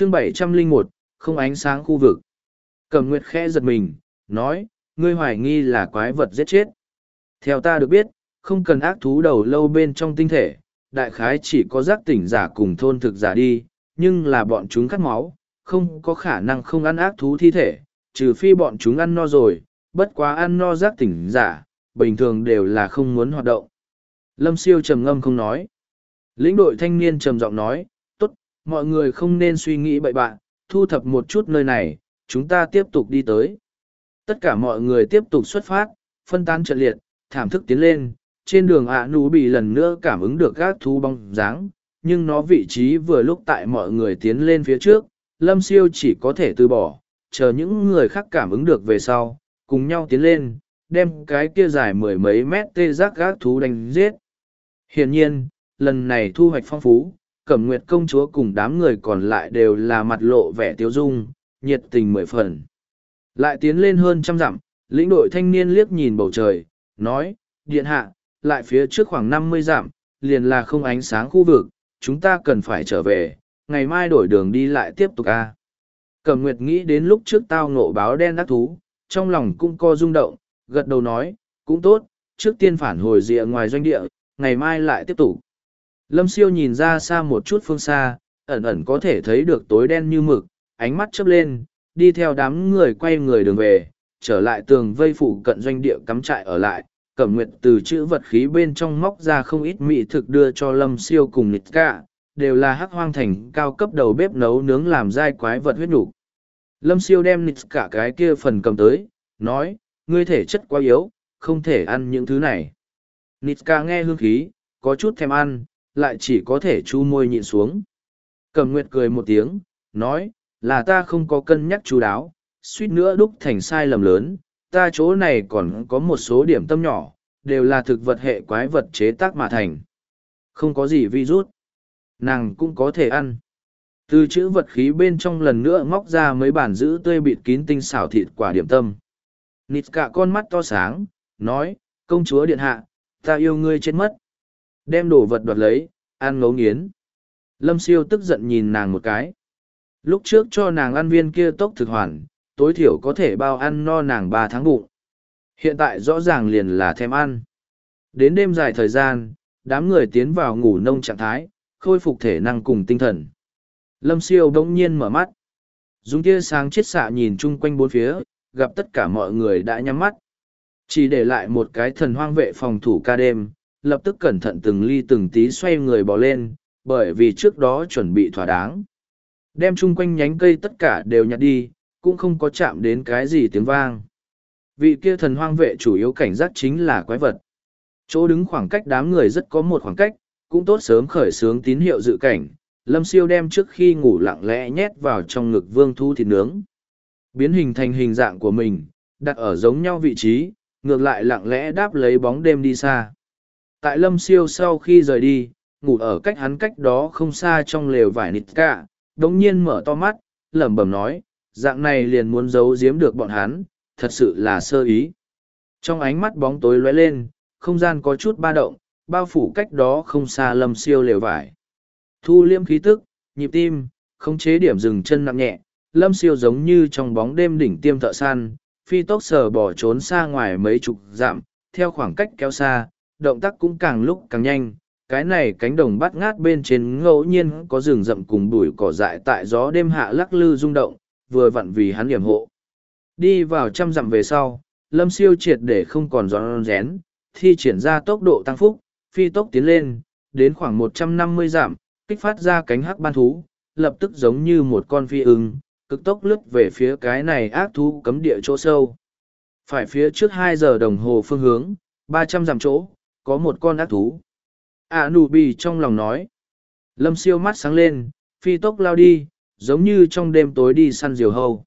chương bảy trăm linh một, không ánh sáng khu vực. Cầm nguyệt khẽ giật mình, nói, ngươi hoài nghi là quái vật giết chết. Theo ta được biết, không cần ác thú đầu lâu bên trong tinh thể, đại khái chỉ có giác tỉnh giả cùng thôn thực giả đi, nhưng là bọn chúng cắt máu, không có khả năng không ăn ác thú thi thể, trừ phi bọn chúng ăn no rồi, bất quá ăn no giác tỉnh giả, bình thường đều là không muốn hoạt động. Lâm siêu trầm ngâm không nói. Lĩnh đội thanh niên trầm giọng nói mọi người không nên suy nghĩ bậy bạn, thu thập một chút nơi này, chúng ta tiếp tục đi tới. Tất cả mọi người tiếp tục xuất phát, phân tán trận liệt, thảm thức tiến lên, trên đường ạ nú bị lần nữa cảm ứng được gác thú bóng dáng, nhưng nó vị trí vừa lúc tại mọi người tiến lên phía trước, lâm siêu chỉ có thể từ bỏ, chờ những người khác cảm ứng được về sau, cùng nhau tiến lên, đem cái kia dài mười mấy mét tê giác gác thú đánh giết. Hiển nhiên, lần này thu hoạch phong phú, cẩm nguyệt công chúa cùng đám người còn lại đều là mặt lộ vẻ tiêu dung, nhiệt tình mười phần. Lại tiến lên hơn trăm dặm, lĩnh đội thanh niên liếc nhìn bầu trời, nói, điện hạ, lại phía trước khoảng năm mươi dặm, liền là không ánh sáng khu vực, chúng ta cần phải trở về, ngày mai đổi đường đi lại tiếp tục a. Cẩm Nguyệt nghĩ đến lúc trước tao ngộ báo đen đắc thú, trong lòng cũng co rung động, gật đầu nói, cũng tốt, trước tiên phản hồi rìa ngoài doanh địa, ngày mai lại tiếp tục. Lâm siêu nhìn ra xa một chút phương xa, ẩn ẩn có thể thấy được tối đen như mực, ánh mắt chớp lên, đi theo đám người quay người đường về, trở lại tường vây phủ cận doanh địa cắm trại ở lại. Cẩm Nguyệt từ chữ vật khí bên trong móc ra không ít mỹ thực đưa cho Lâm Siêu cùng Nịt Cả, đều là hắc hoang thành cao cấp đầu bếp nấu nướng làm dai quái vật huyết nhục. Lâm Siêu đem Nịt Cả cái kia phần cầm tới, nói, ngươi thể chất quá yếu, không thể ăn những thứ này. Nịt Cả nghe hương khí, có chút thèm ăn, lại chỉ có thể chu môi nhịn xuống. Cầm Nguyệt cười một tiếng, nói, là ta không có cân nhắc chú đáo, suýt nữa đúc thành sai lầm lớn, ta chỗ này còn có một số điểm tâm nhỏ, đều là thực vật hệ quái vật chế tác mà thành. Không có gì virus. Nàng cũng có thể ăn. Từ chữ vật khí bên trong lần nữa móc ra mấy bản giữ tươi bịt kín tinh xảo thịt quả điểm tâm. Nịt cả con mắt to sáng, nói, công chúa điện hạ, ta yêu ngươi chết mất. Đem đồ vật đoạt lấy, ăn ngấu nghiến. Lâm siêu tức giận nhìn nàng một cái. Lúc trước cho nàng ăn viên kia tốc thực hoàn, tối thiểu có thể bao ăn no nàng ba tháng bụng. Hiện tại rõ ràng liền là thèm ăn. Đến đêm dài thời gian, đám người tiến vào ngủ nông trạng thái, khôi phục thể năng cùng tinh thần. Lâm siêu đông nhiên mở mắt. Dùng tia sáng chết xạ nhìn chung quanh bốn phía, gặp tất cả mọi người đã nhắm mắt. Chỉ để lại một cái thần hoang vệ phòng thủ ca đêm, lập tức cẩn thận từng ly từng tí xoay người bò lên, bởi vì trước đó chuẩn bị thỏa đáng. Đem chung quanh nhánh cây tất cả đều nhặt đi, cũng không có chạm đến cái gì tiếng vang. Vị kia thần hoang vệ chủ yếu cảnh giác chính là quái vật. Chỗ đứng khoảng cách đám người rất có một khoảng cách, cũng tốt sớm khởi sướng tín hiệu dự cảnh. Lâm siêu đem trước khi ngủ lặng lẽ nhét vào trong ngực vương thu thịt nướng. Biến hình thành hình dạng của mình, đặt ở giống nhau vị trí, ngược lại lặng lẽ đáp lấy bóng đêm đi xa tại lâm siêu sau khi rời đi, ngủ ở cách hắn cách đó không xa trong lều vải nịt cả đ ỗ n g nhiên mở to mắt, lẩm bẩm nói, dạng này liền muốn giấu giếm được bọn hắn, thật sự là sơ ý. Trong ánh mắt bóng tối lóe lên, không gian có chút ba động, bao phủ cách đó không xa lâm siêu lều vải. Thu liêm khí tức, nhịp tim, khống chế điểm dừng chân nặng nhẹ, lâm siêu giống như trong bóng đêm đỉnh tiêm thợ săn, phi tốc sờ bỏ trốn xa ngoài mấy chục dặm, theo khoảng cách kéo xa động tác cũng càng lúc càng nhanh, cái này cánh đồng bắt ngát bên trên ngẫu nhiên có rừng rậm cùng bụi cỏ dại tại gió đêm hạ lắc lư rung động, vừa vặn vì hắn điểm hộ. Đi vào trăm dặm về sau, lâm siêu triệt để không còn gió rén, thi triển ra tốc độ tăng phúc, phi tốc tiến lên, đến khoảng một trăm năm mươi dặm, kích phát ra cánh hắc ban thú, lập tức giống như một con phi ưng, cực tốc lướt về phía cái này ác thú cấm địa chỗ sâu. Phải phía trước hai giờ đồng hồ phương hướng, ba trăm dặm chỗ có một con ác thú. À nụ bì trong lòng nói. Lâm siêu mắt sáng lên, phi tốc lao đi, giống như trong đêm tối đi săn diều hâu.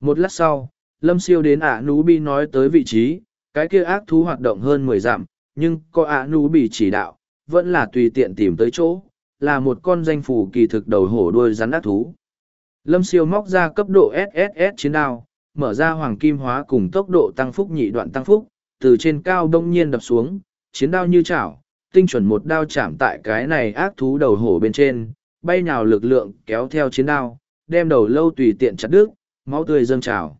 Một lát sau, lâm siêu đến ả Nu bi nói tới vị trí, cái kia ác thú hoạt động hơn mười dặm, nhưng có ả Nu Bi chỉ đạo, vẫn là tùy tiện tìm tới chỗ, là một con danh phủ kỳ thực đầu hổ đuôi rắn ác thú. Lâm siêu móc ra cấp độ SSS chiến đao, mở ra hoàng kim hóa cùng tốc độ tăng phúc nhị đoạn tăng phúc, từ trên cao đông nhiên đập xuống, chiến đao như chảo, tinh chuẩn một đao chạm tại cái này ác thú đầu hổ bên trên, bay nhào lực lượng kéo theo chiến đao, đem đầu lâu tùy tiện chặt đứt, máu tươi dâng trào.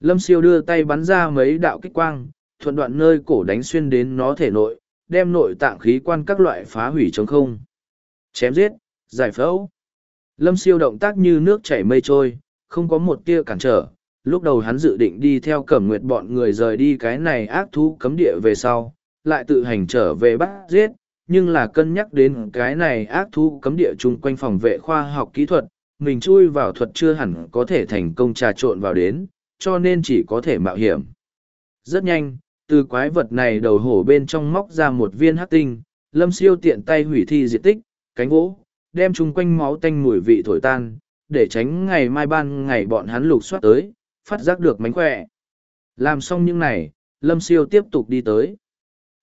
Lâm siêu đưa tay bắn ra mấy đạo kích quang, thuận đoạn nơi cổ đánh xuyên đến nó thể nội, đem nội tạng khí quan các loại phá hủy chống không. Chém giết, giải phẫu. Lâm siêu động tác như nước chảy mây trôi, không có một tia cản trở. Lúc đầu hắn dự định đi theo cẩm nguyệt bọn người rời đi cái này ác thú cấm địa về sau, lại tự hành trở về bắt giết, nhưng là cân nhắc đến cái này ác thú cấm địa chung quanh phòng vệ khoa học kỹ thuật, mình chui vào thuật chưa hẳn có thể thành công trà trộn vào đến, cho nên chỉ có thể mạo hiểm. Rất nhanh, từ quái vật này đầu hổ bên trong móc ra một viên hắc tinh, lâm siêu tiện tay hủy thi diệt tích, cánh gỗ, đem chung quanh máu tanh mùi vị thổi tan, để tránh ngày mai ban ngày bọn hắn lục soát tới, phát giác được mánh khỏe. Làm xong những này, lâm siêu tiếp tục đi tới.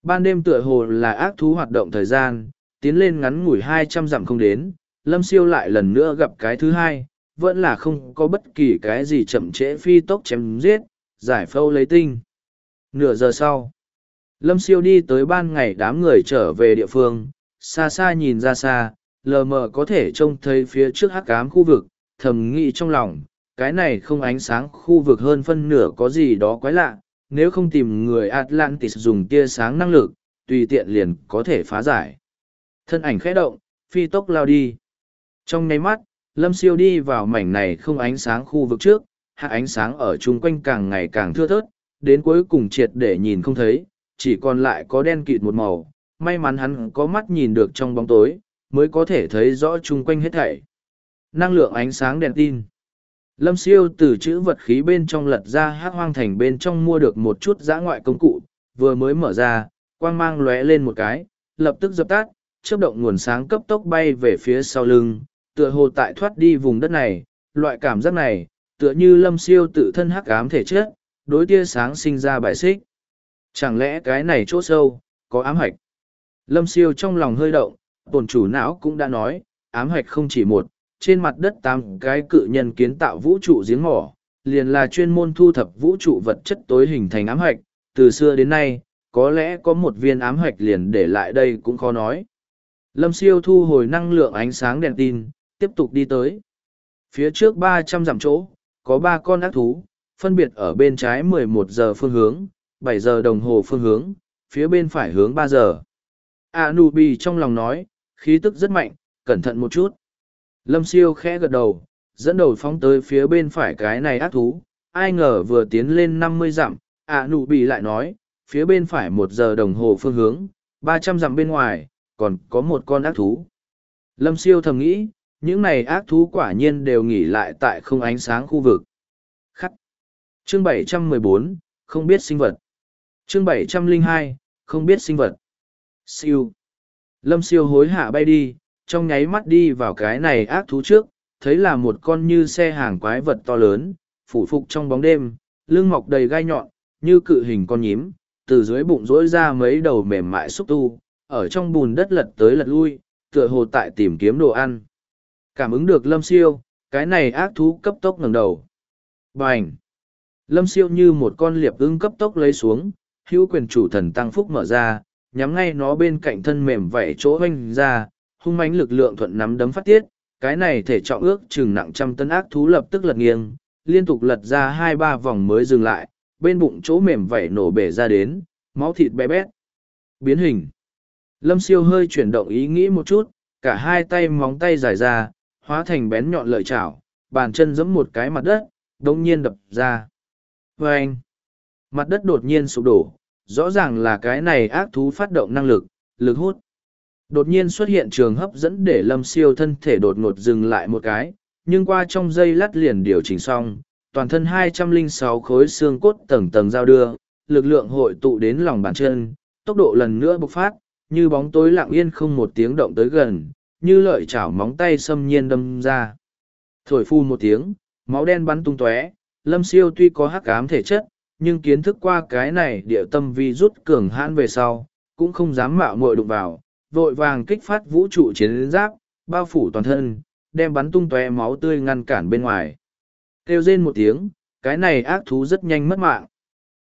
Ban đêm tựa hồ là ác thú hoạt động thời gian, tiến lên ngắn ngủi hai trăm dặm không đến, lâm siêu lại lần nữa gặp cái thứ hai, vẫn là không có bất kỳ cái gì chậm trễ phi tốc chém giết, giải phâu lấy tinh. Nửa giờ sau, lâm siêu đi tới ban ngày đám người trở về địa phương, xa xa nhìn ra xa, lờ mờ có thể trông thấy phía trước hắc cám khu vực, thầm nghĩ trong lòng, cái này không ánh sáng khu vực hơn phân nửa có gì đó quái lạ, nếu không tìm người Atlantis dùng tia sáng năng lực, tùy tiện liền có thể phá giải. Thân ảnh khẽ động, phi tốc lao đi. Trong nháy mắt, Lâm Siêu đi vào mảnh này không ánh sáng khu vực trước, hạ ánh sáng ở chung quanh càng ngày càng thưa thớt, đến cuối cùng triệt để nhìn không thấy, chỉ còn lại có đen kịt một màu. May mắn hắn có mắt nhìn được trong bóng tối, mới có thể thấy rõ chung quanh hết thảy. Năng lượng ánh sáng đèn tin. Lâm siêu từ chữ vật khí bên trong lật ra hát hoang thành bên trong mua được một chút giã ngoại công cụ, vừa mới mở ra, quang mang lóe lên một cái, lập tức dập tắt, chớp động nguồn sáng cấp tốc bay về phía sau lưng, tựa hồ tại thoát đi vùng đất này, loại cảm giác này, tựa như lâm siêu tự thân hắc ám thể chất, đối tia sáng sinh ra bài xích. Chẳng lẽ cái này chỗ sâu, có ám hạch? Lâm siêu trong lòng hơi động, tổn chủ não cũng đã nói, ám hạch không chỉ một, trên mặt đất tám cái cự nhân kiến tạo vũ trụ giếng mỏ, liền là chuyên môn thu thập vũ trụ vật chất tối hình thành ám hạch, từ xưa đến nay, có lẽ có một viên ám hạch liền để lại đây cũng khó nói. Lâm siêu thu hồi năng lượng ánh sáng đèn tin, tiếp tục đi tới. Phía trước ba trăm dặm chỗ, có ba con ác thú, phân biệt ở bên trái mười một giờ phương hướng, bảy giờ đồng hồ phương hướng, phía bên phải hướng ba giờ. Anubi trong lòng nói, khí tức rất mạnh, cẩn thận một chút. Lâm siêu khẽ gật đầu, dẫn đầu phóng tới phía bên phải cái này ác thú, ai ngờ vừa tiến lên năm mươi dặm, ạ nụ bị lại nói, phía bên phải một giờ đồng hồ phương hướng, ba trăm dặm bên ngoài, còn có một con ác thú. Lâm siêu thầm nghĩ, những này ác thú quả nhiên đều nghỉ lại tại không ánh sáng khu vực. Khắc. Chương 714, không biết sinh vật. Chương 702, không biết sinh vật. Siêu. Lâm siêu hối hạ bay đi, trong nháy mắt đi vào cái này ác thú trước, thấy là một con như xe hàng quái vật to lớn, phủ phục trong bóng đêm, lưng mọc đầy gai nhọn, như cự hình con nhím, từ dưới bụng rỗi ra mấy đầu mềm mại xúc tu, ở trong bùn đất lật tới lật lui, tựa hồ tại tìm kiếm đồ ăn. Cảm ứng được lâm siêu, cái này ác thú cấp tốc ngẩng đầu. Bành! Lâm siêu như một con liệp ưng cấp tốc lấy xuống, hữu quyền chủ thần tăng phúc mở ra, nhắm ngay nó bên cạnh thân mềm vảy chỗ hoanh ra, hung mãnh lực lượng thuận nắm đấm phát tiết, cái này thể trọng ước chừng nặng trăm tấn ác thú lập tức lật nghiêng, liên tục lật ra hai ba vòng mới dừng lại, bên bụng chỗ mềm vảy nổ bể ra đến, máu thịt bé bét. Biến hình. Lâm siêu hơi chuyển động ý nghĩ một chút, cả hai tay móng tay dài ra, hóa thành bén nhọn lợi chảo, bàn chân giẫm một cái mặt đất, đông nhiên đập ra. Và anh, mặt đất đột nhiên sụp đổ, rõ ràng là cái này ác thú phát động năng lực, lực hút. Đột nhiên xuất hiện trường hấp dẫn để lâm siêu thân thể đột ngột dừng lại một cái, nhưng qua trong giây lát liền điều chỉnh xong, toàn thân 206 khối xương cốt tầng tầng giao đưa, lực lượng hội tụ đến lòng bàn chân, tốc độ lần nữa bộc phát, như bóng tối lặng yên không một tiếng động tới gần, như lợi chảo móng tay xâm nhiên đâm ra. Thổi phu một tiếng, máu đen bắn tung tóe. lâm siêu tuy có hắc ám thể chất, nhưng kiến thức qua cái này địa tâm vi rút cường hãn về sau, cũng không dám mạo muội đụng vào, vội vàng kích phát vũ trụ chiến giáp, bao phủ toàn thân, đem bắn tung tóe máu tươi ngăn cản bên ngoài. Kêu rên một tiếng, cái này ác thú rất nhanh mất mạng.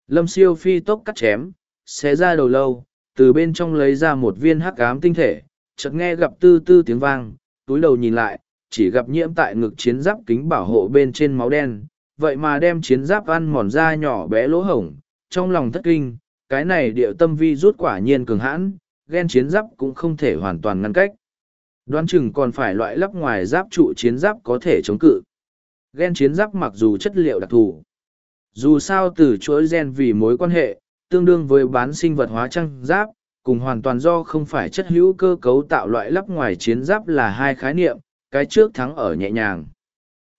Lâm siêu phi tốc cắt chém, xé ra đầu lâu, từ bên trong lấy ra một viên hắc ám tinh thể, chợt nghe gặp tư tư tiếng vang, túi đầu nhìn lại, chỉ gặp nhiễm tại ngực chiến giáp kính bảo hộ bên trên máu đen, vậy mà đem chiến giáp ăn mòn ra nhỏ bé lỗ hổng, trong lòng thất kinh, cái này điệu tâm vi rút quả nhiên cường hãn, ghen chiến giáp cũng không thể hoàn toàn ngăn cách. Đoán chừng còn phải loại lắp ngoài giáp trụ chiến giáp có thể chống cự. Ghen chiến giáp mặc dù chất liệu đặc thù. Dù sao từ chuỗi gen vì mối quan hệ, tương đương với bán sinh vật hóa trang giáp, cùng hoàn toàn do không phải chất hữu cơ cấu tạo loại lắp ngoài chiến giáp là hai khái niệm, cái trước thắng ở nhẹ nhàng.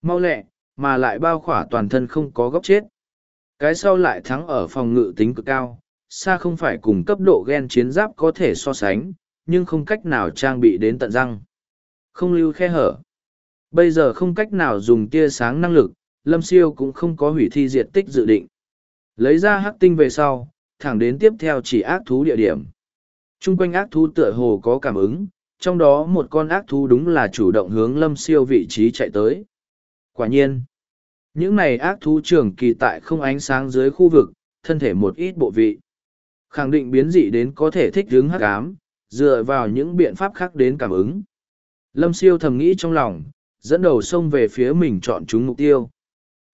Mau lẹ, mà lại bao khỏa toàn thân không có góc chết. Cái sau lại thắng ở phòng ngự tính cực cao, xa không phải cùng cấp độ gen chiến giáp có thể so sánh, nhưng không cách nào trang bị đến tận răng. Không lưu khe hở. Bây giờ không cách nào dùng tia sáng năng lực, Lâm Siêu cũng không có hủy thi diệt tích dự định. Lấy ra hắc tinh về sau, thẳng đến tiếp theo chỉ ác thú địa điểm. Trung quanh ác thú tựa hồ có cảm ứng, trong đó một con ác thú đúng là chủ động hướng Lâm Siêu vị trí chạy tới. Quả nhiên, những này ác thú trường kỳ tại không ánh sáng dưới khu vực, thân thể một ít bộ vị. Khẳng định biến dị đến có thể thích hướng hắc ám, dựa vào những biện pháp khác đến cảm ứng. Lâm siêu thầm nghĩ trong lòng, dẫn đầu xông về phía mình chọn chúng mục tiêu.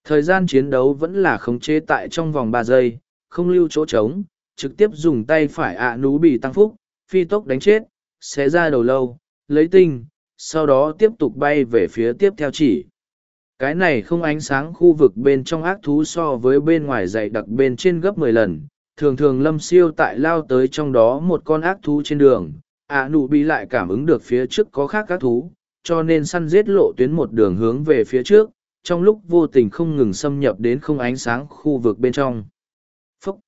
Thời gian chiến đấu vẫn là khống chế tại trong vòng ba giây, không lưu chỗ trống, trực tiếp dùng tay phải ạ à nú bị tăng phúc, phi tốc đánh chết, xé ra đầu lâu, lấy tinh, sau đó tiếp tục bay về phía tiếp theo chỉ. Cái này không ánh sáng khu vực bên trong ác thú so với bên ngoài dày đặc bên trên gấp mười lần, thường thường lâm siêu tại lao tới trong đó một con ác thú trên đường, ạ nụ bị lại cảm ứng được phía trước có khác ác thú, cho nên săn giết lộ tuyến một đường hướng về phía trước, trong lúc vô tình không ngừng xâm nhập đến không ánh sáng khu vực bên trong. phốc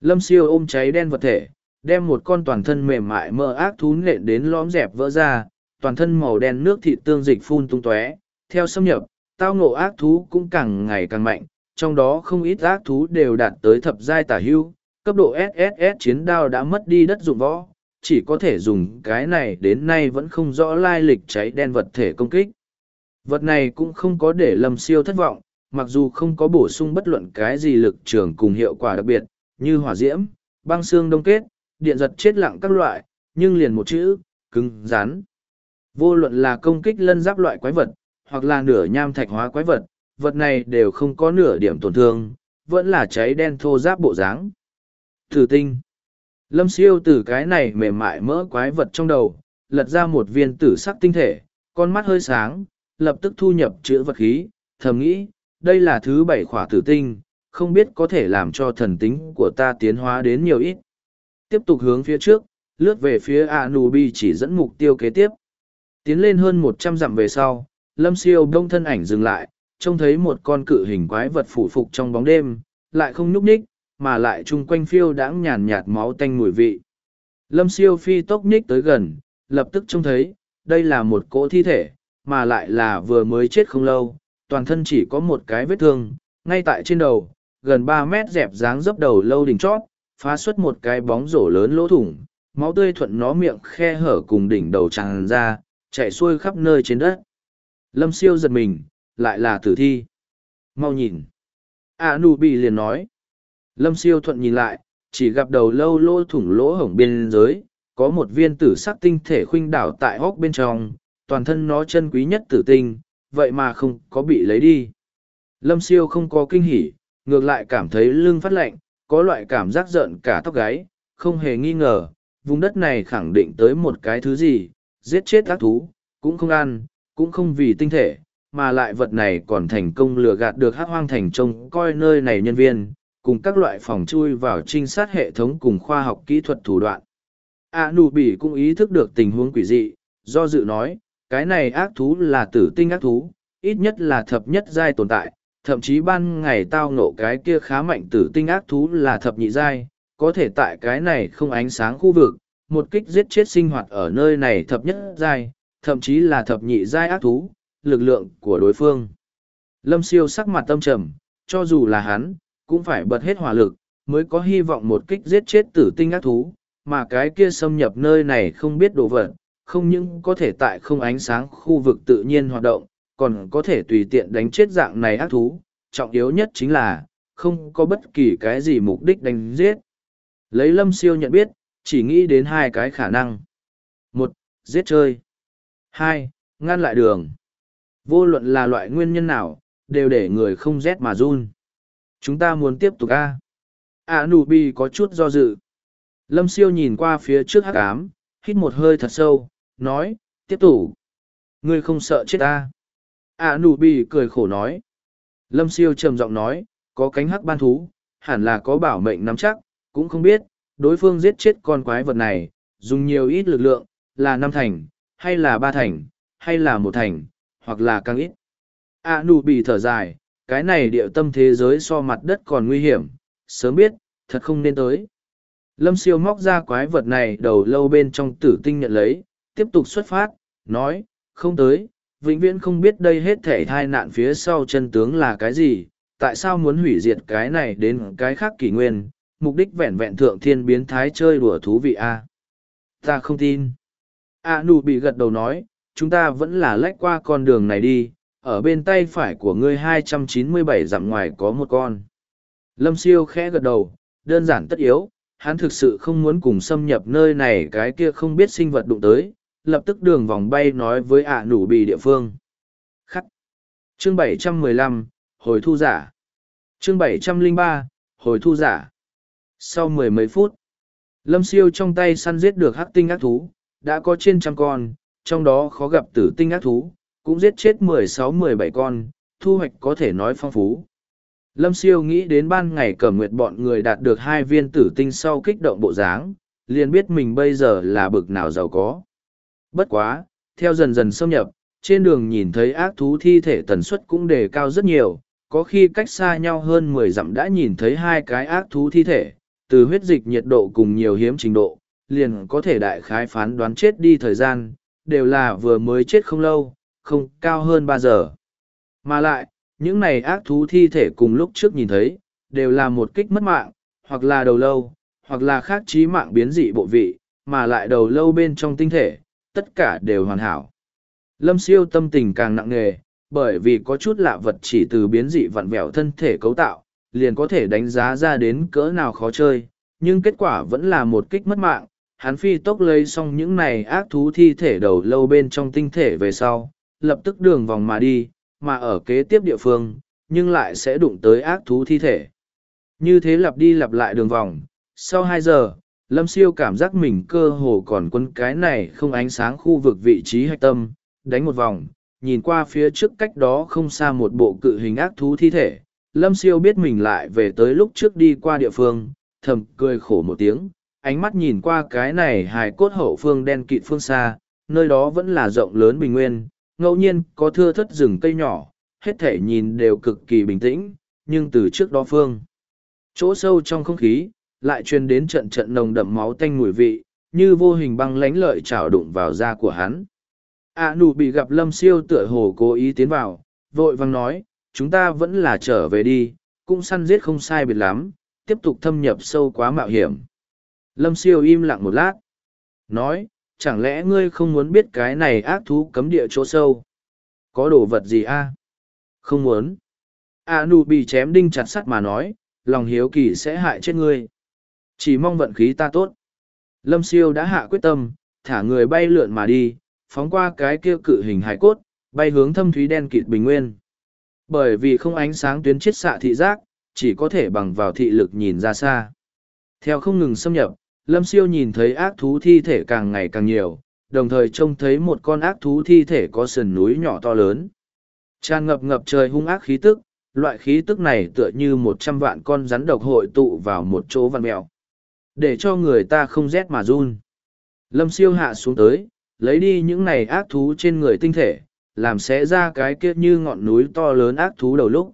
Lâm siêu ôm cháy đen vật thể, đem một con toàn thân mềm mại mơ ác thú nện đến lõm dẹp vỡ ra, toàn thân màu đen nước thịt tương dịch phun tung tóe. Theo xâm nhập, tao ngộ ác thú cũng càng ngày càng mạnh, trong đó không ít ác thú đều đạt tới thập giai tả hưu, cấp độ SSS chiến đao đã mất đi đất dụng võ, chỉ có thể dùng cái này đến nay vẫn không rõ lai lịch cháy đen vật thể công kích. Vật này cũng không có để lâm siêu thất vọng, mặc dù không có bổ sung bất luận cái gì lực trường cùng hiệu quả đặc biệt, như hỏa diễm, băng xương đông kết, điện giật chết lặng các loại, nhưng liền một chữ, cứng, rắn. Vô luận là công kích lân giáp loại quái vật, hoặc là nửa nham thạch hóa quái vật, vật này đều không có nửa điểm tổn thương, vẫn là cháy đen thô giáp bộ dáng. Thử tinh. Lâm siêu từ cái này mềm mại mỡ quái vật trong đầu, lật ra một viên tử sắc tinh thể, con mắt hơi sáng, lập tức thu nhập chữ vật khí, thầm nghĩ, đây là thứ bảy khỏa tử tinh, không biết có thể làm cho thần tính của ta tiến hóa đến nhiều ít. Tiếp tục hướng phía trước, lướt về phía Anubi chỉ dẫn mục tiêu kế tiếp. Tiến lên hơn một trăm dặm về sau, lâm siêu đông thân ảnh dừng lại, trông thấy một con cự hình quái vật phủ phục trong bóng đêm, lại không nhúc ních, mà lại chung quanh phiêu đãng nhàn nhạt máu tanh mùi vị. Lâm siêu phi tốc nhích tới gần, lập tức trông thấy, đây là một cỗ thi thể, mà lại là vừa mới chết không lâu, toàn thân chỉ có một cái vết thương, ngay tại trên đầu, gần ba mét dẹp dáng dấp đầu lâu đỉnh chót, phá xuất một cái bóng rổ lớn lỗ thủng, máu tươi thuận nó miệng khe hở cùng đỉnh đầu tràn ra, chạy xuôi khắp nơi trên đất. Lâm siêu giật mình, lại là tử thi. Mau nhìn. A nụ bị liền nói. Lâm siêu thuận nhìn lại, chỉ gặp đầu lâu lỗ thủng lỗ hổng biên giới, có một viên tử sắc tinh thể khuynh đảo tại hốc bên trong, toàn thân nó chân quý nhất tử tinh, vậy mà không có bị lấy đi. Lâm siêu không có kinh hỉ, ngược lại cảm thấy lưng phát lạnh, có loại cảm giác giận cả tóc gáy, không hề nghi ngờ, vùng đất này khẳng định tới một cái thứ gì, giết chết ác thú, cũng không ăn, cũng không vì tinh thể, mà lại vật này còn thành công lừa gạt được hát hoang thành trông coi nơi này nhân viên, cùng các loại phòng chui vào trinh sát hệ thống cùng khoa học kỹ thuật thủ đoạn. A nụ bỉ cũng ý thức được tình huống quỷ dị, do dự nói, cái này ác thú là tử tinh ác thú, ít nhất là thập nhất giai tồn tại, thậm chí ban ngày tao nộ cái kia khá mạnh tử tinh ác thú là thập nhị giai, có thể tại cái này không ánh sáng khu vực, một kích giết chết sinh hoạt ở nơi này thập nhất giai, thậm chí là thập nhị giai ác thú, lực lượng của đối phương. Lâm siêu sắc mặt tâm trầm, cho dù là hắn, cũng phải bật hết hỏa lực, mới có hy vọng một kích giết chết tử tinh ác thú, mà cái kia xâm nhập nơi này không biết đồ vật, không những có thể tại không ánh sáng khu vực tự nhiên hoạt động, còn có thể tùy tiện đánh chết dạng này ác thú, trọng yếu nhất chính là, không có bất kỳ cái gì mục đích đánh giết. Lấy lâm siêu nhận biết, chỉ nghĩ đến hai cái khả năng. một Giết chơi. hai Ngăn lại đường. Vô luận là loại nguyên nhân nào, đều để người không rét mà run. Chúng ta muốn tiếp tục a à, nụ bi có chút do dự. Lâm siêu nhìn qua phía trước hắc ám, hít một hơi thật sâu, nói, tiếp tục. Ngươi không sợ chết ta. À nụ bi cười khổ nói. Lâm siêu trầm giọng nói, có cánh hắc ban thú, hẳn là có bảo mệnh nắm chắc, cũng không biết, đối phương giết chết con quái vật này, dùng nhiều ít lực lượng, là năm thành, hay là ba thành, hay là một thành, hoặc là càng ít. A nụ bị thở dài, cái này địa tâm thế giới so mặt đất còn nguy hiểm, sớm biết, thật không nên tới. Lâm siêu móc ra quái vật này đầu lâu bên trong tử tinh nhận lấy, tiếp tục xuất phát, nói, không tới, vĩnh viễn không biết đây hết thể thai nạn phía sau chân tướng là cái gì, tại sao muốn hủy diệt cái này đến cái khác kỷ nguyên, mục đích vẹn vẹn thượng thiên biến thái chơi đùa thú vị a Ta không tin. A nụ bị gật đầu nói, chúng ta vẫn là lách qua con đường này đi, ở bên tay phải của ngươi 297 dặm ngoài có một con. Lâm siêu khẽ gật đầu, đơn giản tất yếu, hắn thực sự không muốn cùng xâm nhập nơi này cái kia không biết sinh vật đụng tới, lập tức đường vòng bay nói với ạ nụ bì địa phương. Khắc. Chương 715, Hồi thu giả. Chương 703, Hồi thu giả. Sau mười mấy phút, Lâm siêu trong tay săn giết được hắc tinh ác thú, đã có trên trăm con, trong đó khó gặp tử tinh ác thú, cũng giết chết mười sáu mười bảy con, thu hoạch có thể nói phong phú. Lâm siêu nghĩ đến ban ngày cẩm nguyệt bọn người đạt được hai viên tử tinh sau kích động bộ dáng, liền biết mình bây giờ là bực nào giàu có. Bất quá, theo dần dần xâm nhập, trên đường nhìn thấy ác thú thi thể tần suất cũng đề cao rất nhiều, có khi cách xa nhau hơn mười dặm đã nhìn thấy hai cái ác thú thi thể, từ huyết dịch nhiệt độ cùng nhiều hiếm trình độ, liền có thể đại khái phán đoán chết đi thời gian, đều là vừa mới chết không lâu, không cao hơn ba giờ. Mà lại, những này ác thú thi thể cùng lúc trước nhìn thấy, đều là một kích mất mạng, hoặc là đầu lâu, hoặc là khác trí mạng biến dị bộ vị, mà lại đầu lâu bên trong tinh thể, tất cả đều hoàn hảo. Lâm siêu tâm tình càng nặng nề, bởi vì có chút lạ vật chỉ từ biến dị vặn vẹo thân thể cấu tạo, liền có thể đánh giá ra đến cỡ nào khó chơi, nhưng kết quả vẫn là một kích mất mạng. Hắn phi tốc lấy xong những này ác thú thi thể đầu lâu bên trong tinh thể về sau, lập tức đường vòng mà đi, mà ở kế tiếp địa phương, nhưng lại sẽ đụng tới ác thú thi thể. Như thế lặp đi lặp lại đường vòng, sau hai giờ, Lâm Siêu cảm giác mình cơ hồ còn quân cái này không ánh sáng khu vực vị trí hạch tâm, đánh một vòng, nhìn qua phía trước cách đó không xa một bộ cự hình ác thú thi thể, lâm siêu biết mình lại về tới lúc trước đi qua địa phương thầm cười khổ một tiếng ánh mắt nhìn qua cái này hài cốt hậu phương đen kịt phương xa nơi đó vẫn là rộng lớn bình nguyên ngẫu nhiên có thưa thất rừng cây nhỏ hết thể nhìn đều cực kỳ bình tĩnh nhưng từ trước đó phương chỗ sâu trong không khí lại truyền đến trận trận nồng đậm máu tanh mùi vị như vô hình băng lánh lợi trào đụng vào da của hắn a nụ bị gặp lâm siêu tựa hồ cố ý tiến vào vội vang nói chúng ta vẫn là trở về đi, cũng săn giết không sai biệt lắm, tiếp tục thâm nhập sâu quá mạo hiểm. Lâm siêu im lặng một lát. Nói, chẳng lẽ ngươi không muốn biết cái này ác thú cấm địa chỗ sâu? Có đồ vật gì a? Không muốn. A nụ bị chém đinh chặt sắt mà nói, lòng hiếu kỳ sẽ hại chết ngươi. Chỉ mong vận khí ta tốt. Lâm siêu đã hạ quyết tâm, thả người bay lượn mà đi, phóng qua cái kia cự hình hải cốt, bay hướng thâm thúy đen kịt bình nguyên bởi vì không ánh sáng tuyến chiết xạ thị giác chỉ có thể bằng vào thị lực nhìn ra xa theo không ngừng xâm nhập lâm siêu nhìn thấy ác thú thi thể càng ngày càng nhiều đồng thời trông thấy một con ác thú thi thể có sườn núi nhỏ to lớn. Tràn ngập ngập trời hung ác khí tức loại khí tức này tựa như một trăm vạn con rắn độc hội tụ vào một chỗ văn mèo. Để cho người ta không rét mà run. Lâm siêu hạ xuống tới lấy đi những này ác thú trên người tinh thể làm xé ra cái kia như ngọn núi to lớn ác thú đầu lúc.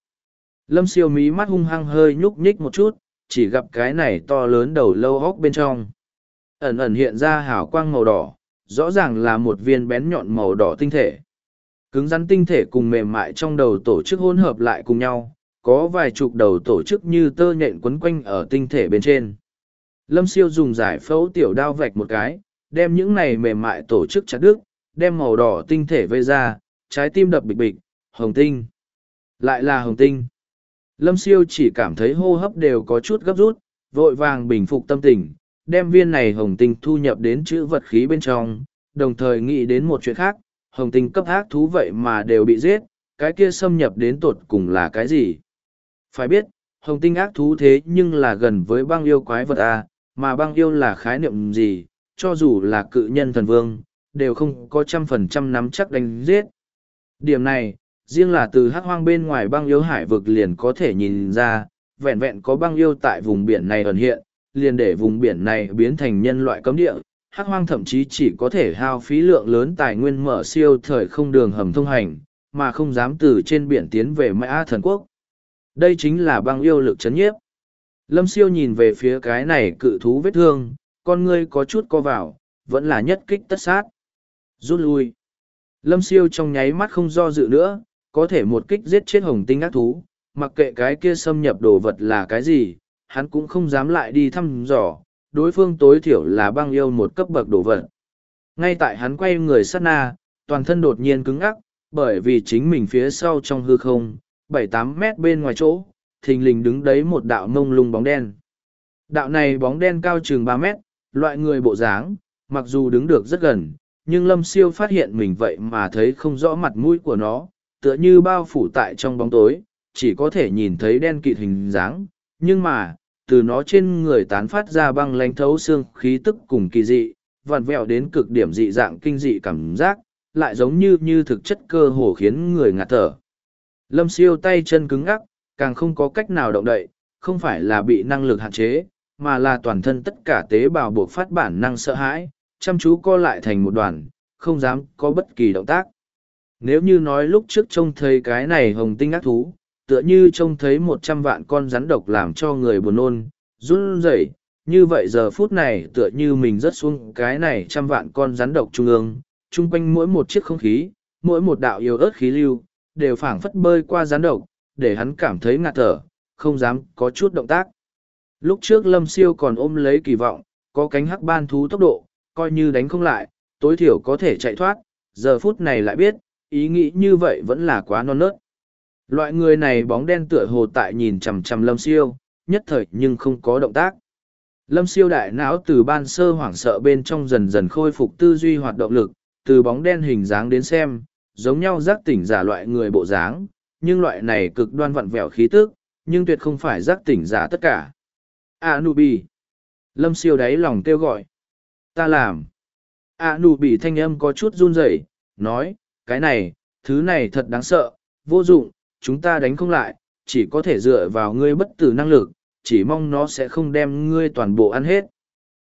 Lâm siêu mí mắt hung hăng hơi nhúc nhích một chút, chỉ gặp cái này to lớn đầu lâu hóc bên trong. Ẩn ẩn hiện ra hào quang màu đỏ, rõ ràng là một viên bén nhọn màu đỏ tinh thể. Cứng rắn tinh thể cùng mềm mại trong đầu tổ chức hỗn hợp lại cùng nhau, có vài chục đầu tổ chức như tơ nhện quấn quanh ở tinh thể bên trên. Lâm siêu dùng giải phẫu tiểu đao vạch một cái, đem những này mềm mại tổ chức chặt đứt, đem màu đỏ tinh thể vây ra, trái tim đập bịch bịch, hồng tinh. Lại là hồng tinh. Lâm siêu chỉ cảm thấy hô hấp đều có chút gấp rút, vội vàng bình phục tâm tình, đem viên này hồng tinh thu nhập đến chữ vật khí bên trong, đồng thời nghĩ đến một chuyện khác, hồng tinh cấp ác thú vậy mà đều bị giết, cái kia xâm nhập đến tột cùng là cái gì? Phải biết, hồng tinh ác thú thế nhưng là gần với băng yêu quái vật A, mà băng yêu là khái niệm gì, cho dù là cự nhân thần vương, đều không có trăm phần trăm nắm chắc đánh giết. Điểm này, riêng là từ hắc hoang bên ngoài băng yêu hải vực liền có thể nhìn ra, vẹn vẹn có băng yêu tại vùng biển này ẩn hiện, liền để vùng biển này biến thành nhân loại cấm địa. Hắc hoang thậm chí chỉ có thể hao phí lượng lớn tài nguyên mở siêu thời không đường hầm thông hành, mà không dám từ trên biển tiến về mã thần quốc. Đây chính là băng yêu lực chấn nhiếp. Lâm siêu nhìn về phía cái này cự thú vết thương, con ngươi có chút co vào, vẫn là nhất kích tất sát. Rút lui. Lâm siêu trong nháy mắt không do dự nữa, có thể một kích giết chết hồng tinh ác thú, mặc kệ cái kia xâm nhập đồ vật là cái gì, hắn cũng không dám lại đi thăm dò, đối phương tối thiểu là băng yêu một cấp bậc đồ vật. Ngay tại hắn quay người sát na, toàn thân đột nhiên cứng ắc, bởi vì chính mình phía sau trong hư không, bảy tám mét bên ngoài chỗ, thình lình đứng đấy một đạo mông lung bóng đen. Đạo này bóng đen cao chừng ba mét, loại người bộ dáng, mặc dù đứng được rất gần, nhưng lâm siêu phát hiện mình vậy mà thấy không rõ mặt mũi của nó, tựa như bao phủ tại trong bóng tối, chỉ có thể nhìn thấy đen kịt hình dáng, nhưng mà, từ nó trên người tán phát ra băng lanh thấu xương khí tức cùng kỳ dị, vặn vẹo đến cực điểm dị dạng kinh dị cảm giác, lại giống như như thực chất cơ hồ khiến người ngạt thở. Lâm siêu tay chân cứng ngắc, càng không có cách nào động đậy, không phải là bị năng lực hạn chế, mà là toàn thân tất cả tế bào buộc phát bản năng sợ hãi, chăm chú co lại thành một đoàn, không dám có bất kỳ động tác. Nếu như nói lúc trước trông thấy cái này hồng tinh ác thú, tựa như trông thấy một trăm vạn con rắn độc làm cho người buồn nôn, run rẩy. Như vậy giờ phút này tựa như mình rớt xuống cái này trăm vạn con rắn độc trung ương, chung quanh mỗi một chiếc không khí, mỗi một đạo yếu ớt khí lưu, đều phảng phất bơi qua rắn độc, để hắn cảm thấy ngạt thở, không dám có chút động tác. Lúc trước Lâm Siêu còn ôm lấy kỳ vọng, có cánh hắc ban thú tốc độ, coi như đánh không lại, tối thiểu có thể chạy thoát, giờ phút này lại biết, ý nghĩ như vậy vẫn là quá non nớt. Loại người này bóng đen tựa hồ tại nhìn chằm chằm Lâm Siêu, nhất thời nhưng không có động tác. Lâm Siêu đại não từ ban sơ hoảng sợ bên trong dần dần khôi phục tư duy hoạt động lực, từ bóng đen hình dáng đến xem, giống nhau giác tỉnh giả loại người bộ dáng, nhưng loại này cực đoan vặn vẹo khí tức, nhưng tuyệt không phải giác tỉnh giả tất cả. Anubi. Lâm Siêu đáy lòng kêu gọi. Ta làm. Anubi thanh âm có chút run rẩy, nói, cái này, thứ này thật đáng sợ, vô dụng, chúng ta đánh không lại, chỉ có thể dựa vào ngươi bất tử năng lực, chỉ mong nó sẽ không đem ngươi toàn bộ ăn hết.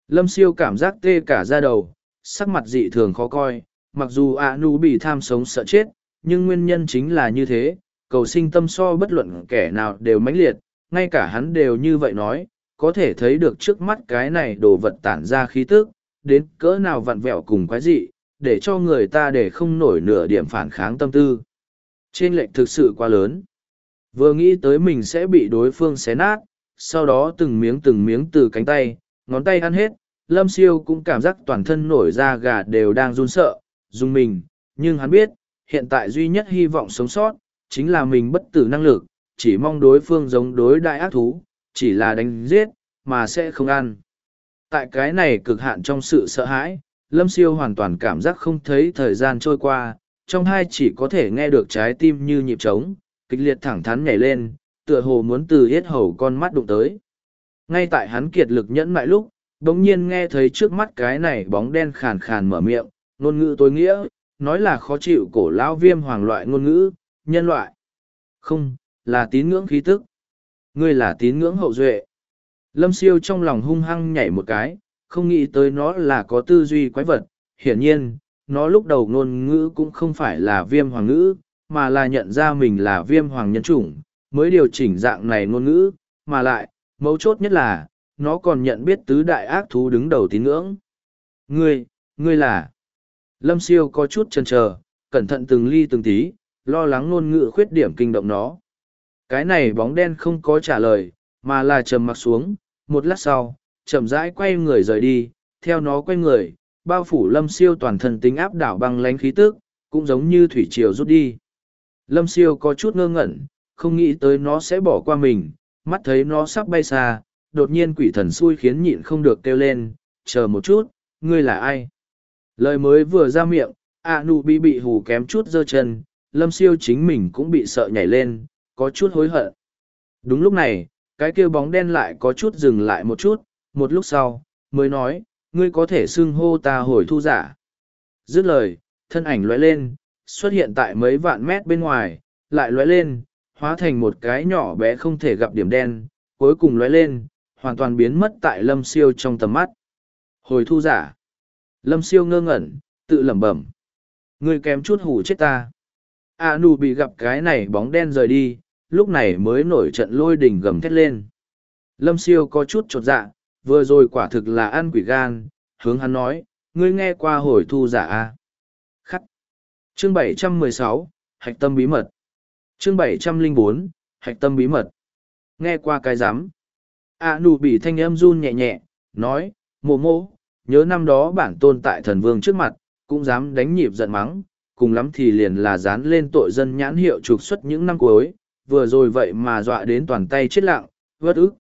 Lâm siêu cảm giác tê cả da đầu, sắc mặt dị thường khó coi, mặc dù ạ nu bị tham sống sợ chết, nhưng nguyên nhân chính là như thế, cầu sinh tâm so bất luận kẻ nào đều mãnh liệt, ngay cả hắn đều như vậy nói, có thể thấy được trước mắt cái này đồ vật tản ra khí tức, đến cỡ nào vặn vẹo cùng quái dị, để cho người ta để không nổi nửa điểm phản kháng tâm tư. Trên lệnh thực sự quá lớn. Vừa nghĩ tới mình sẽ bị đối phương xé nát, sau đó từng miếng từng miếng từ cánh tay, ngón tay ăn hết, Lâm Siêu cũng cảm giác toàn thân nổi da gà đều đang run sợ, dùng mình, nhưng hắn biết, hiện tại duy nhất hy vọng sống sót, chính là mình bất tử năng lực, chỉ mong đối phương giống đối đại ác thú, chỉ là đánh giết, mà sẽ không ăn. Tại cái này cực hạn trong sự sợ hãi, Lâm Siêu hoàn toàn cảm giác không thấy thời gian trôi qua, trong hai chỉ có thể nghe được trái tim như nhịp trống, kịch liệt thẳng thắn nhảy lên, tựa hồ muốn từ hết hầu con mắt đụng tới. Ngay tại hắn kiệt lực nhẫn mại lúc, đống nhiên nghe thấy trước mắt cái này bóng đen khàn khàn mở miệng, ngôn ngữ tối nghĩa, nói là khó chịu cổ lão viêm hoàng loại ngôn ngữ, nhân loại. Không, là tín ngưỡng khí tức. Ngươi là tín ngưỡng hậu duệ. Lâm siêu trong lòng hung hăng nhảy một cái, không nghĩ tới nó là có tư duy quái vật. Hiển nhiên, nó lúc đầu ngôn ngữ cũng không phải là viêm hoàng ngữ, mà là nhận ra mình là viêm hoàng nhân chủng, mới điều chỉnh dạng này ngôn ngữ, mà lại, mấu chốt nhất là, nó còn nhận biết tứ đại ác thú đứng đầu tín ngưỡng. Ngươi, ngươi là... Lâm siêu có chút chần chờ, cẩn thận từng ly từng tí, lo lắng ngôn ngữ khuyết điểm kinh động nó. Cái này bóng đen không có trả lời, mà là trầm mặc xuống, một lát sau, chậm rãi quay người rời đi, theo nó quay người, bao phủ lâm siêu toàn thân tính áp đảo băng lánh khí tức, cũng giống như thủy triều rút đi. Lâm siêu có chút ngơ ngẩn, không nghĩ tới nó sẽ bỏ qua mình, mắt thấy nó sắp bay xa, đột nhiên quỷ thần xui khiến nhịn không được kêu lên, chờ một chút, ngươi là ai? Lời mới vừa ra miệng, a nụ bị bị hù kém chút giơ chân lâm siêu chính mình cũng bị sợ nhảy lên có chút hối hận đúng lúc này cái kia bóng đen lại có chút dừng lại một chút một lúc sau, mới nói, ngươi có thể xưng hô ta hồi thu giả. Dứt lời, thân ảnh lóe lên, xuất hiện tại mấy vạn mét bên ngoài, lại lóe lên, hóa thành một cái nhỏ bé không thể gặp điểm đen, cuối cùng lóe lên, hoàn toàn biến mất tại lâm siêu trong tầm mắt. Hồi thu giả. Lâm siêu ngơ ngẩn, tự lẩm bẩm, ngươi kém chút hủ chết ta. A nụ bị gặp cái này bóng đen rời đi, lúc này mới nổi trận lôi đình gầm thét lên. Lâm siêu có chút chột dạ vừa rồi quả thực là ăn quỷ gan hướng hắn nói ngươi nghe qua hồi thu giả a. Khắc. Chương 716, hạch tâm bí mật. Chương 704, hạch tâm bí mật. Nghe qua cái rắm a nụ bị thanh âm run nhẹ nhẹ nói mồ mô nhớ năm đó bản tôn tại thần vương trước mặt cũng dám đánh nhịp giận mắng cùng lắm thì liền là dán lên tội dân nhãn hiệu trục xuất những năm cuối vừa rồi vậy mà dọa đến toàn tay chết lặng vớt ức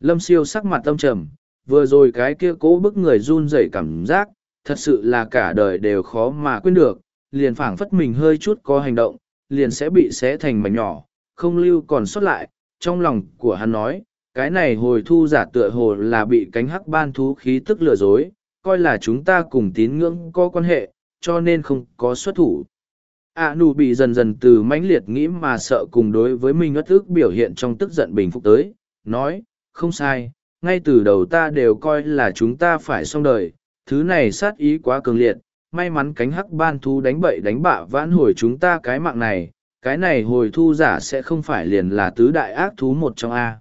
lâm siêu sắc mặt tâm trầm, vừa rồi cái kia cố bức người run rẩy cảm giác, thật sự là cả đời đều khó mà quên được, liền phảng phất mình hơi chút có hành động, liền sẽ bị xé thành mảnh nhỏ, không lưu còn sót lại, trong lòng của hắn nói, cái này hồi thu giả tựa hồ là bị cánh hắc ban thú khí tức lừa dối, coi là chúng ta cùng tín ngưỡng có quan hệ, cho nên không có xuất thủ. A nụ bị dần dần từ mãnh liệt nghĩ mà sợ cùng đối với mình ất ức biểu hiện trong tức giận bình phục tới, nói không sai ngay từ đầu ta đều coi là chúng ta phải xong đời thứ này sát ý quá cường liệt may mắn cánh hắc ban thú đánh bậy đánh bạ vãn hồi chúng ta cái mạng này cái này hồi thu giả sẽ không phải liền là tứ đại ác thú một trong a.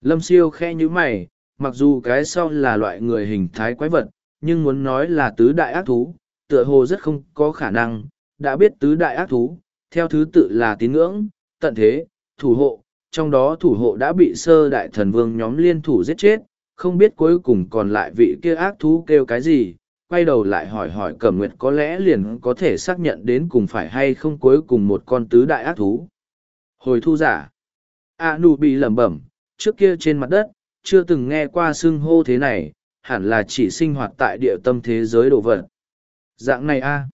Lâm siêu khe nhữ mày mặc dù cái sau là loại người hình thái quái vật nhưng muốn nói là tứ đại ác thú tựa hồ rất không có khả năng đã biết tứ đại ác thú, theo thứ tự là tín ngưỡng, tận thế, thủ hộ, trong đó thủ hộ đã bị sơ đại thần vương nhóm liên thủ giết chết, không biết cuối cùng còn lại vị kia ác thú kêu cái gì, quay đầu lại hỏi hỏi cẩm nguyệt có lẽ liền có thể xác nhận đến cùng phải hay không cuối cùng một con tứ đại ác thú. Hồi thu giả, A nụ bị lẩm bẩm, trước kia trên mặt đất, chưa từng nghe qua xưng hô thế này, hẳn là chỉ sinh hoạt tại địa tâm thế giới đồ vật. Dạng này a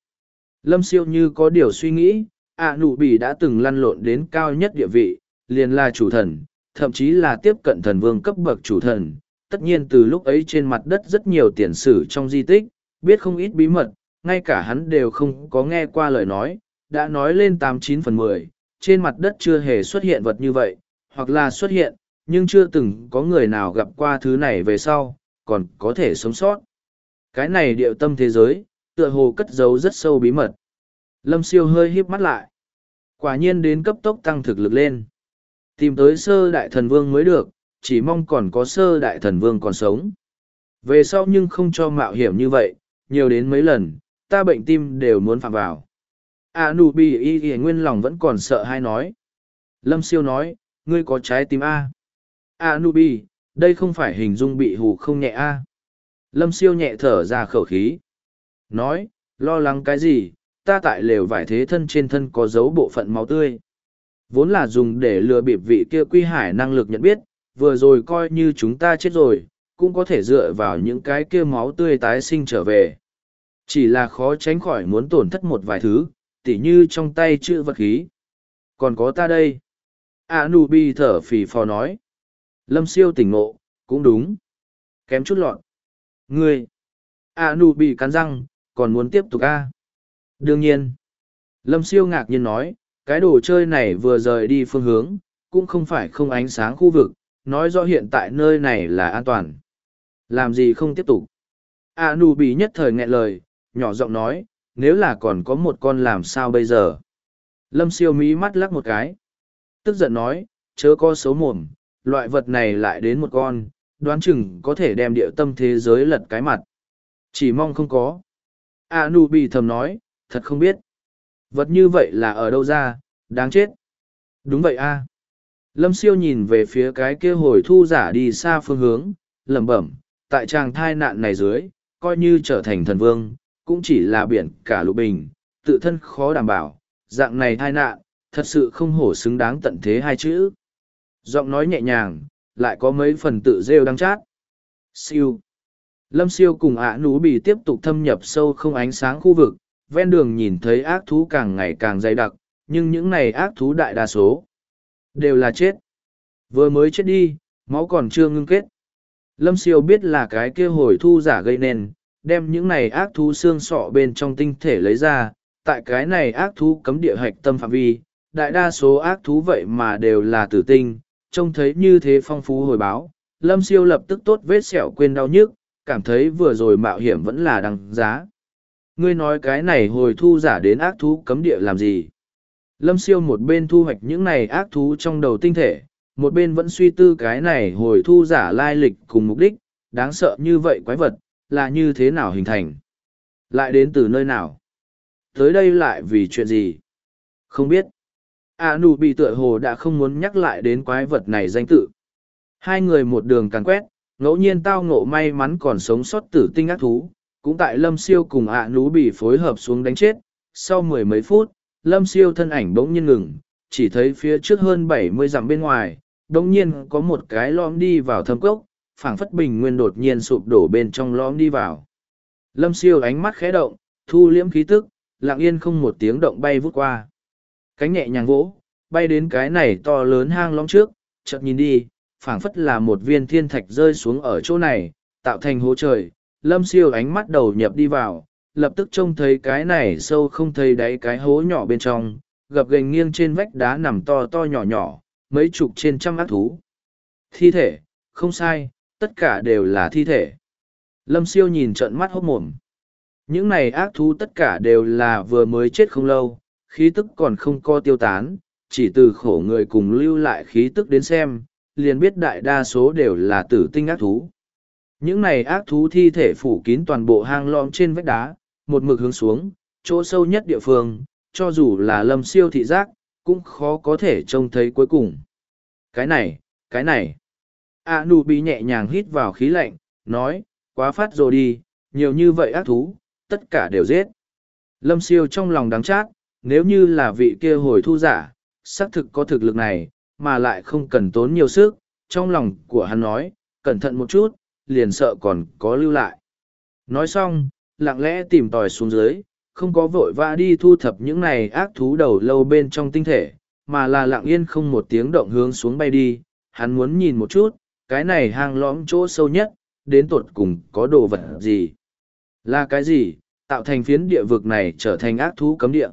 Lâm siêu như có điều suy nghĩ, a nụ bị đã từng lăn lộn đến cao nhất địa vị, liền là chủ thần, thậm chí là tiếp cận thần vương cấp bậc chủ thần. Tất nhiên từ lúc ấy trên mặt đất rất nhiều tiền sử trong di tích, biết không ít bí mật, ngay cả hắn đều không có nghe qua lời nói, đã nói lên tám chín phần mười trên mặt đất chưa hề xuất hiện vật như vậy, hoặc là xuất hiện, nhưng chưa từng có người nào gặp qua thứ này về sau, còn có thể sống sót. Cái này điệu tâm thế giới, tựa hồ cất giấu rất sâu bí mật. Lâm siêu hơi híp mắt lại. Quả nhiên đến cấp tốc tăng thực lực lên. Tìm tới sơ đại thần vương mới được, chỉ mong còn có sơ đại thần vương còn sống. Về sau nhưng không cho mạo hiểm như vậy, nhiều đến mấy lần, ta bệnh tim đều muốn phạm vào. A nụ bị y y nguyên lòng vẫn còn sợ hay nói. Lâm siêu nói, ngươi có trái tim A. A nụ bị, đây không phải hình dung bị hù không nhẹ A. Lâm siêu nhẹ thở ra khẩu khí nói, lo lắng cái gì, ta tại lều vải thế thân trên thân có dấu bộ phận máu tươi. Vốn là dùng để lừa bịp vị kia quy hải năng lực nhận biết, vừa rồi coi như chúng ta chết rồi, cũng có thể dựa vào những cái kia máu tươi tái sinh trở về. Chỉ là khó tránh khỏi muốn tổn thất một vài thứ, tỉ như trong tay chữ vật khí. Còn có ta đây. A nu bi thở phì phò nói. Lâm siêu tỉnh ngộ, cũng đúng. Kém chút lọn. Ngươi. A nu bi cắn răng, còn muốn tiếp tục a à? đương nhiên lâm siêu ngạc nhiên nói cái đồ chơi này vừa rời đi phương hướng, cũng không phải không ánh sáng khu vực, nói rõ hiện tại nơi này là an toàn. Làm gì không tiếp tục? A nụ bị nhất thời nghẹn lời, nhỏ giọng nói, nếu là còn có một con làm sao bây giờ? Lâm siêu mỹ mắt lắc một cái. Tức giận nói, chớ có xấu mồm, loại vật này lại đến một con, đoán chừng có thể đem địa tâm thế giới lật cái mặt. Chỉ mong không có. A nụ bị thầm nói, thật không biết vật như vậy là ở đâu ra? Đáng chết. Đúng vậy a. Lâm siêu nhìn về phía cái kia hồi thu giả đi xa phương hướng lẩm bẩm tại tràng thai nạn này dưới coi như trở thành thần vương cũng chỉ là biển cả lục bình tự thân khó đảm bảo dạng này thai nạn thật sự không hổ xứng đáng tận thế hai chữ. Giọng nói nhẹ nhàng lại có mấy phần tự rêu đắng chát. Siêu. Lâm siêu cùng ạ nú bị tiếp tục thâm nhập sâu không ánh sáng khu vực, ven đường nhìn thấy ác thú càng ngày càng dày đặc, nhưng những này ác thú đại đa số đều là chết. Vừa mới chết đi, máu còn chưa ngưng kết. Lâm siêu biết là cái kia hồi thu giả gây nên, đem những này ác thú xương sọ bên trong tinh thể lấy ra, tại cái này ác thú cấm địa hạch tâm phạm vi, đại đa số ác thú vậy mà đều là tử tinh, trông thấy như thế phong phú hồi báo, lâm siêu lập tức tốt vết sẹo quên đau nhức, cảm thấy vừa rồi mạo hiểm vẫn là đằng giá. Ngươi nói cái này hồi thu giả đến ác thú cấm địa làm gì? Lâm siêu một bên thu hoạch những này ác thú trong đầu tinh thể, một bên vẫn suy tư cái này hồi thu giả lai lịch cùng mục đích, đáng sợ như vậy quái vật, là như thế nào hình thành? Lại đến từ nơi nào? Tới đây lại vì chuyện gì? Không biết. A nụ bị tựa hồ đã không muốn nhắc lại đến quái vật này danh tự. Hai người một đường càn quét, ngẫu nhiên tao ngộ may mắn còn sống sót tử tinh ác thú, cũng tại lâm siêu cùng ạ nú bị phối hợp xuống đánh chết. Sau mười mấy phút, lâm siêu thân ảnh bỗng nhiên ngừng, chỉ thấy phía trước hơn bảy mươi dặm bên ngoài, bỗng nhiên có một cái lõm đi vào thâm cốc, phảng phất bình nguyên đột nhiên sụp đổ bên trong lõm đi vào. Lâm siêu ánh mắt khẽ động, thu liễm khí tức, lặng yên không một tiếng động bay vút qua. Cánh nhẹ nhàng vỗ, bay đến cái này to lớn hang lõm trước, chợt nhìn đi, phảng phất là một viên thiên thạch rơi xuống ở chỗ này, tạo thành hố trời. Lâm siêu ánh mắt đầu nhập đi vào, lập tức trông thấy cái này sâu không thấy đáy cái hố nhỏ bên trong, gập gành nghiêng trên vách đá nằm to to nhỏ nhỏ, mấy chục trên trăm ác thú. Thi thể, không sai, tất cả đều là thi thể. Lâm siêu nhìn trận mắt hốc mồm. Những này ác thú tất cả đều là vừa mới chết không lâu, khí tức còn không co tiêu tán, chỉ từ khổ người cùng lưu lại khí tức đến xem, liền biết đại đa số đều là tử tinh ác thú. Những này ác thú thi thể phủ kín toàn bộ hang lõm trên vách đá, một mực hướng xuống, chỗ sâu nhất địa phương, cho dù là lâm siêu thị giác, cũng khó có thể trông thấy cuối cùng. Cái này, cái này. A nụ bị nhẹ nhàng hít vào khí lạnh, nói, quá phát rồi đi, nhiều như vậy ác thú, tất cả đều giết. Lâm siêu trong lòng đáng chát, nếu như là vị kia hồi thu giả, xác thực có thực lực này, mà lại không cần tốn nhiều sức, trong lòng của hắn nói, cẩn thận một chút, liền sợ còn có lưu lại. Nói xong, lặng lẽ tìm tòi xuống dưới, không có vội vã đi thu thập những này ác thú đầu lâu bên trong tinh thể, mà là lặng yên không một tiếng động hướng xuống bay đi, hắn muốn nhìn một chút, cái này hang lõm chỗ sâu nhất, đến tột cùng có đồ vật gì. Là cái gì, tạo thành phiến địa vực này trở thành ác thú cấm địa.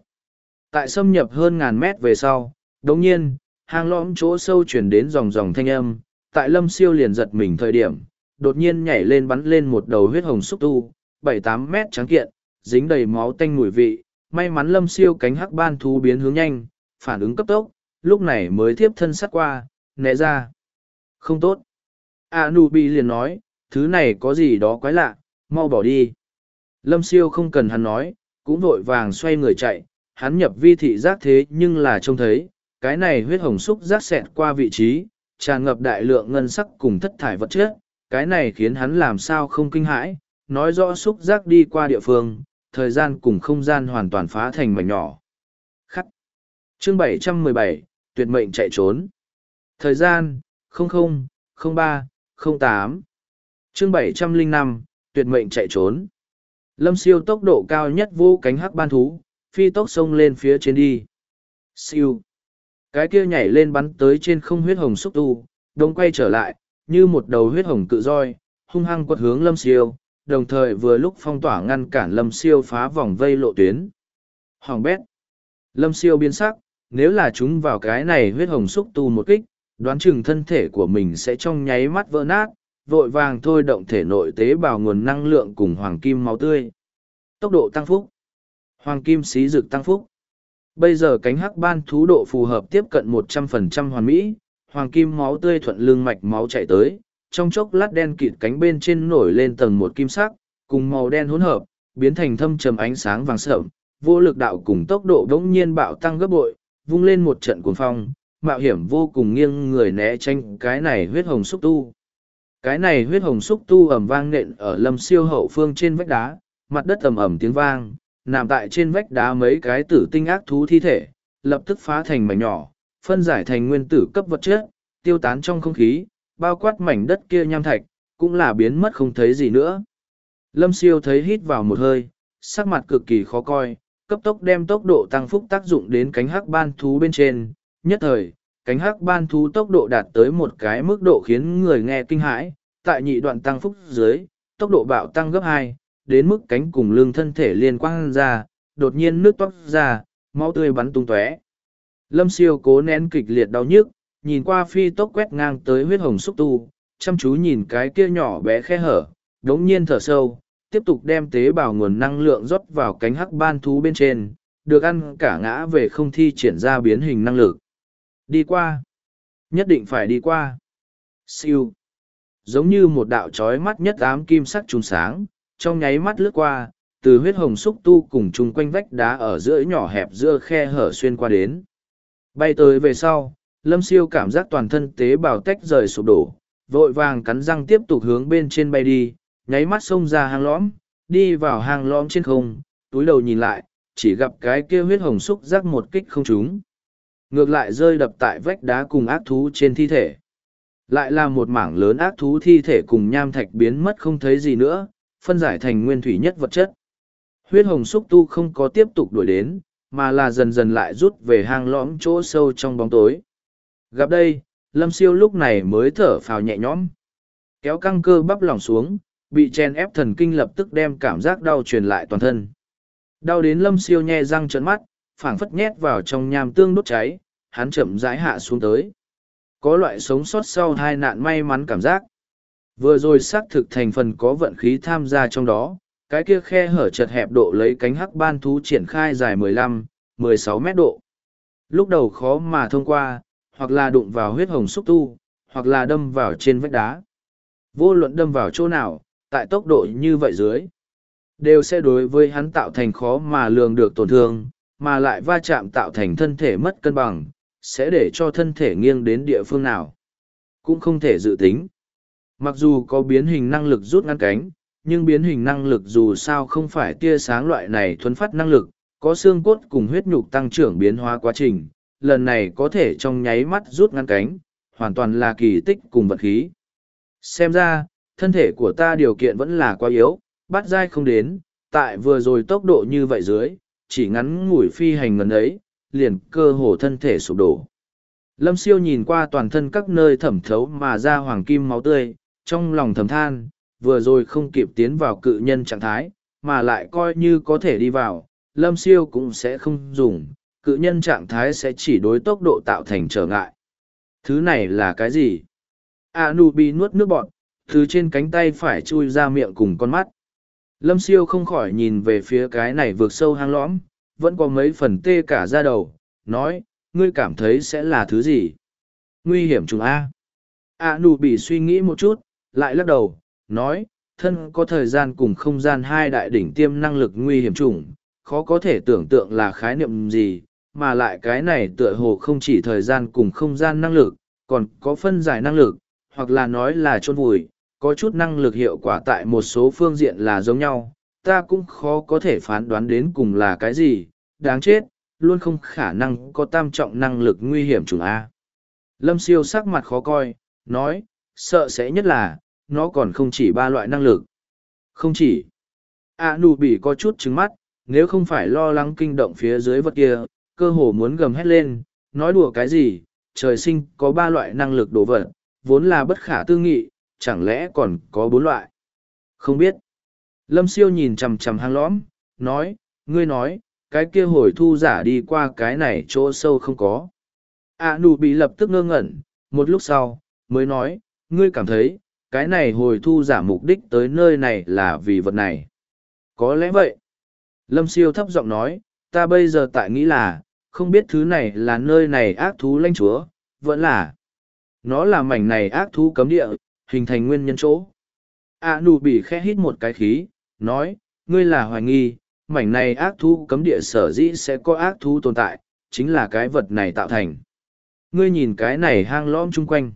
Tại xâm nhập hơn ngàn mét về sau, đồng nhiên, hang lõm chỗ sâu chuyển đến dòng dòng thanh âm, tại lâm siêu liền giật mình thời điểm, đột nhiên nhảy lên bắn lên một đầu huyết hồng xúc tu, bảy tám mét trắng kiện, dính đầy máu tanh mùi vị, may mắn lâm siêu cánh hắc ban thú biến hướng nhanh, phản ứng cấp tốc, lúc này mới tiếp thân sát qua, né ra. Không tốt. A nu bị liền nói, thứ này có gì đó quái lạ, mau bỏ đi. Lâm siêu không cần hắn nói, cũng vội vàng xoay người chạy, hắn nhập vi thị giác thế nhưng là trông thấy, cái này huyết hồng xúc rác xẹt qua vị trí, tràn ngập đại lượng ngân sắc cùng thất thải vật chất, cái này khiến hắn làm sao không kinh hãi, nói rõ xúc giác đi qua địa phương, thời gian cùng không gian hoàn toàn phá thành mảnh nhỏ. Khắc. Chương 717, tuyệt mệnh chạy trốn. Thời gian, 00, 03, 08. Chương 705, tuyệt mệnh chạy trốn. Lâm siêu tốc độ cao nhất vô cánh hắc ban thú, phi tốc sông lên phía trên đi. Siêu. Cái kia nhảy lên bắn tới trên không huyết hồng xúc tu, đông quay trở lại, như một đầu huyết hồng cự roi, hung hăng quật hướng lâm siêu, đồng thời vừa lúc phong tỏa ngăn cản lâm siêu phá vòng vây lộ tuyến. Hoàng bét. Lâm siêu biến sắc, nếu là chúng vào cái này huyết hồng xúc tu một kích, đoán chừng thân thể của mình sẽ trong nháy mắt vỡ nát, vội vàng thôi động thể nội tế bào nguồn năng lượng cùng hoàng kim máu tươi. Tốc độ tăng phúc. Hoàng kim xí rực tăng phúc. Bây giờ cánh hắc ban thú độ phù hợp tiếp cận 100% hoàn mỹ, hoàng kim máu tươi thuận lưng mạch máu chạy tới, trong chốc lát đen kịt cánh bên trên nổi lên tầng một kim sắc, cùng màu đen hỗn hợp, biến thành thâm trầm ánh sáng vàng sợm, vô lực đạo cùng tốc độ đống nhiên bạo tăng gấp bội, vung lên một trận cuồng phong, mạo hiểm vô cùng nghiêng người né tranh cái này huyết hồng xúc tu. Cái này huyết hồng xúc tu ẩm vang nện ở lâm siêu hậu phương trên vách đá, mặt đất ầm ầm tiếng vang, nằm tại trên vách đá mấy cái tử tinh ác thú thi thể, lập tức phá thành mảnh nhỏ, phân giải thành nguyên tử cấp vật chất, tiêu tán trong không khí, bao quát mảnh đất kia nham thạch, cũng là biến mất không thấy gì nữa. Lâm siêu thấy hít vào một hơi, sắc mặt cực kỳ khó coi, cấp tốc đem tốc độ tăng phúc tác dụng đến cánh hắc ban thú bên trên, nhất thời, cánh hắc ban thú tốc độ đạt tới một cái mức độ khiến người nghe kinh hãi, tại nhị đoạn tăng phúc dưới, tốc độ bạo tăng gấp hai, đến mức cánh cùng lưng thân thể liên quan ra, đột nhiên nước toát ra, máu tươi bắn tung tóe. Lâm siêu cố nén kịch liệt đau nhức, nhìn qua phi tốc quét ngang tới huyết hồng xúc tu, chăm chú nhìn cái kia nhỏ bé khe hở, đống nhiên thở sâu, tiếp tục đem tế bào nguồn năng lượng rót vào cánh hắc ban thú bên trên, được ăn cả ngã về không thi triển ra biến hình năng lực. Đi qua. Nhất định phải đi qua. Siêu. Giống như một đạo trói mắt nhất ám kim sắc trùng sáng, trong nháy mắt lướt qua, từ huyết hồng xúc tu cùng chung quanh vách đá ở giữa nhỏ hẹp giữa khe hở xuyên qua đến. Bay tới về sau, lâm siêu cảm giác toàn thân tế bào tách rời sụp đổ, vội vàng cắn răng tiếp tục hướng bên trên bay đi, nháy mắt xông ra hang lõm, đi vào hang lõm trên không, túi đầu nhìn lại, chỉ gặp cái kia huyết hồng xúc rắc một kích không trúng. Ngược lại rơi đập tại vách đá cùng ác thú trên thi thể. Lại là một mảng lớn ác thú thi thể cùng nham thạch biến mất không thấy gì nữa, phân giải thành nguyên thủy nhất vật chất. Huyết hồng xúc tu không có tiếp tục đuổi đến, mà là dần dần lại rút về hang lõm chỗ sâu trong bóng tối. Gặp đây, lâm siêu lúc này mới thở phào nhẹ nhõm. Kéo căng cơ bắp lỏng xuống, bị chen ép thần kinh lập tức đem cảm giác đau truyền lại toàn thân. Đau đến lâm siêu nhe răng trợn mắt, phảng phất nhét vào trong nham tương đốt cháy, hắn chậm rãi hạ xuống tới. Có loại sống sót sau hai nạn may mắn cảm giác. Vừa rồi xác thực thành phần có vận khí tham gia trong đó, cái kia khe hở chật hẹp độ lấy cánh hắc ban thú triển khai dài 15, 16 mét độ. Lúc đầu khó mà thông qua, hoặc là đụng vào huyết hồng xúc tu, hoặc là đâm vào trên vách đá. Vô luận đâm vào chỗ nào, tại tốc độ như vậy dưới, đều sẽ đối với hắn tạo thành khó mà lường được tổn thương, mà lại va chạm tạo thành thân thể mất cân bằng, sẽ để cho thân thể nghiêng đến địa phương nào. Cũng không thể dự tính. Mặc dù có biến hình năng lực rút ngăn cánh, nhưng biến hình năng lực dù sao không phải tia sáng loại này thuấn phát năng lực, có xương cốt cùng huyết nhục tăng trưởng biến hóa quá trình, lần này có thể trong nháy mắt rút ngăn cánh, hoàn toàn là kỳ tích cùng vật khí. Xem ra, thân thể của ta điều kiện vẫn là quá yếu, bắt dai không đến, tại vừa rồi tốc độ như vậy dưới, chỉ ngắn ngủi phi hành ngần ấy, liền cơ hồ thân thể sụp đổ. Lâm siêu nhìn qua toàn thân các nơi thẩm thấu mà ra hoàng kim máu tươi, trong lòng thầm than, vừa rồi không kịp tiến vào cự nhân trạng thái, mà lại coi như có thể đi vào, lâm siêu cũng sẽ không dùng, cự nhân trạng thái sẽ chỉ đối tốc độ tạo thành trở ngại. Thứ này là cái gì? Anubi nuốt nước bọt, từ trên cánh tay phải chui ra miệng cùng con mắt. Lâm siêu không khỏi nhìn về phía cái này vượt sâu hang lõm, vẫn có mấy phần tê cả ra đầu, nói, ngươi cảm thấy sẽ là thứ gì? Nguy hiểm chúng A. A nụ bị suy nghĩ một chút, lại lắc đầu, nói, thân có thời gian cùng không gian hai đại đỉnh tiêm năng lực nguy hiểm trùng, khó có thể tưởng tượng là khái niệm gì, mà lại cái này tựa hồ không chỉ thời gian cùng không gian năng lực, còn có phân giải năng lực, hoặc là nói là chôn vùi, có chút năng lực hiệu quả tại một số phương diện là giống nhau, ta cũng khó có thể phán đoán đến cùng là cái gì, đáng chết, luôn không khả năng có tam trọng năng lực nguy hiểm chủng A. Lâm siêu sắc mặt khó coi, nói, sợ sẽ nhất là, nó còn không chỉ ba loại năng lực. Không chỉ. A nụ bị có chút trứng mắt, nếu không phải lo lắng kinh động phía dưới vật kia, cơ hồ muốn gầm hét lên, nói đùa cái gì, trời sinh có ba loại năng lực đồ vật, vốn là bất khả tư nghị, chẳng lẽ còn có bốn loại? Không biết. Lâm siêu nhìn chằm chằm hang lõm, nói, ngươi nói, cái kia hồi thu giả đi qua cái này chỗ sâu không có. A nụ bị lập tức ngơ ngẩn, một lúc sau, mới nói, ngươi cảm thấy, cái này hồi thu giả mục đích tới nơi này là vì vật này. Có lẽ vậy. Lâm siêu thấp giọng nói, ta bây giờ tại nghĩ là, không biết thứ này là nơi này ác thú lanh chúa, vẫn là. Nó là mảnh này ác thú cấm địa, hình thành nguyên nhân chỗ. A nụ bị khẽ hít một cái khí, nói, ngươi là hoài nghi, mảnh này ác thú cấm địa sở dĩ sẽ có ác thú tồn tại, chính là cái vật này tạo thành. Ngươi nhìn cái này hang lõm chung quanh.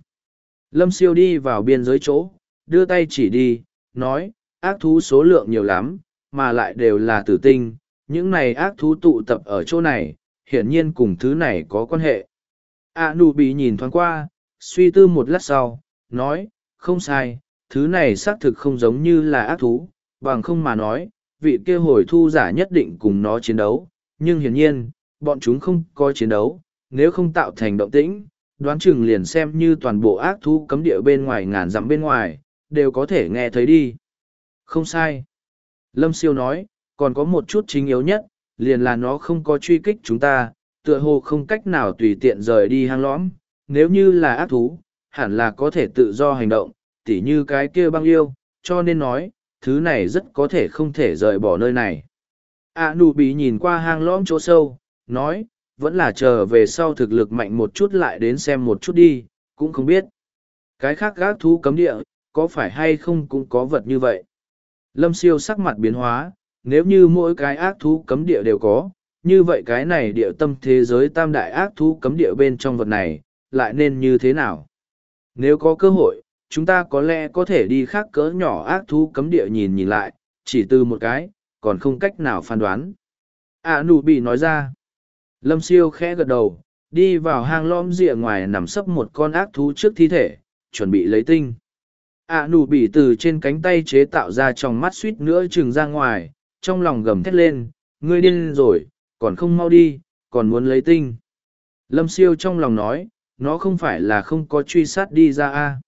Lâm siêu đi vào biên giới chỗ, đưa tay chỉ đi, nói, ác thú số lượng nhiều lắm, mà lại đều là tử tinh, những này ác thú tụ tập ở chỗ này, hiển nhiên cùng thứ này có quan hệ. A nụ bị nhìn thoáng qua, suy tư một lát sau, nói, không sai, thứ này xác thực không giống như là ác thú, bằng không mà nói, vị kia hồi thu giả nhất định cùng nó chiến đấu, nhưng hiển nhiên, bọn chúng không có chiến đấu, nếu không tạo thành động tĩnh, đoán chừng liền xem như toàn bộ ác thú cấm địa bên ngoài ngàn dặm bên ngoài, đều có thể nghe thấy đi. Không sai. Lâm Siêu nói, còn có một chút chính yếu nhất, liền là nó không có truy kích chúng ta, tựa hồ không cách nào tùy tiện rời đi hang lõm, nếu như là ác thú, hẳn là có thể tự do hành động, tỉ như cái kia băng yêu, cho nên nói, thứ này rất có thể không thể rời bỏ nơi này. A nụ bị nhìn qua hang lõm chỗ sâu, nói, vẫn là chờ về sau thực lực mạnh một chút lại đến xem một chút đi, cũng không biết. Cái khác gác thú cấm địa, có phải hay không cũng có vật như vậy. Lâm siêu sắc mặt biến hóa, nếu như mỗi cái ác thú cấm địa đều có, như vậy cái này địa tâm thế giới tam đại ác thú cấm địa bên trong vật này, lại nên như thế nào? Nếu có cơ hội, chúng ta có lẽ có thể đi khác cỡ nhỏ ác thú cấm địa nhìn nhìn lại, chỉ từ một cái, còn không cách nào phán đoán. À nụ bị nói ra. Lâm siêu khẽ gật đầu, đi vào hang lom rìa ngoài nằm sấp một con ác thú trước thi thể, chuẩn bị lấy tinh. À nụ Bỉ từ trên cánh tay chế tạo ra trong mắt suýt nữa chừng ra ngoài, trong lòng gầm thét lên, ngươi điên rồi, còn không mau đi, còn muốn lấy tinh. Lâm siêu trong lòng nói, nó không phải là không có truy sát đi ra a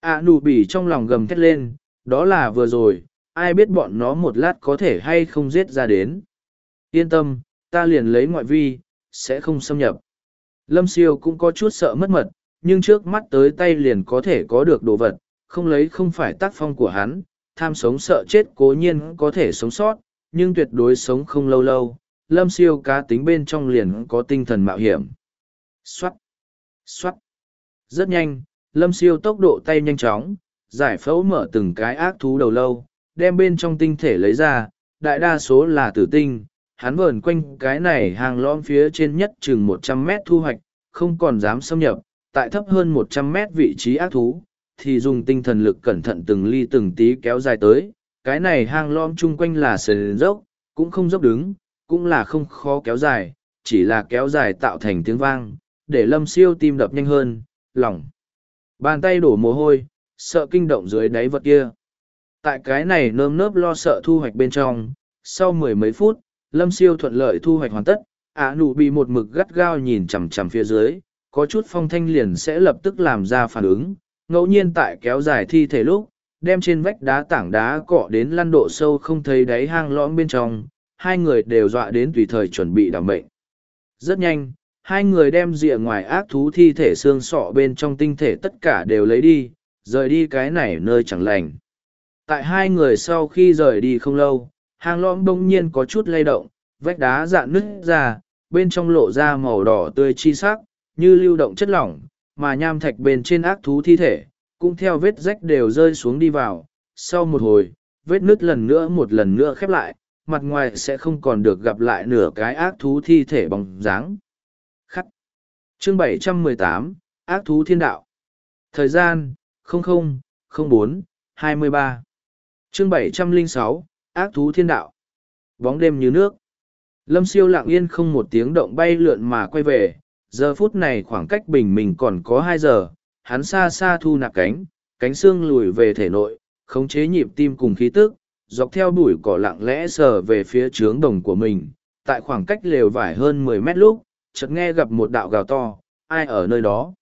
ạ nụ bỉ trong lòng gầm thét lên đó là vừa rồi ai biết bọn nó một lát có thể hay không giết ra đến yên tâm ta liền lấy ngoại vi sẽ không xâm nhập lâm siêu cũng có chút sợ mất mật nhưng trước mắt tới tay liền có thể có được đồ vật không lấy không phải tác phong của hắn tham sống sợ chết cố nhiên có thể sống sót nhưng tuyệt đối sống không lâu lâu lâm siêu cá tính bên trong liền có tinh thần mạo hiểm xoát Xoát. Rất nhanh, lâm siêu tốc độ tay nhanh chóng, giải phẫu mở từng cái ác thú đầu lâu, đem bên trong tinh thể lấy ra, đại đa số là tử tinh. Hắn vờn quanh cái này hàng lõm phía trên nhất chừng một trăm mét thu hoạch, không còn dám xâm nhập, tại thấp hơn một trăm mét vị trí ác thú, thì dùng tinh thần lực cẩn thận từng ly từng tí kéo dài tới. Cái này hang lõm chung quanh là sền dốc, cũng không dốc đứng, cũng là không khó kéo dài, chỉ là kéo dài tạo thành tiếng vang, để lâm siêu tim đập nhanh hơn lỏng. bàn tay đổ mồ hôi sợ kinh động dưới đáy vật kia tại cái này nơm nớp lo sợ thu hoạch bên trong sau mười mấy phút lâm siêu thuận lợi thu hoạch hoàn tất ả nụ bị một mực gắt gao nhìn chằm chằm phía dưới, có chút phong thanh liền sẽ lập tức làm ra phản ứng, ngẫu nhiên tại kéo dài thi thể lúc, đem trên vách đá tảng đá cọ đến lăn độ sâu không thấy đáy hang lõm bên trong, hai người đều dọa đến tùy thời chuẩn bị đảm bệnh. Rất nhanh, hai người đem rìa ngoài ác thú thi thể xương sọ bên trong tinh thể tất cả đều lấy đi, rời đi cái này nơi chẳng lành. Tại hai người sau khi rời đi không lâu hang lõm bỗng nhiên có chút lay động vách đá dạn nứt ra bên trong lộ ra màu đỏ tươi chi sắc như lưu động chất lỏng mà nham thạch bên trên ác thú thi thể cũng theo vết rách đều rơi xuống đi vào. Sau một hồi vết nứt lần nữa một lần nữa khép lại mặt ngoài sẽ không còn được gặp lại nửa cái ác thú thi thể bóng dáng. Chương 718, ác thú thiên đạo. Thời gian 0004 23 chương 706, ác thú thiên đạo. Bóng đêm như nước. Lâm siêu lặng yên không một tiếng động bay lượn mà quay về. Giờ phút này khoảng cách bình mình còn có hai giờ. Hắn xa xa thu nạp cánh cánh xương lùi về thể nội khống chế nhịp tim cùng khí tức dọc theo bụi cỏ lặng lẽ sờ về phía trướng đồng của mình. Tại khoảng cách lều vải hơn mười mét lúc chợt nghe gặp một đạo gào to, ai ở nơi đó.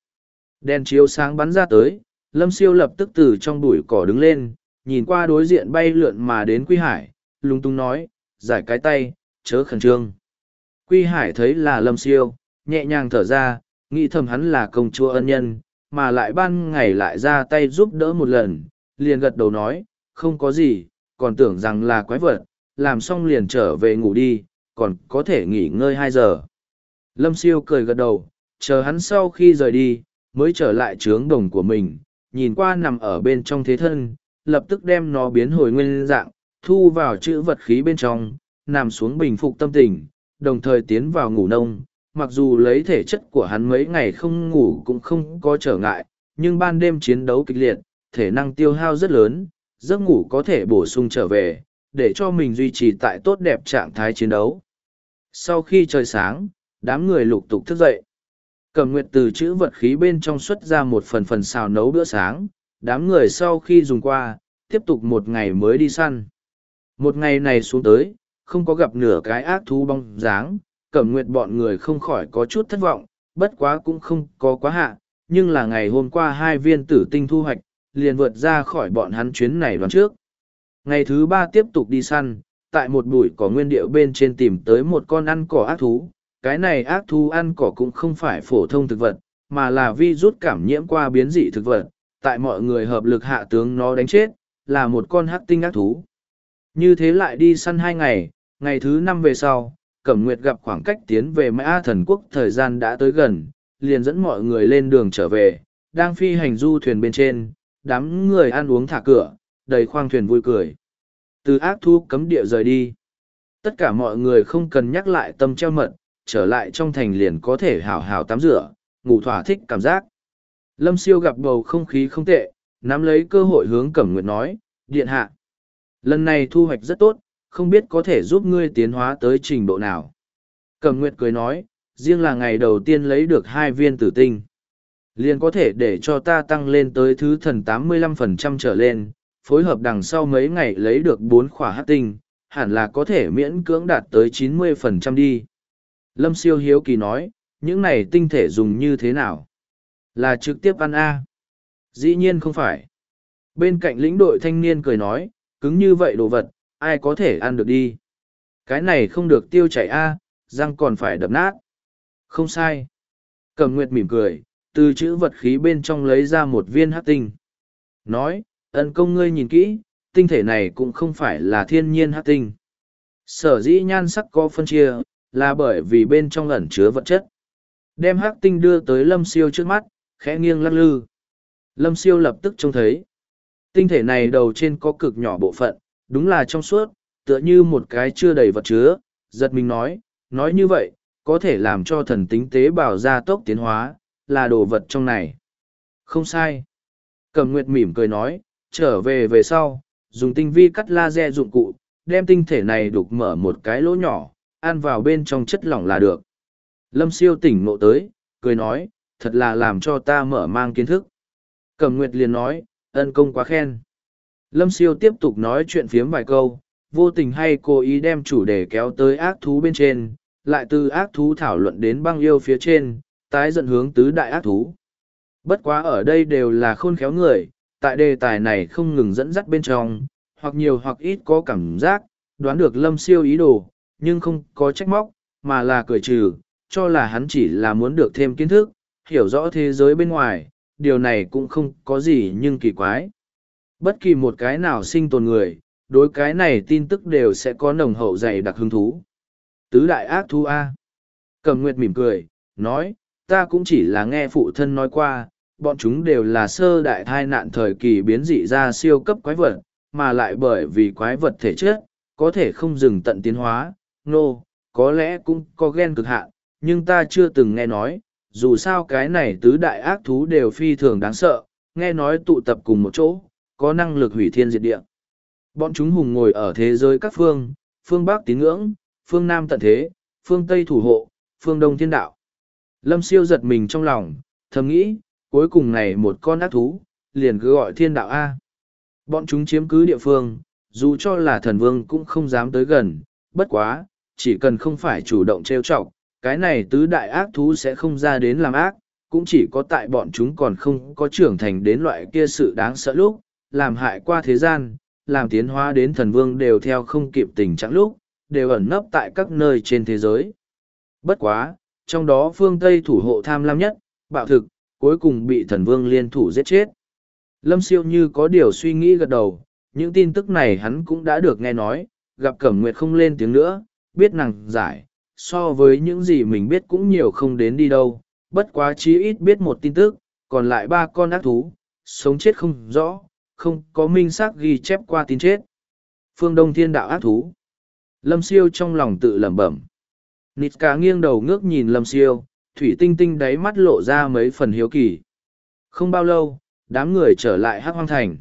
Đèn chiếu sáng bắn ra tới, Lâm Siêu lập tức từ trong bụi cỏ đứng lên, nhìn qua đối diện bay lượn mà đến Quy Hải, lung tung nói, giải cái tay, chớ khẩn trương. Quy Hải thấy là Lâm Siêu, nhẹ nhàng thở ra, nghĩ thầm hắn là công chúa ân nhân, mà lại ban ngày lại ra tay giúp đỡ một lần, liền gật đầu nói, không có gì, còn tưởng rằng là quái vật, làm xong liền trở về ngủ đi, còn có thể nghỉ ngơi hai giờ. Lâm siêu cười gật đầu, chờ hắn sau khi rời đi, mới trở lại trướng đồng của mình, nhìn qua nằm ở bên trong thế thân, lập tức đem nó biến hồi nguyên dạng, thu vào chữ vật khí bên trong, nằm xuống bình phục tâm tình, đồng thời tiến vào ngủ nông. Mặc dù lấy thể chất của hắn mấy ngày không ngủ cũng không có trở ngại, nhưng ban đêm chiến đấu kịch liệt, thể năng tiêu hao rất lớn, giấc ngủ có thể bổ sung trở về, để cho mình duy trì tại tốt đẹp trạng thái chiến đấu. Sau khi trời sáng, đám người lục tục thức dậy. Cẩm nguyệt từ chữ vật khí bên trong xuất ra một phần phần xào nấu bữa sáng, đám người sau khi dùng qua, tiếp tục một ngày mới đi săn. Một ngày này xuống tới, không có gặp nửa cái ác thú bóng dáng, cẩm nguyện bọn người không khỏi có chút thất vọng, bất quá cũng không có quá hạ, nhưng là ngày hôm qua hai viên tử tinh thu hoạch, liền vượt ra khỏi bọn hắn chuyến này đoán trước. Ngày thứ ba tiếp tục đi săn, tại một bụi cỏ nguyên điệu bên trên tìm tới một con ăn cỏ ác thú. Cái này ác thú ăn cỏ cũng không phải phổ thông thực vật, mà là vi rút cảm nhiễm qua biến dị thực vật. Tại mọi người hợp lực hạ tướng nó đánh chết, là một con hắc tinh ác thú. Như thế lại đi săn hai ngày, ngày thứ năm về sau, Cẩm Nguyệt gặp khoảng cách tiến về Mã Thần Quốc thời gian đã tới gần, liền dẫn mọi người lên đường trở về, đang phi hành du thuyền bên trên, đám người ăn uống thả cửa, đầy khoang thuyền vui cười. Từ ác thu cấm địa rời đi. Tất cả mọi người không cần nhắc lại tâm treo mật, trở lại trong thành liền có thể hào hào tắm rửa, ngủ thỏa thích cảm giác. Lâm siêu gặp bầu không khí không tệ, nắm lấy cơ hội hướng Cẩm Nguyệt nói, điện hạ. Lần này thu hoạch rất tốt, không biết có thể giúp ngươi tiến hóa tới trình độ nào. Cẩm Nguyệt cười nói, riêng là ngày đầu tiên lấy được hai viên tử tinh. Liền có thể để cho ta tăng lên tới thứ thần 85% trở lên, phối hợp đằng sau mấy ngày lấy được bốn khỏa hát tinh, hẳn là có thể miễn cưỡng đạt tới 90% đi. Lâm siêu hiếu kỳ nói, những này tinh thể dùng như thế nào? Là trực tiếp ăn A. Dĩ nhiên không phải. Bên cạnh lĩnh đội thanh niên cười nói, cứng như vậy đồ vật, ai có thể ăn được đi. Cái này không được tiêu chảy A, răng còn phải đập nát. Không sai. Cầm Nguyệt mỉm cười, từ chữ vật khí bên trong lấy ra một viên hát tinh. Nói, ân công ngươi nhìn kỹ, tinh thể này cũng không phải là thiên nhiên hát tinh. Sở dĩ nhan sắc có phân chia, là bởi vì bên trong ẩn chứa vật chất. Đem hát tinh đưa tới lâm siêu trước mắt, khẽ nghiêng lắc lư. Lâm siêu lập tức trông thấy. Tinh thể này đầu trên có cực nhỏ bộ phận, đúng là trong suốt, tựa như một cái chưa đầy vật chứa. Giật mình nói, nói như vậy, có thể làm cho thần tính tế bào gia tốc tiến hóa, là đồ vật trong này. Không sai. Cầm Nguyệt mỉm cười nói, trở về về sau, dùng tinh vi cắt laser dụng cụ, đem tinh thể này đục mở một cái lỗ nhỏ, ăn vào bên trong chất lỏng là được. Lâm siêu tỉnh ngộ tới, cười nói, thật là làm cho ta mở mang kiến thức. Cẩm Nguyệt liền nói, ân công quá khen. Lâm siêu tiếp tục nói chuyện phiếm vài câu, vô tình hay cố ý đem chủ đề kéo tới ác thú bên trên, lại từ ác thú thảo luận đến băng yêu phía trên, tái dẫn hướng tứ đại ác thú. Bất quá ở đây đều là khôn khéo người, tại đề tài này không ngừng dẫn dắt bên trong, hoặc nhiều hoặc ít có cảm giác, đoán được lâm siêu ý đồ, nhưng không có trách móc, mà là cười trừ, cho là hắn chỉ là muốn được thêm kiến thức, hiểu rõ thế giới bên ngoài, điều này cũng không có gì nhưng kỳ quái. Bất kỳ một cái nào sinh tồn người, đối cái này tin tức đều sẽ có nồng hậu dày đặc hứng thú. Tứ đại ác thú A. Cầm Nguyệt mỉm cười, nói, ta cũng chỉ là nghe phụ thân nói qua, bọn chúng đều là sơ đại thai nạn thời kỳ biến dị ra siêu cấp quái vật, mà lại bởi vì quái vật thể chất, có thể không dừng tận tiến hóa, nô, no, có lẽ cũng có ghen cực hạn, nhưng ta chưa từng nghe nói, dù sao cái này tứ đại ác thú đều phi thường đáng sợ, nghe nói tụ tập cùng một chỗ, có năng lực hủy thiên diệt địa. Bọn chúng hùng ngồi ở thế giới các phương, phương Bắc tín ngưỡng, phương Nam tận thế, phương Tây thủ hộ, phương Đông thiên đạo. Lâm siêu giật mình trong lòng, thầm nghĩ, cuối cùng này một con ác thú, liền cứ gọi thiên đạo A. Bọn chúng chiếm cứ địa phương, dù cho là thần vương cũng không dám tới gần, bất quá, chỉ cần không phải chủ động trêu chọc, cái này tứ đại ác thú sẽ không ra đến làm ác, cũng chỉ có tại bọn chúng còn không có trưởng thành đến loại kia sự đáng sợ lúc, làm hại qua thế gian, làm tiến hóa đến thần vương đều theo không kịp tình trạng lúc, đều ẩn nấp tại các nơi trên thế giới. Bất quá, trong đó phương Tây thủ hộ tham lam nhất, bạo thực, cuối cùng bị thần vương liên thủ giết chết. Lâm siêu như có điều suy nghĩ gật đầu, những tin tức này hắn cũng đã được nghe nói, gặp Cẩm Nguyệt không lên tiếng nữa, biết nàng giải, so với những gì mình biết cũng nhiều không đến đi đâu, bất quá chí ít biết một tin tức, còn lại ba con ác thú, sống chết không rõ, không có minh xác ghi chép qua tin chết. Phương Đông Thiên Đạo ác thú. Lâm siêu trong lòng tự lẩm bẩm. Nịt cả nghiêng đầu ngước nhìn lâm siêu, thủy tinh tinh đáy mắt lộ ra mấy phần hiếu kỳ. Không bao lâu, đám người trở lại hát hoang thành.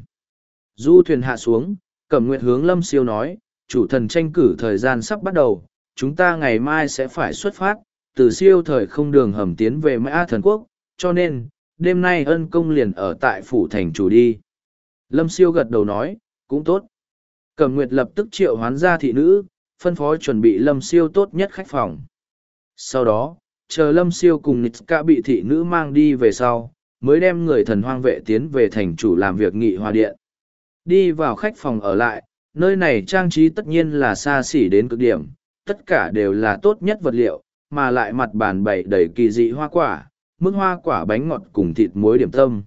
Du thuyền hạ xuống, cẩm nguyệt hướng lâm siêu nói, chủ thần tranh cử thời gian sắp bắt đầu, chúng ta ngày mai sẽ phải xuất phát, từ siêu thời không đường hầm tiến về mã thần quốc, cho nên, đêm nay ân công liền ở tại phủ thành chủ đi. Lâm siêu gật đầu nói, cũng tốt. Cẩm nguyệt lập tức triệu hoán ra thị nữ, phân phó chuẩn bị lâm siêu tốt nhất khách phòng sau đó chờ lâm siêu cùng nitska bị thị nữ mang đi về sau mới đem người thần hoang vệ tiến về thành chủ làm việc nghị hòa điện đi vào khách phòng ở lại nơi này trang trí tất nhiên là xa xỉ đến cực điểm tất cả đều là tốt nhất vật liệu, mà lại mặt bàn bày đầy kỳ dị hoa quả, mức hoa quả bánh ngọt cùng thịt muối điểm tâm.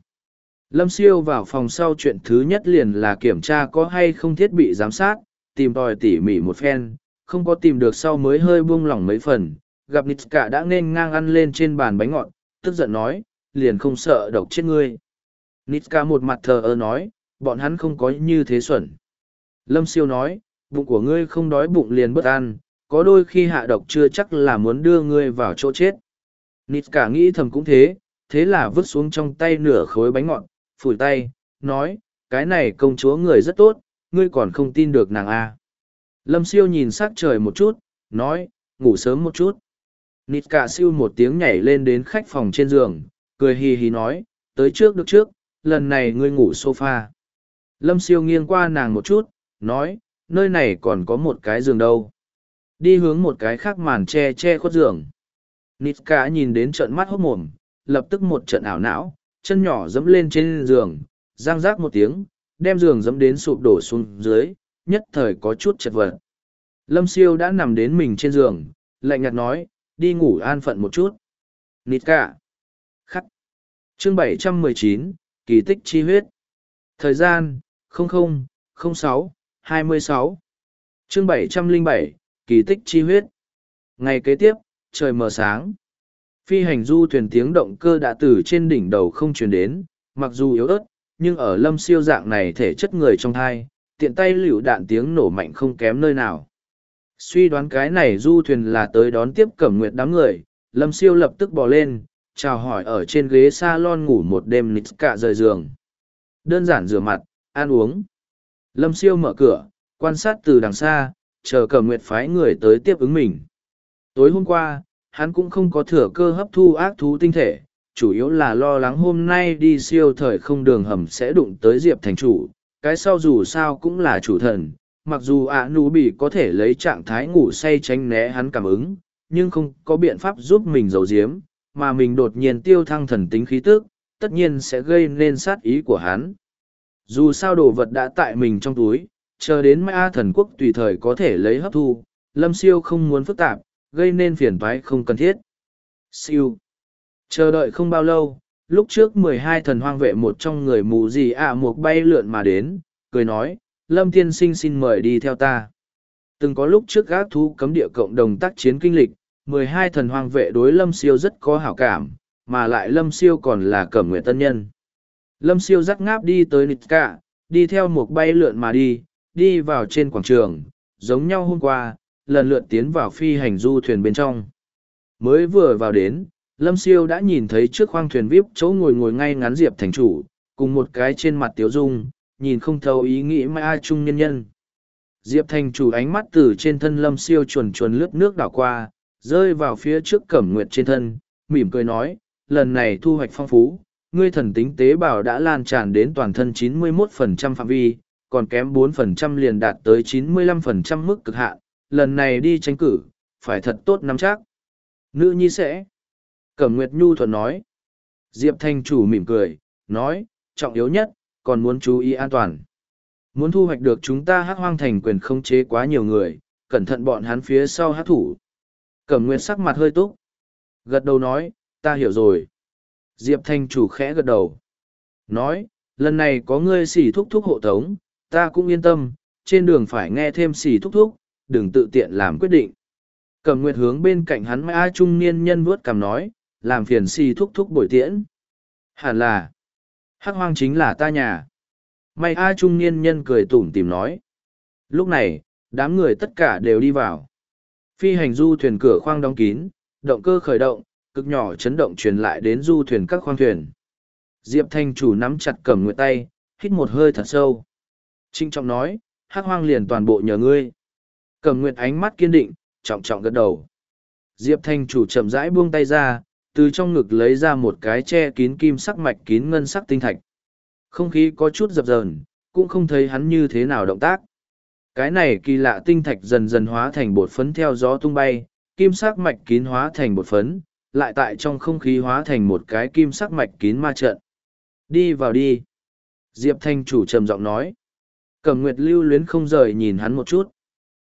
Lâm siêu vào phòng sau chuyện thứ nhất liền là kiểm tra có hay không thiết bị giám sát, tìm tòi tỉ mỉ một phen, không có tìm được sau mới hơi buông lỏng mấy phần, gặp nitska đã nên ngang ăn lên trên bàn bánh ngọt, tức giận nói, liền không sợ độc chết ngươi. Nitska một mặt thờ ơ nói, bọn hắn không có như thế xuẩn. Lâm siêu nói, bụng của ngươi không đói bụng liền bất an có đôi khi hạ độc chưa chắc là muốn đưa ngươi vào chỗ chết. Nitska nghĩ thầm cũng thế thế là vứt xuống trong tay nửa khối bánh ngọt, phủi tay, nói, cái này công chúa người rất tốt, ngươi còn không tin được nàng a à. lâm siêu nhìn s c trời một chút, nói, ngủ sớm một chút. Nịt cả siêu một tiếng nhảy lên đến khách phòng trên giường, cười hì hì nói, tới trước được trước, lần này ngươi ngủ s o f a lâm siêu nghiêng qua nàng một chút, nói, nơi này còn có một cái giường đâu đi hướng một cái khác màn che che khuất giường. Nít cả nhìn đến trận mắt hốc mồm, lập tức một trận ảo não, chân nhỏ dẫm lên trên giường giang rác một tiếng, đem giường dẫm đến sụp đổ xuống dưới, nhất thời có chút chật vật. Lâm siêu đã nằm đến mình trên giường, lạnh nhạt nói, đi ngủ an phận một chút. Nít cả khắc. Chương bảy trăm mười chín, kỳ tích chi huyết. Thời gian, không không không sáu, hai mươi sáu. Chương bảy trăm linh bảy kỳ tích chi huyết. Ngày kế tiếp, trời mờ sáng. Phi hành du thuyền tiếng động cơ đã từ trên đỉnh đầu không truyền đến, mặc dù yếu ớt, nhưng ở lâm siêu dạng này thể chất người trong thai, tiện tay lựu đạn tiếng nổ mạnh không kém nơi nào. Suy đoán cái này du thuyền là tới đón tiếp cẩm nguyệt đám người, lâm siêu lập tức bỏ lên, chào hỏi ở trên ghế s a lon ngủ một đêm nít cả rời giường. Đơn giản rửa mặt, ăn uống. Lâm siêu mở cửa, quan sát từ đằng xa chờ cẩm nguyệt phái người tới tiếp ứng mình. Tối hôm qua, hắn cũng không có thừa cơ hấp thu ác thú tinh thể, chủ yếu là lo lắng hôm nay đi siêu thời không đường hầm sẽ đụng tới diệp thành chủ, cái sau dù sao cũng là chủ thần, mặc dù ạ à nụ bị có thể lấy trạng thái ngủ say tránh né hắn cảm ứng, nhưng không có biện pháp giúp mình giấu giếm, mà mình đột nhiên tiêu thăng thần tính khí tức, tất nhiên sẽ gây nên sát ý của hắn. Dù sao đồ vật đã tại mình trong túi chờ đến mai thần quốc tùy thời có thể lấy hấp thu, lâm siêu không muốn phức tạp, gây nên phiền toái không cần thiết. Siêu. Chờ đợi không bao lâu, lúc trước mười hai thần hoang vệ một trong người mù gì ạ à một bay lượn mà đến, cười nói, lâm tiên sinh xin mời đi theo ta. Từng có lúc trước gác thú cấm địa cộng đồng tác chiến kinh lịch, mười hai thần hoang vệ đối lâm siêu rất có hảo cảm, mà lại lâm siêu còn là cẩm nguyện tân nhân. Lâm siêu dắt ngáp đi tới nịt cả đi theo một bay lượn mà đi đi vào trên quảng trường, giống nhau hôm qua, lần lượt tiến vào phi hành du thuyền bên trong. Mới vừa vào đến, lâm siêu đã nhìn thấy trước khoang thuyền vip chỗ ngồi ngồi ngay ngắn diệp thành chủ, cùng một cái trên mặt tiếu dung, nhìn không thấu ý nghĩ mai ai trung nhân nhân. Diệp thành chủ ánh mắt từ trên thân lâm siêu chuồn chuồn lướt nước đảo qua, rơi vào phía trước cẩm nguyệt trên thân, mỉm cười nói, lần này thu hoạch phong phú, ngươi thần tính tế bào đã lan tràn đến toàn thân 91% phạm vi còn kém 4% liền đạt tới 95% mức cực hạn lần này đi tranh cử phải thật tốt nắm chắc nữ nhi sẽ cẩm nguyệt nhu thuận nói diệp thanh chủ mỉm cười nói trọng yếu nhất còn muốn chú ý an toàn. Muốn thu hoạch được chúng ta hát hoang thành quyền không chế quá nhiều người, cẩn thận bọn hắn phía sau hát thủ. Cẩm Nguyệt sắc mặt hơi túc. Gật đầu nói, ta hiểu rồi. Diệp Thanh chủ khẽ gật đầu. Nói, lần này có ngươi xỉ thúc thúc hộ tống, ta cũng yên tâm, trên đường phải nghe thêm xì thúc thúc, đừng tự tiện làm quyết định. Cầm Nguyệt hướng bên cạnh hắn mai trung niên nhân vuốt cằm nói, làm phiền xì thúc thúc bồi tiễn. Hẳn là, Hắc hoang chính là ta nhà. May A trung niên nhân cười tủm tìm nói. Lúc này, đám người tất cả đều đi vào. Phi hành du thuyền cửa khoang đóng kín, động cơ khởi động, cực nhỏ chấn động truyền lại đến du thuyền các khoang thuyền. Diệp Thanh chủ nắm chặt cầm nguyệt tay, hít một hơi thật sâu. Trinh trọng nói, hắc hoang liền toàn bộ nhờ ngươi. Cầm nguyệt ánh mắt kiên định, trọng trọng gật đầu. Diệp Thanh chủ chậm rãi buông tay ra, từ trong ngực lấy ra một cái che kín kim sắc mạch kín ngân sắc tinh thạch. Không khí có chút dập dờn, cũng không thấy hắn như thế nào động tác. cái này kỳ lạ tinh thạch dần dần hóa thành bột phấn theo gió tung bay, kim sắc mạch kín hóa thành bột phấn, lại tại trong không khí hóa thành một cái kim sắc mạch kín ma trận. Đi vào đi. Diệp Thanh chủ trầm giọng nói. Cẩm Nguyệt lưu luyến không rời nhìn hắn một chút.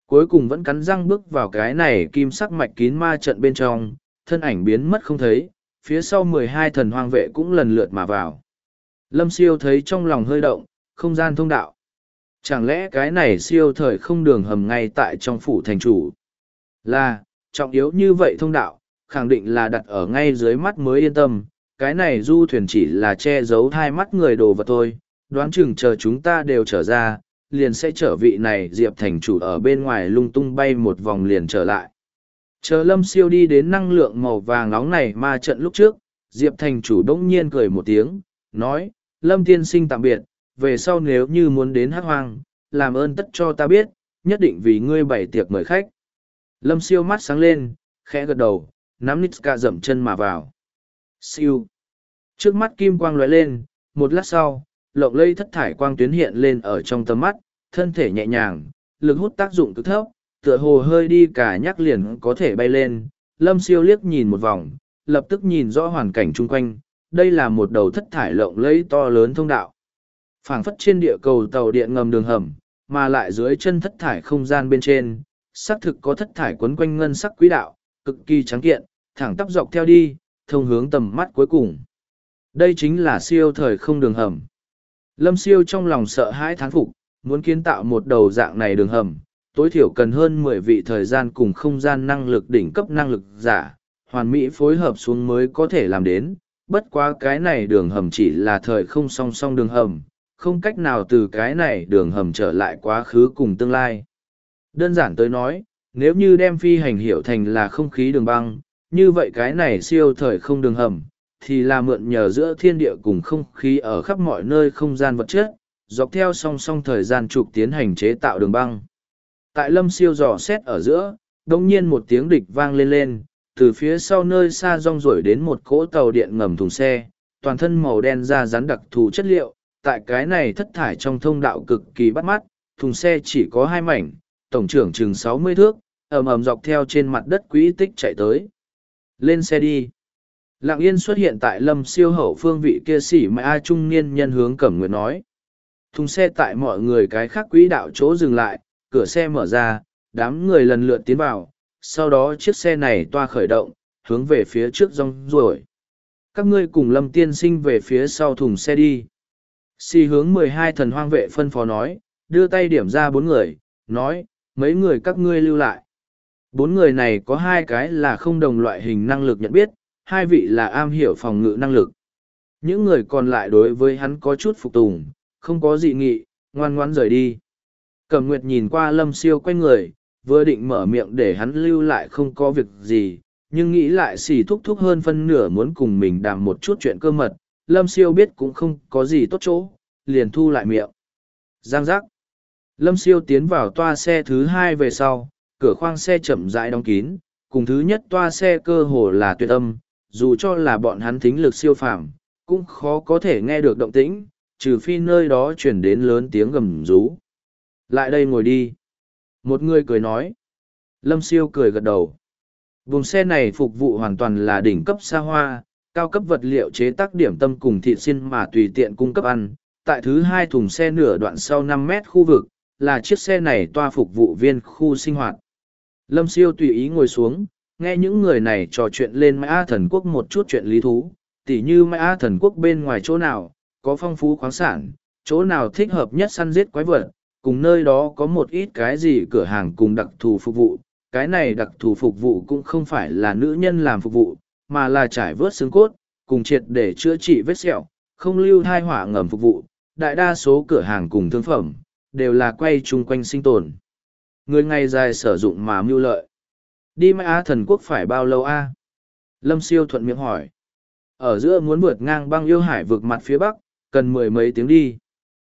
Cuối cùng vẫn cắn răng bước vào cái này kim sắc mạch kín ma trận bên trong, thân ảnh biến mất không thấy, phía sau mười hai thần hoang vệ cũng lần lượt mà vào. Lâm siêu thấy trong lòng hơi động, không gian thông đạo. Chẳng lẽ cái này siêu thời không đường hầm ngay tại trong phủ thành chủ? Là, trọng yếu như vậy thông đạo, khẳng định là đặt ở ngay dưới mắt mới yên tâm. Cái này du thuyền chỉ là che giấu hai mắt người đồ vật thôi, đoán chừng chờ chúng ta đều trở ra, liền sẽ trở vị này Diệp thành chủ ở bên ngoài lung tung bay một vòng liền trở lại. Chờ lâm siêu đi đến năng lượng màu vàng nóng này ma trận lúc trước, Diệp thành chủ đông nhiên cười một tiếng, nói, lâm tiên sinh tạm biệt, về sau nếu như muốn đến hát hoang, làm ơn tất cho ta biết, nhất định vì ngươi bày tiệc mời khách. Lâm siêu mắt sáng lên, khẽ gật đầu, nắm Nitska dậm chân mà vào. Siêu. Trước mắt kim quang lóe lên, một lát sau, lộng lây thất thải quang tuyến hiện lên ở trong tầm mắt, thân thể nhẹ nhàng, lực hút tác dụng cực thấp, tựa hồ hơi đi cả nhắc liền có thể bay lên. Lâm siêu liếc nhìn một vòng, lập tức nhìn rõ hoàn cảnh chung quanh, đây là một đầu thất thải lộng lây to lớn thông đạo. phảng phất trên địa cầu tàu điện ngầm đường hầm, mà lại dưới chân thất thải không gian bên trên, xác thực có thất thải quấn quanh ngân sắc quỹ đạo, cực kỳ trắng kiện, thẳng tắp dọc theo đi, thông hướng tầm mắt cuối cùng. Đây chính là siêu thời không đường hầm. Lâm siêu trong lòng sợ hãi thán phục, muốn kiến tạo một đầu dạng này đường hầm, tối thiểu cần hơn mười vị thời gian cùng không gian năng lực đỉnh cấp năng lực giả, hoàn mỹ phối hợp xuống mới có thể làm đến. Bất quá cái này đường hầm chỉ là thời không song song đường hầm, không cách nào từ cái này đường hầm trở lại quá khứ cùng tương lai. Đơn giản tới nói, nếu như đem phi hành hiểu thành là không khí đường băng, như vậy cái này siêu thời không đường hầm, thì là mượn nhờ giữa thiên địa cùng không khí ở khắp mọi nơi không gian vật chất, dọc theo song song thời gian trục tiến hành chế tạo đường băng. Tại lâm siêu dò xét ở giữa, đồng nhiên một tiếng địch vang lên lên, từ phía sau nơi xa rong rổi đến một cỗ tàu điện ngầm thùng xe, toàn thân màu đen da rắn đặc thù chất liệu, tại cái này thất thải trong thông đạo cực kỳ bắt mắt, thùng xe chỉ có hai mảnh, tổng trưởng chừng sáu mươi thước, ầm ầm dọc theo trên mặt đất quỹ tích chạy tới. Lên xe đi. Lặng yên xuất hiện tại lâm siêu hậu phương vị kia xỉ mà A trung niên nhân hướng cẩm nguyệt nói. Thùng xe tại mọi người cái khác quỹ đạo chỗ dừng lại, cửa xe mở ra, đám người lần lượt tiến vào, sau đó chiếc xe này toa khởi động, hướng về phía trước rong ruổi. Các ngươi cùng lâm tiên sinh về phía sau thùng xe đi. Xì hướng mười hai thần hoang vệ phân phó nói, đưa tay điểm ra bốn người, nói, mấy người các ngươi lưu lại. Bốn người này có hai cái là không đồng loại hình năng lực nhận biết, hai vị là am hiểu phòng ngự năng lực. Những người còn lại đối với hắn có chút phục tùng, không có dị nghị, ngoan ngoãn rời đi. Cẩm Nguyệt nhìn qua lâm siêu quay người, vừa định mở miệng để hắn lưu lại không có việc gì, nhưng nghĩ lại xì thúc thúc hơn phân nửa muốn cùng mình đàm một chút chuyện cơ mật, lâm siêu biết cũng không có gì tốt chỗ, liền thu lại miệng. Giang giác. Lâm siêu tiến vào toa xe thứ hai về sau, cửa khoang xe chậm rãi đóng kín, cùng thứ nhất toa xe cơ hồ là tuyệt âm, dù cho là bọn hắn thính lực siêu phàm, cũng khó có thể nghe được động tĩnh, trừ phi nơi đó chuyển đến lớn tiếng gầm rú. Lại đây ngồi đi. Một người cười nói. Lâm siêu cười gật đầu. Vùng xe này phục vụ hoàn toàn là đỉnh cấp xa hoa, cao cấp vật liệu chế tác điểm tâm cùng thịt xin mà tùy tiện cung cấp ăn. Tại thứ hai thùng xe nửa đoạn sau năm mét khu vực, là chiếc xe này toa phục vụ viên khu sinh hoạt. Lâm siêu tùy ý ngồi xuống, nghe những người này trò chuyện lên mã thần quốc một chút chuyện lý thú, tỉ như mã thần quốc bên ngoài chỗ nào, có phong phú khoáng sản, chỗ nào thích hợp nhất săn giết quái vật, cùng nơi đó có một ít cái gì cửa hàng cùng đặc thù phục vụ. Cái này đặc thù phục vụ cũng không phải là nữ nhân làm phục vụ, mà là trải vớt xương cốt, cùng triệt để chữa trị vết sẹo, không lưu thai hỏa ngầm phục vụ. Đại đa số cửa hàng cùng thương phẩm, đều là quay chung quanh sinh tồn. Người ngày dài sử dụng mà mưu lợi. Đi Mai Á thần quốc phải bao lâu a? Lâm siêu thuận miệng hỏi. Ở giữa muốn vượt ngang băng yêu hải vượt mặt phía bắc, cần mười mấy tiếng đi.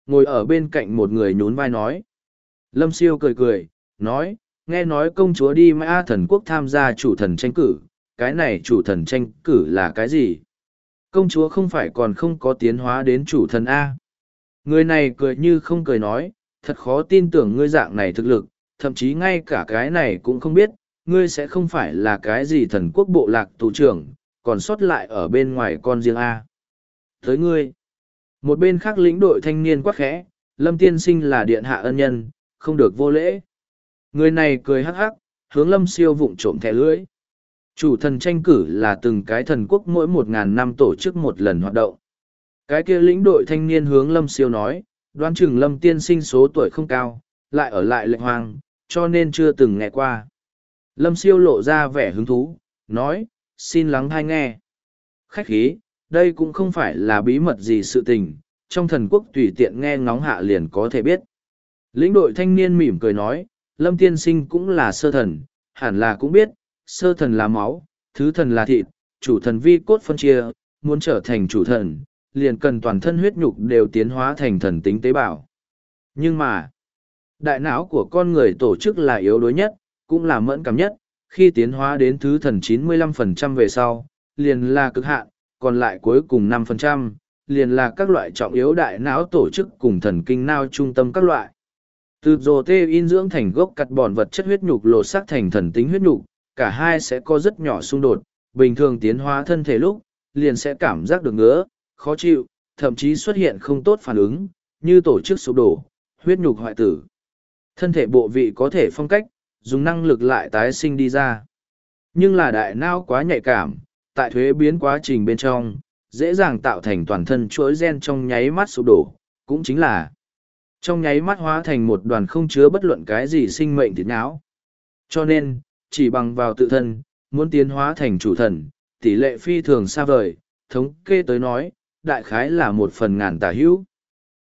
Ngồi ở bên cạnh một người nhún vai nói. Lâm siêu cười cười, nói, nghe nói công chúa đi Mai Á thần quốc tham gia chủ thần tranh cử, cái này chủ thần tranh cử là cái gì? Công chúa không phải còn không có tiến hóa đến chủ thần A. Người này cười như không cười nói, thật khó tin tưởng ngươi dạng này thực lực, thậm chí ngay cả cái này cũng không biết, ngươi sẽ không phải là cái gì thần quốc bộ lạc tù trưởng, còn sót lại ở bên ngoài con riêng A. Tới ngươi, một bên khác lĩnh đội thanh niên quắc khẽ, Lâm Tiên Sinh là điện hạ ân nhân, không được vô lễ. Người này cười hắc hắc, hướng Lâm siêu vụng trộm thẻ lưỡi. Chủ thần tranh cử là từng cái thần quốc mỗi một ngàn năm tổ chức một lần hoạt động. Cái kia lĩnh đội thanh niên hướng Lâm siêu nói, đoán chừng Lâm Tiên Sinh số tuổi không cao, lại ở lại lệnh hoàng, cho nên chưa từng nghe qua. Lâm siêu lộ ra vẻ hứng thú, nói, xin lắng hay nghe. Khách khí, đây cũng không phải là bí mật gì sự tình, trong thần quốc tùy tiện nghe ngóng hạ liền có thể biết. Lĩnh đội thanh niên mỉm cười nói, Lâm tiên sinh cũng là sơ thần, hẳn là cũng biết, sơ thần là máu, thứ thần là thịt, chủ thần vi cốt phân chia, muốn trở thành chủ thần, liền cần toàn thân huyết nhục đều tiến hóa thành thần tính tế bào. Nhưng mà, đại não của con người tổ chức là yếu đuối nhất, cũng là mẫn cảm nhất, khi tiến hóa đến thứ thần 95% về sau, liền là cực hạn, còn lại cuối cùng 5%, liền là các loại trọng yếu đại não tổ chức cùng thần kinh não trung tâm các loại. Từ rồ tê in dưỡng thành gốc cắt bòn vật chất huyết nhục lột xác thành thần tính huyết nhục, cả hai sẽ có rất nhỏ xung đột, bình thường tiến hóa thân thể lúc, liền sẽ cảm giác được ngứa, khó chịu, thậm chí xuất hiện không tốt phản ứng, như tổ chức sụp đổ, huyết nhục hoại tử. Thân thể bộ vị có thể phong cách, dùng năng lực lại tái sinh đi ra. Nhưng là đại não quá nhạy cảm, tại thuế biến quá trình bên trong, dễ dàng tạo thành toàn thân chuỗi gen trong nháy mắt sụp đổ, cũng chính là trong nháy mắt hóa thành một đoàn không chứa bất luận cái gì sinh mệnh thịt não. Cho nên, chỉ bằng vào tự thân, muốn tiến hóa thành chủ thần, tỷ lệ phi thường xa vời, thống kê tới nói, đại khái là một phần ngàn tả hữu.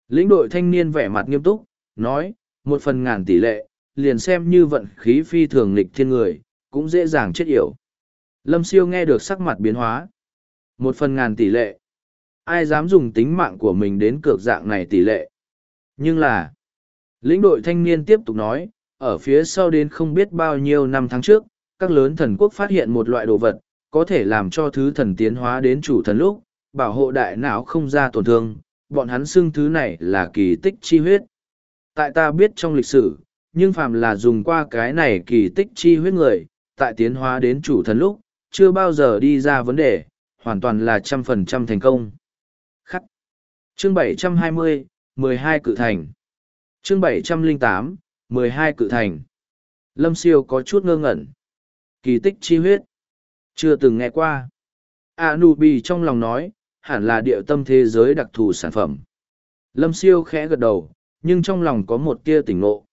Lĩnh đội thanh niên vẻ mặt nghiêm túc, nói, một phần ngàn tỷ lệ, liền xem như vận khí phi thường lịch thiên người, cũng dễ dàng chết yểu. Lâm siêu nghe được sắc mặt biến hóa. Một phần ngàn tỷ lệ. Ai dám dùng tính mạng của mình đến cược dạng này tỷ lệ. Nhưng là, lĩnh đội thanh niên tiếp tục nói, ở phía sau đến không biết bao nhiêu năm tháng trước, các lớn thần quốc phát hiện một loại đồ vật, có thể làm cho thứ thần tiến hóa đến chủ thần lúc, bảo hộ đại não không ra tổn thương, bọn hắn xưng thứ này là kỳ tích chi huyết. Tại ta biết trong lịch sử, nhưng phàm là dùng qua cái này kỳ tích chi huyết người, tại tiến hóa đến chủ thần lúc, chưa bao giờ đi ra vấn đề, hoàn toàn là trăm phần trăm thành công. Khắc. Chương 720, 12 cự thành. Chương 708, 12 cự thành. Lâm siêu có chút ngơ ngẩn. Kỳ tích chi huyết. Chưa từng nghe qua. A trong lòng nói, hẳn là địa tâm thế giới đặc thù sản phẩm. Lâm siêu khẽ gật đầu, nhưng trong lòng có một tia tỉnh ngộ.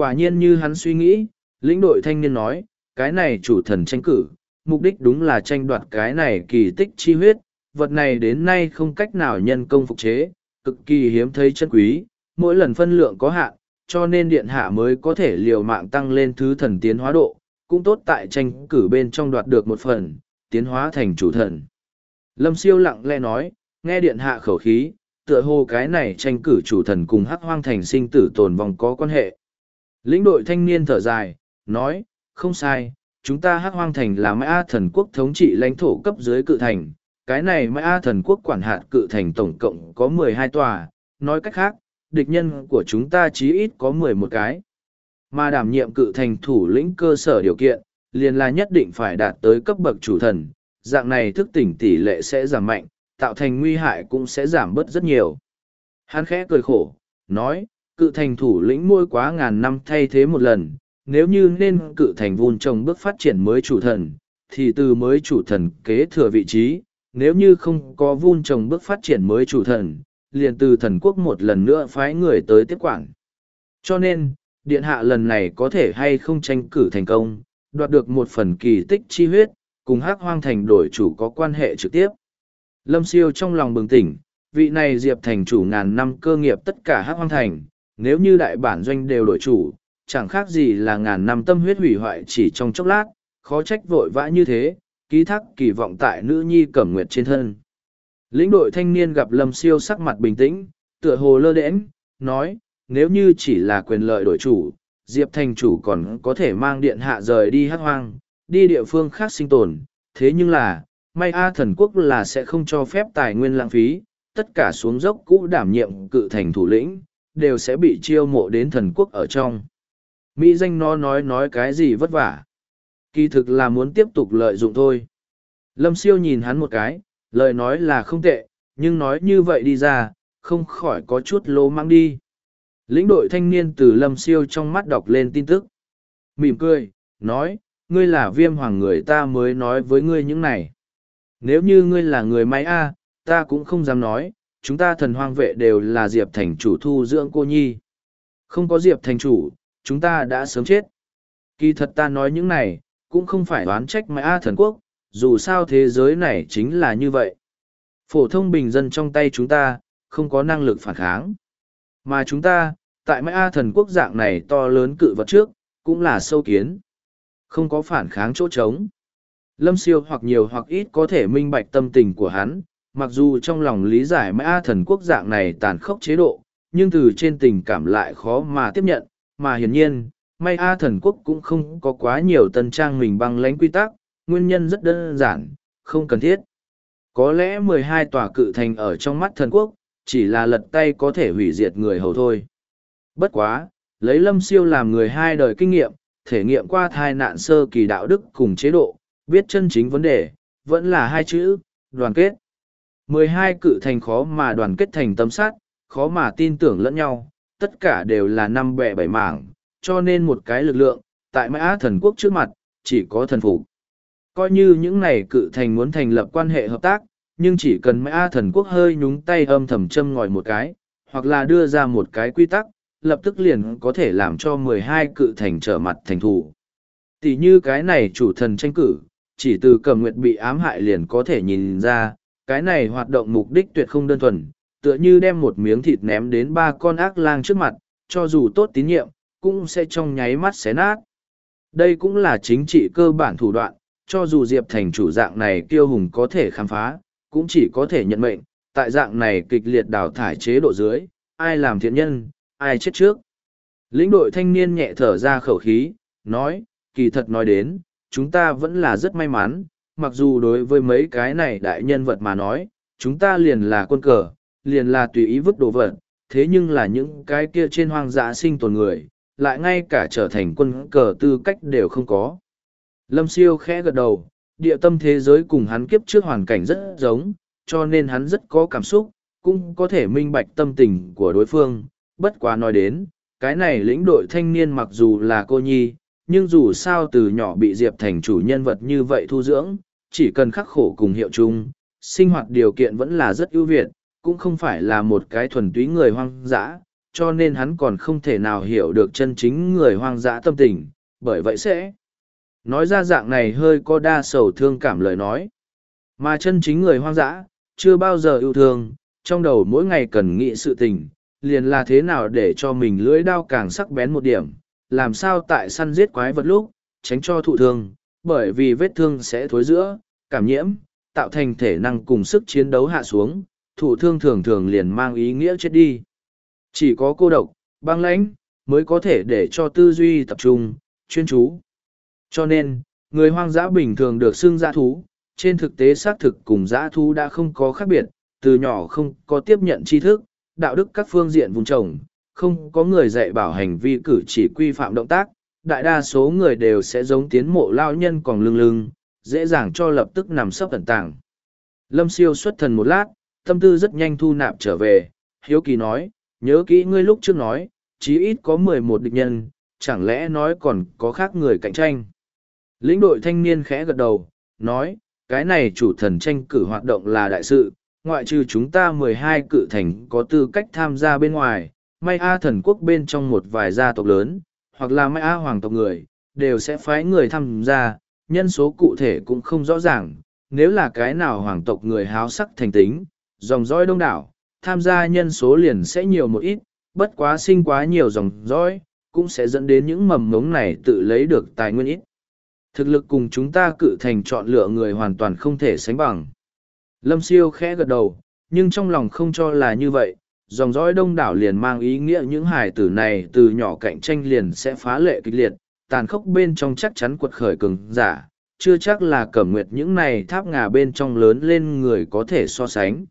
Quả nhiên như hắn suy nghĩ, lĩnh đội thanh niên nói, cái này chủ thần tranh cử, mục đích đúng là tranh đoạt cái này kỳ tích chi huyết, vật này đến nay không cách nào nhân công phục chế, cực kỳ hiếm thấy chân quý, mỗi lần phân lượng có hạn, cho nên điện hạ mới có thể liều mạng tăng lên thứ thần tiến hóa độ, cũng tốt tại tranh cử bên trong đoạt được một phần, tiến hóa thành chủ thần. Lâm siêu lặng lẽ nói, nghe điện hạ khẩu khí, tựa hồ cái này tranh cử chủ thần cùng hắc hoang thành sinh tử tồn vong có quan hệ. Lĩnh đội thanh niên thở dài, nói, không sai, chúng ta hắc hoang thành là mã thần quốc thống trị lãnh thổ cấp dưới cự thành. Cái này mã thần quốc quản hạt cự thành tổng cộng có mười hai tòa, nói cách khác, địch nhân của chúng ta chí ít có mười một cái. Mà đảm nhiệm cự thành thủ lĩnh cơ sở điều kiện, liền là nhất định phải đạt tới cấp bậc chủ thần, dạng này thức tỉnh tỷ lệ sẽ giảm mạnh, tạo thành nguy hại cũng sẽ giảm bớt rất nhiều. Hắn khẽ cười khổ, nói, cự thành thủ lĩnh môi quá ngàn năm thay thế một lần, nếu như nên cự thành vun trồng bước phát triển mới chủ thần, thì từ mới chủ thần kế thừa vị trí, nếu như không có vun trồng bước phát triển mới chủ thần, liền từ thần quốc một lần nữa phái người tới tiếp quản. Cho nên, điện hạ lần này có thể hay không tranh cử thành công, đoạt được một phần kỳ tích chi huyết, cùng hắc hoang thành đổi chủ có quan hệ trực tiếp. Lâm siêu trong lòng bừng tỉnh, vị này diệp thành chủ ngàn năm cơ nghiệp tất cả hắc hoang thành, nếu như đại bản doanh đều đổi chủ, chẳng khác gì là ngàn năm tâm huyết hủy hoại chỉ trong chốc lát, khó trách vội vã như thế, ký thác kỳ vọng tại nữ nhi cẩm nguyệt trên thân. Lĩnh đội thanh niên gặp Lâm Siêu sắc mặt bình tĩnh, tựa hồ lơ đễnh, nói, nếu như chỉ là quyền lợi đổi chủ, Diệp thành chủ còn có thể mang điện hạ rời đi hát hoang, đi địa phương khác sinh tồn, thế nhưng là, may A thần quốc là sẽ không cho phép tài nguyên lãng phí, tất cả xuống dốc cũ đảm nhiệm cự thành thủ lĩnh, đều sẽ bị chiêu mộ đến thần quốc ở trong. Mỹ danh nó nói nói cái gì vất vả. Kỳ thực là muốn tiếp tục lợi dụng thôi. Lâm siêu nhìn hắn một cái, lời nói là không tệ, nhưng nói như vậy đi ra, không khỏi có chút lố mang đi. Lĩnh đội thanh niên từ lâm siêu trong mắt đọc lên tin tức. Mỉm cười, nói, ngươi là viêm hoàng người ta mới nói với ngươi những này. Nếu như ngươi là người máy A, ta cũng không dám nói, chúng ta thần hoang vệ đều là Diệp thành chủ thu dưỡng cô nhi. Không có Diệp thành chủ, chúng ta đã sớm chết. Kỳ thật ta nói những này, cũng không phải đoán trách mãi A thần quốc, dù sao thế giới này chính là như vậy. Phổ thông bình dân trong tay chúng ta, không có năng lực phản kháng. Mà chúng ta, tại mãi A thần quốc dạng này to lớn cự vật trước, cũng là sâu kiến. Không có phản kháng chỗ trống. Lâm siêu hoặc nhiều hoặc ít có thể minh bạch tâm tình của hắn, mặc dù trong lòng lý giải mã thần quốc dạng này tàn khốc chế độ, nhưng từ trên tình cảm lại khó mà tiếp nhận, mà hiển nhiên, may A thần quốc cũng không có quá nhiều tân trang mình băng lãnh quy tắc, nguyên nhân rất đơn giản, không cần thiết. Có lẽ mười hai tòa cự thành ở trong mắt thần quốc, chỉ là lật tay có thể hủy diệt người hầu thôi. Bất quá, lấy lâm siêu làm người hai đời kinh nghiệm, thể nghiệm qua thai nạn sơ kỳ đạo đức cùng chế độ, biết chân chính vấn đề, vẫn là hai chữ, đoàn kết mười hai cự thành khó mà đoàn kết thành tâm sát, khó mà tin tưởng lẫn nhau, tất cả đều là năm bẻ bảy mảng, cho nên một cái lực lượng, tại mã thần quốc trước mặt, chỉ có thần phục. Coi như những này cự thành muốn thành lập quan hệ hợp tác, nhưng chỉ cần mã thần quốc hơi nhúng tay âm thầm châm ngòi một cái, hoặc là đưa ra một cái quy tắc, lập tức liền có thể làm cho mười hai cự thành trở mặt thành thủ. Tỷ như cái này chủ thần tranh cử, chỉ từ cầm nguyệt bị ám hại liền có thể nhìn ra, cái này hoạt động mục đích tuyệt không đơn thuần, tựa như đem một miếng thịt ném đến ba con ác lang trước mặt, cho dù tốt tín nhiệm, cũng sẽ trong nháy mắt xé nát. Đây cũng là chính trị cơ bản thủ đoạn, cho dù Diệp Thành chủ dạng này kiêu hùng có thể khám phá, cũng chỉ có thể nhận mệnh, tại dạng này kịch liệt đào thải chế độ dưới, ai làm thiện nhân, ai chết trước. Lĩnh đội thanh niên nhẹ thở ra khẩu khí, nói, kỳ thật nói đến, chúng ta vẫn là rất may mắn, mặc dù đối với mấy cái này đại nhân vật mà nói, chúng ta liền là quân cờ, liền là tùy ý vứt đồ vật, thế nhưng là những cái kia trên hoang dã sinh tồn người, lại ngay cả trở thành quân cờ tư cách đều không có. Lâm siêu khẽ gật đầu, địa tâm thế giới cùng hắn kiếp trước hoàn cảnh rất giống, cho nên hắn rất có cảm xúc, cũng có thể minh bạch tâm tình của đối phương. Bất quá nói đến, cái này lĩnh đội thanh niên mặc dù là cô nhi, nhưng dù sao từ nhỏ bị Diệp thành chủ nhân vật như vậy thu dưỡng, chỉ cần khắc khổ cùng hiệu chung, sinh hoạt điều kiện vẫn là rất ưu việt, cũng không phải là một cái thuần túy người hoang dã, cho nên hắn còn không thể nào hiểu được chân chính người hoang dã tâm tình, bởi vậy sẽ nói ra dạng này hơi có đa sầu thương cảm lời nói. Mà chân chính người hoang dã, chưa bao giờ yêu thương, trong đầu mỗi ngày cần nghĩ sự tình, liền là thế nào để cho mình lưỡi đao càng sắc bén một điểm, làm sao tại săn giết quái vật lúc, tránh cho thụ thương, bởi vì vết thương sẽ thối giữa, cảm nhiễm, tạo thành thể năng cùng sức chiến đấu hạ xuống, Thủ thương thường thường liền mang ý nghĩa chết đi. Chỉ có cô độc, băng lãnh, mới có thể để cho tư duy tập trung, chuyên chú. Cho nên, người hoang dã bình thường được xưng dã thú, trên thực tế xác thực cùng dã thú đã không có khác biệt, từ nhỏ không có tiếp nhận tri thức, đạo đức các phương diện vùng trồng, không có người dạy bảo hành vi cử chỉ quy phạm động tác, đại đa số người đều sẽ giống tiến mộ lao nhân còn lưng lưng, dễ dàng cho lập tức nằm sấp tận tàng. Lâm siêu xuất thần một lát, tâm tư rất nhanh thu nạp trở về, hiếu kỳ nói, nhớ kỹ ngươi lúc trước nói, chí ít có mười một địch nhân, chẳng lẽ nói còn có khác người cạnh tranh. Lĩnh đội thanh niên khẽ gật đầu, nói, cái này chủ thần tranh cử hoạt động là đại sự, ngoại trừ chúng ta mười hai cự thành có tư cách tham gia bên ngoài, may A thần quốc bên trong một vài gia tộc lớn, hoặc là mai A hoàng tộc người, đều sẽ phái người tham gia, nhân số cụ thể cũng không rõ ràng, nếu là cái nào hoàng tộc người háo sắc thành tính, dòng dõi đông đảo, tham gia nhân số liền sẽ nhiều một ít, bất quá sinh quá nhiều dòng dõi, cũng sẽ dẫn đến những mầm ngống này tự lấy được tài nguyên ít. Thực lực cùng chúng ta cự thành chọn lựa người hoàn toàn không thể sánh bằng. Lâm siêu khẽ gật đầu, nhưng trong lòng không cho là như vậy, dòng dõi đông đảo liền mang ý nghĩa những hải tử này từ nhỏ cạnh tranh liền sẽ phá lệ kịch liệt, tàn khốc bên trong chắc chắn quật khởi cường giả, chưa chắc là cẩm nguyệt những này tháp ngà bên trong lớn lên người có thể so sánh.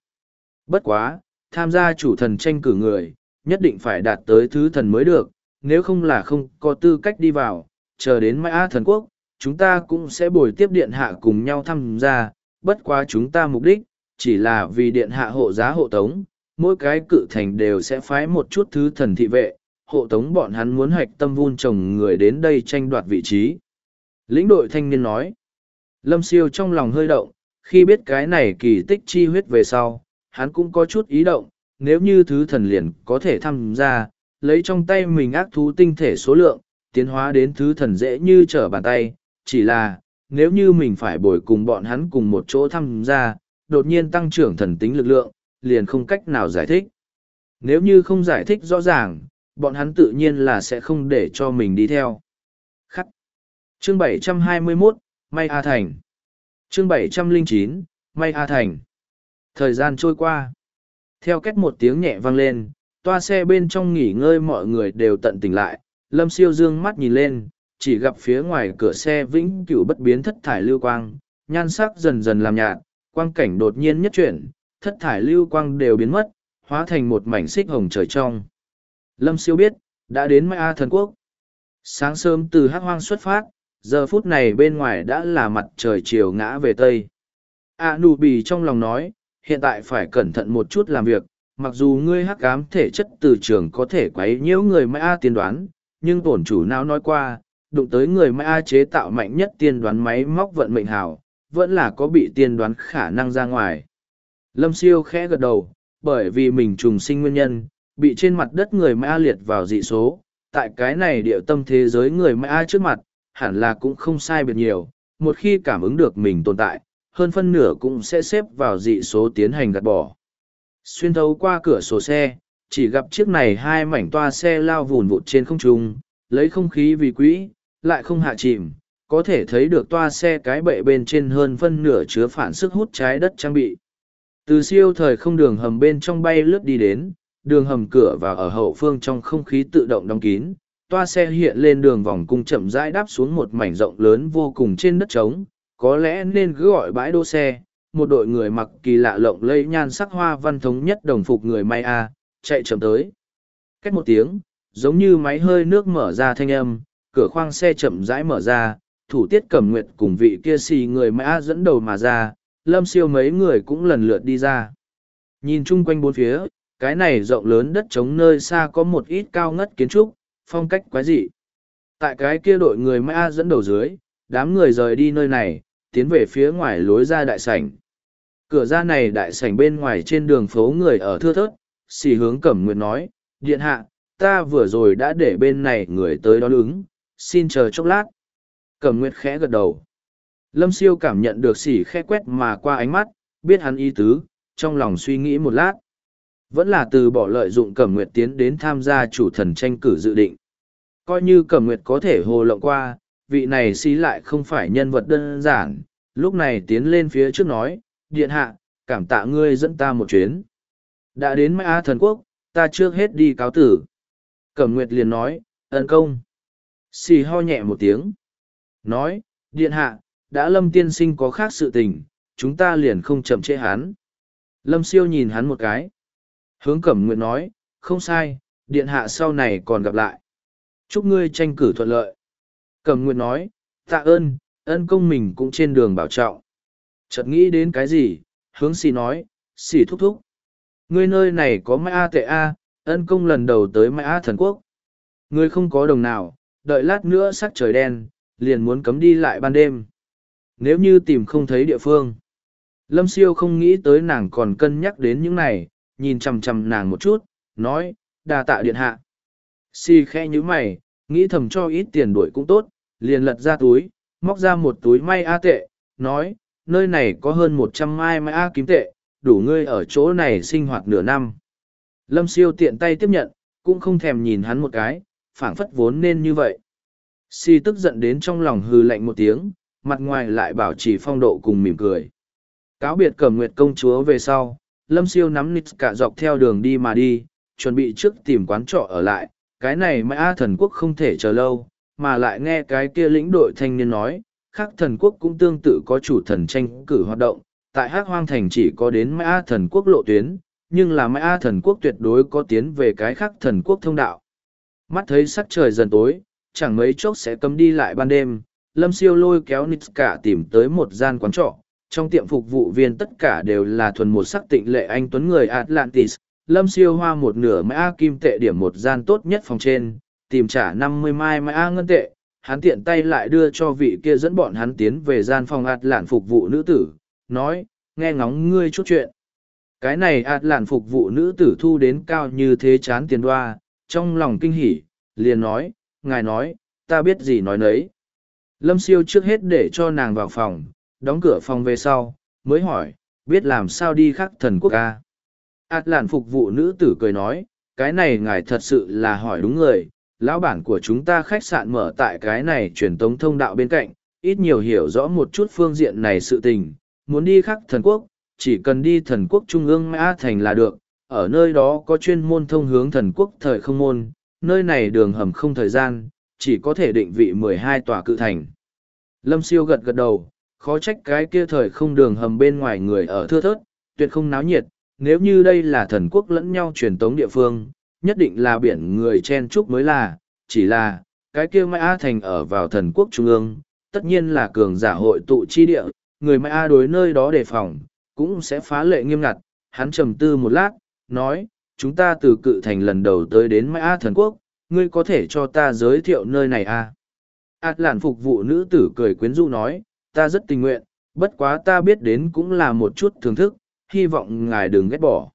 Bất quá, tham gia chủ thần tranh cử người, nhất định phải đạt tới thứ thần mới được, nếu không là không có tư cách đi vào, chờ đến Mai A thần quốc, chúng ta cũng sẽ bồi tiếp điện hạ cùng nhau tham gia, bất quá chúng ta mục đích, chỉ là vì điện hạ hộ giá hộ tống, mỗi cái cự thành đều sẽ phái một chút thứ thần thị vệ, hộ tống bọn hắn muốn hoạch tâm vun trồng người đến đây tranh đoạt vị trí. Lĩnh đội thanh niên nói, Lâm siêu trong lòng hơi động, khi biết cái này kỳ tích chi huyết về sau, hắn cũng có chút ý động, nếu như thứ thần liền có thể tham gia, lấy trong tay mình ác thú tinh thể số lượng, tiến hóa đến thứ thần dễ như trở bàn tay, chỉ là, nếu như mình phải bồi cùng bọn hắn cùng một chỗ tham gia, đột nhiên tăng trưởng thần tính lực lượng, liền không cách nào giải thích. Nếu như không giải thích rõ ràng, bọn hắn tự nhiên là sẽ không để cho mình đi theo. Khắc. Chương 721, May A Thành. Chương 709, May A Thành. Thời gian trôi qua. Theo cách một tiếng nhẹ vang lên, toa xe bên trong nghỉ ngơi mọi người đều tận tỉnh lại. Lâm siêu dương mắt nhìn lên, chỉ gặp phía ngoài cửa xe vĩnh cửu bất biến thất thải lưu quang, nhan sắc dần dần làm nhạt, quang cảnh đột nhiên nhất chuyển, thất thải lưu quang đều biến mất, hóa thành một mảnh xích hồng trời trong. Lâm siêu biết, đã đến Mai A thần quốc. Sáng sớm từ hắc hoang xuất phát, giờ phút này bên ngoài đã là mặt trời chiều ngã về tây. A nụ bì trong lòng nói, hiện tại phải cẩn thận một chút làm việc, mặc dù ngươi hắc ám thể chất từ trường có thể quấy nhiễu người Mai A tiên đoán, nhưng tổn chủ não nói qua, đụng tới người Mai A chế tạo mạnh nhất tiên đoán máy móc vận mệnh hào, vẫn là có bị tiên đoán khả năng ra ngoài. Lâm siêu khẽ gật đầu, bởi vì mình trùng sinh nguyên nhân, bị trên mặt đất người Mã liệt vào dị số, tại cái này địa tâm thế giới người Mã trước mặt, hẳn là cũng không sai biệt nhiều, một khi cảm ứng được mình tồn tại, hơn phân nửa cũng sẽ xếp vào dị số tiến hành gạt bỏ. Xuyên thấu qua cửa sổ xe, chỉ gặp chiếc này hai mảnh toa xe lao vùn vụt trên không trung, lấy không khí vì quỹ, lại không hạ chìm, có thể thấy được toa xe cái bệ bên trên hơn phân nửa chứa phản sức hút trái đất trang bị. Từ siêu thời không đường hầm bên trong bay lướt đi đến, đường hầm cửa và ở hậu phương trong không khí tự động đóng kín, toa xe hiện lên đường vòng cung chậm rãi đáp xuống một mảnh rộng lớn vô cùng trên đất trống, có lẽ nên cứ gọi bãi đỗ xe, một đội người mặc kỳ lạ lộng lẫy nhan sắc hoa văn thống nhất đồng phục người may a, chạy chậm tới. Cách một tiếng, giống như máy hơi nước mở ra thanh âm, cửa khoang xe chậm rãi mở ra, thủ tiết cẩm nguyệt cùng vị kia xì người may a dẫn đầu mà ra, lâm siêu mấy người cũng lần lượt đi ra. Nhìn chung quanh bốn phía, cái này rộng lớn đất trống nơi xa có một ít cao ngất kiến trúc, phong cách quái dị. Tại cái kia đội người Mã dẫn đầu dưới, đám người rời đi nơi này, tiến về phía ngoài lối ra đại sảnh. Cửa ra này đại sảnh bên ngoài trên đường phố người ở thưa thớt, xì hướng cẩm nguyệt nói, điện hạ, ta vừa rồi đã để bên này người tới đón ứng, xin chờ chốc lát. Cẩm nguyệt khẽ gật đầu. Lâm siêu cảm nhận được xỉ khẽ quét mà qua ánh mắt, biết hắn ý tứ, trong lòng suy nghĩ một lát. Vẫn là từ bỏ lợi dụng Cẩm Nguyệt tiến đến tham gia chủ thần tranh cử dự định. Coi như Cẩm Nguyệt có thể hồ lộng qua, vị này xí lại không phải nhân vật đơn giản, lúc này tiến lên phía trước nói, điện hạ, cảm tạ ngươi dẫn ta một chuyến. Đã đến Mai A thần quốc, ta trước hết đi cáo tử. Cẩm Nguyệt liền nói, ân công. Xì ho nhẹ một tiếng. Nói, điện hạ, đã lâm tiên sinh có khác sự tình, chúng ta liền không chậm trễ hắn. Lâm siêu nhìn hắn một cái. Hướng Cẩm nguyện nói, không sai, điện hạ sau này còn gặp lại. Chúc ngươi tranh cử thuận lợi. Cẩm nguyện nói, tạ ơn, ân công mình cũng trên đường bảo trọng. Chợt nghĩ đến cái gì, hướng xì nói, xì thúc thúc. Ngươi nơi này có mai A tệ A, ân công lần đầu tới mai A thần quốc. Ngươi không có đồng nào, đợi lát nữa sắc trời đen, liền muốn cấm đi lại ban đêm. Nếu như tìm không thấy địa phương. Lâm siêu không nghĩ tới nàng còn cân nhắc đến những này, nhìn chằm chằm nàng một chút, nói, đa tạ điện hạ. Si khe như mày, nghĩ thầm cho ít tiền đuổi cũng tốt, liền lật ra túi, móc ra một túi may A tệ, nói, nơi này có hơn một trăm mai may A kiếm tệ, đủ ngươi ở chỗ này sinh hoạt nửa năm. Lâm siêu tiện tay tiếp nhận, cũng không thèm nhìn hắn một cái, phảng phất vốn nên như vậy. Si tức giận đến trong lòng hừ lạnh một tiếng, mặt ngoài lại bảo trì phong độ cùng mỉm cười. Cáo biệt cẩm nguyệt công chúa về sau, lâm siêu nắm nít cả dọc theo đường đi mà đi, chuẩn bị trước tìm quán trọ ở lại, cái này mãi A thần quốc không thể chờ lâu, mà lại nghe cái kia lĩnh đội thanh niên nói, khác thần quốc cũng tương tự có chủ thần tranh cử hoạt động, tại hắc hoang thành chỉ có đến mãi A thần quốc lộ tuyến, nhưng là mãi A thần quốc tuyệt đối có tiến về cái khác thần quốc thông đạo. Mắt thấy sắc trời dần tối, chẳng mấy chốc sẽ cấm đi lại ban đêm, Lâm Siêu lôi kéo Nitska tìm tới một gian quán trọ. Trong tiệm phục vụ viên tất cả đều là thuần một sắc tịnh lệ anh tuấn người Atlantis. Lâm Siêu hoa một nửa mã kim tệ điểm một gian tốt nhất phòng trên, tìm trả năm mươi mai mã ngân tệ. Hắn tiện tay lại đưa cho vị kia dẫn bọn hắn tiến về gian phòng Atlant phục vụ nữ tử, nói, nghe ngóng ngươi chút chuyện. Cái này ạt lạn phục vụ nữ tử thu đến cao như thế chán tiền đoa, trong lòng kinh hỉ, liền nói, ngài nói, ta biết gì nói nấy. Lâm siêu trước hết để cho nàng vào phòng, đóng cửa phòng về sau, mới hỏi, biết làm sao đi khắc thần quốc ca. Át lạn phục vụ nữ tử cười nói, cái này ngài thật sự là hỏi đúng người, lão bản của chúng ta khách sạn mở tại cái này truyền tống thông đạo bên cạnh, ít nhiều hiểu rõ một chút phương diện này sự tình, muốn đi khắc thần quốc, chỉ cần đi thần quốc trung ương mã thành là được, ở nơi đó có chuyên môn thông hướng thần quốc thời không môn, nơi này đường hầm không thời gian, chỉ có thể định vị mười hai tòa cự thành. Lâm siêu gật gật đầu, khó trách cái kia thời không đường hầm bên ngoài người ở thưa thớt, tuyệt không náo nhiệt, nếu như đây là thần quốc lẫn nhau truyền tống địa phương, nhất định là biển người chen chúc mới là, chỉ là, cái kia Mã Thành ở vào thần quốc trung ương, tất nhiên là cường giả hội tụ chi địa, người Mã đối nơi đó đề phòng, cũng sẽ phá lệ nghiêm ngặt. Hắn trầm tư một lát, nói, chúng ta từ cự thành lần đầu tới đến Mã thần quốc, ngươi có thể cho ta giới thiệu nơi này à? Át lạn phục vụ nữ tử cười quyến rũ nói, ta rất tình nguyện, bất quá ta biết đến cũng là một chút thưởng thức, hy vọng ngài đừng ghét bỏ.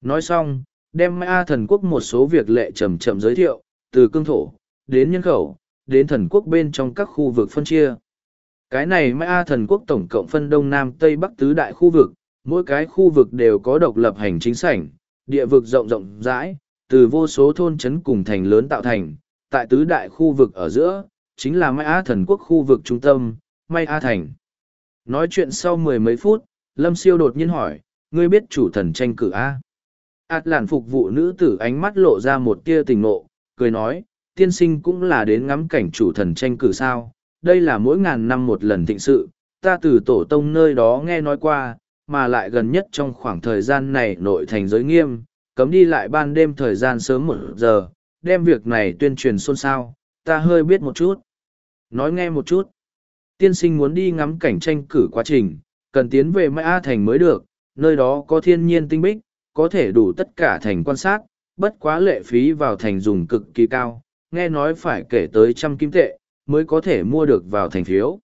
Nói xong, đem a thần quốc một số việc lệ chậm chậm giới thiệu, từ cương thổ, đến nhân khẩu, đến thần quốc bên trong các khu vực phân chia. Cái này Mã thần quốc tổng cộng phân Đông Nam Tây Bắc tứ đại khu vực, mỗi cái khu vực đều có độc lập hành chính sảnh, địa vực rộng rộng rãi, từ vô số thôn trấn cùng thành lớn tạo thành, tại tứ đại khu vực ở giữa, chính là mai a thần quốc khu vực trung tâm, mai A Thành. Nói chuyện sau mười mấy phút, Lâm Siêu đột nhiên hỏi, ngươi biết chủ thần tranh cử A. Át làn phục vụ nữ tử ánh mắt lộ ra một tia tình nộ, cười nói, tiên sinh cũng là đến ngắm cảnh chủ thần tranh cử sao, đây là mỗi ngàn năm một lần thịnh sự, ta từ tổ tông nơi đó nghe nói qua, mà lại gần nhất trong khoảng thời gian này nội thành giới nghiêm, cấm đi lại ban đêm thời gian sớm một giờ, đem việc này tuyên truyền xôn xao, ta hơi biết một chút. Nói nghe một chút. Tiên sinh muốn đi ngắm cảnh tranh cử quá trình, cần tiến về Mai A Thành mới được, nơi đó có thiên nhiên tinh bích, có thể đủ tất cả thành quan sát, bất quá lệ phí vào thành dùng cực kỳ cao, nghe nói phải kể tới trăm kim tệ, mới có thể mua được vào thành phiếu.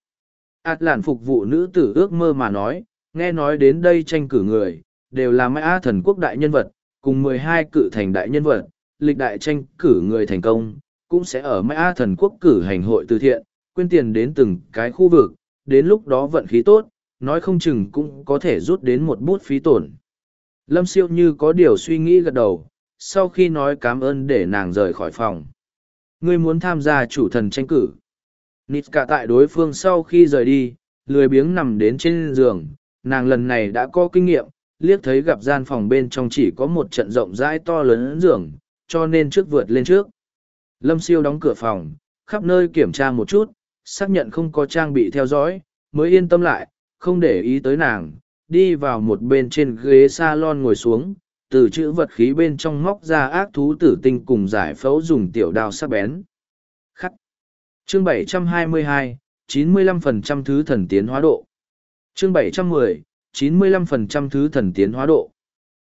Át lạn phục vụ nữ tử ước mơ mà nói, nghe nói đến đây tranh cử người, đều là Mai A thần quốc đại nhân vật, cùng mười hai cự thành đại nhân vật, lịch đại tranh cử người thành công, cũng sẽ ở Mã thần quốc cử hành hội từ thiện, quyên tiền đến từng cái khu vực, đến lúc đó vận khí tốt, nói không chừng cũng có thể rút đến một bút phí tổn. Lâm siêu như có điều suy nghĩ gật đầu, sau khi nói cảm ơn để nàng rời khỏi phòng. Ngươi muốn tham gia chủ thần tranh cử. Nít cả tại đối phương sau khi rời đi, lười biếng nằm đến trên giường, nàng lần này đã có kinh nghiệm, liếc thấy gặp gian phòng bên trong chỉ có một trận rộng rãi to lớn giường, cho nên trước vượt lên trước. Lâm siêu đóng cửa phòng, khắp nơi kiểm tra một chút, xác nhận không có trang bị theo dõi, mới yên tâm lại, không để ý tới nàng, đi vào một bên trên ghế salon ngồi xuống, từ chữ vật khí bên trong móc ra ác thú tử tinh cùng giải phẫu dùng tiểu đao sắc bén. Khắc. Chương 722, 95% thứ thần tiến hóa độ. Chương 710, 95% thứ thần tiến hóa độ.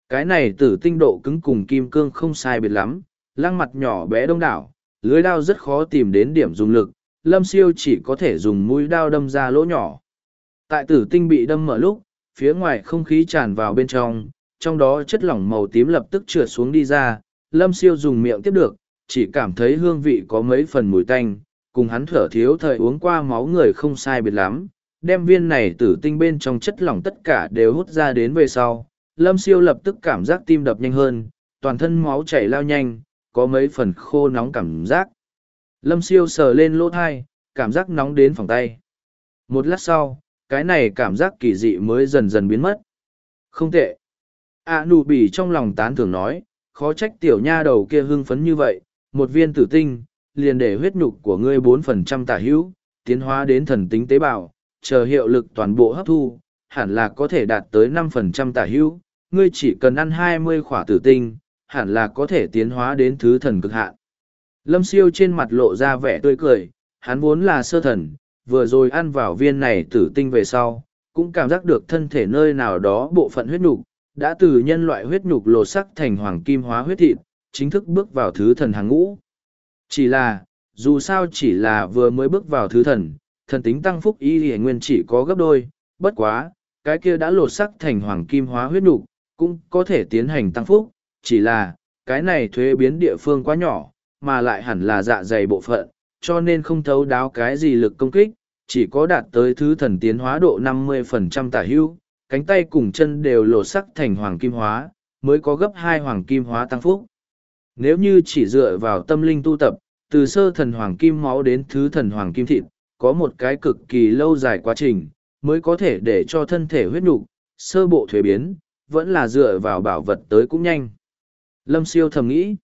Cái này tử tinh độ cứng cùng kim cương không sai biệt lắm, lăng mặt nhỏ bé đông đảo, lưới đao rất khó tìm đến điểm dùng lực, lâm siêu chỉ có thể dùng mũi đao đâm ra lỗ nhỏ. Tại tử tinh bị đâm mở lúc, phía ngoài không khí tràn vào bên trong, trong đó chất lỏng màu tím lập tức trượt xuống đi ra, lâm siêu dùng miệng tiếp được, chỉ cảm thấy hương vị có mấy phần mùi tanh, cùng hắn thở thiếu thời uống qua máu người không sai biệt lắm, đem viên này tử tinh bên trong chất lỏng tất cả đều hút ra đến về sau. Lâm siêu lập tức cảm giác tim đập nhanh hơn, toàn thân máu chảy lao nhanh, có mấy phần khô nóng cảm giác. Lâm siêu sờ lên lỗ thai, cảm giác nóng đến phòng tay. Một lát sau, cái này cảm giác kỳ dị mới dần dần biến mất. Không tệ. A nụ bỉ trong lòng tán thưởng nói, khó trách tiểu nha đầu kia hưng phấn như vậy, một viên tử tinh, liền để huyết nhục của ngươi bốn phần trăm tả hữu, tiến hóa đến thần tính tế bào, chờ hiệu lực toàn bộ hấp thu, hẳn là có thể đạt tới năm phần trăm tả hữu, ngươi chỉ cần ăn hai mươi khỏa tử tinh, hẳn là có thể tiến hóa đến thứ thần cực hạn. Lâm siêu trên mặt lộ ra vẻ tươi cười, hắn vốn là sơ thần, vừa rồi ăn vào viên này tử tinh về sau, cũng cảm giác được thân thể nơi nào đó bộ phận huyết nhục đã từ nhân loại huyết nhục lột sắc thành hoàng kim hóa huyết thịt, chính thức bước vào thứ thần hàng ngũ. Chỉ là, dù sao chỉ là vừa mới bước vào thứ thần, thần tính tăng phúc y hề nguyên chỉ có gấp đôi, bất quá, cái kia đã lột sắc thành hoàng kim hóa huyết nhục cũng có thể tiến hành tăng phúc, chỉ là, cái này thuế biến địa phương quá nhỏ, mà lại hẳn là dạ dày bộ phận, cho nên không thấu đáo cái gì lực công kích, chỉ có đạt tới thứ thần tiến hóa độ 50% tả hưu, cánh tay cùng chân đều lột sắc thành hoàng kim hóa, mới có gấp hai hoàng kim hóa tăng phúc. Nếu như chỉ dựa vào tâm linh tu tập, từ sơ thần hoàng kim máu đến thứ thần hoàng kim thịt, có một cái cực kỳ lâu dài quá trình, mới có thể để cho thân thể huyết nhục sơ bộ thuế biến, vẫn là dựa vào bảo vật tới cũng nhanh. Lâm siêu thầm nghĩ,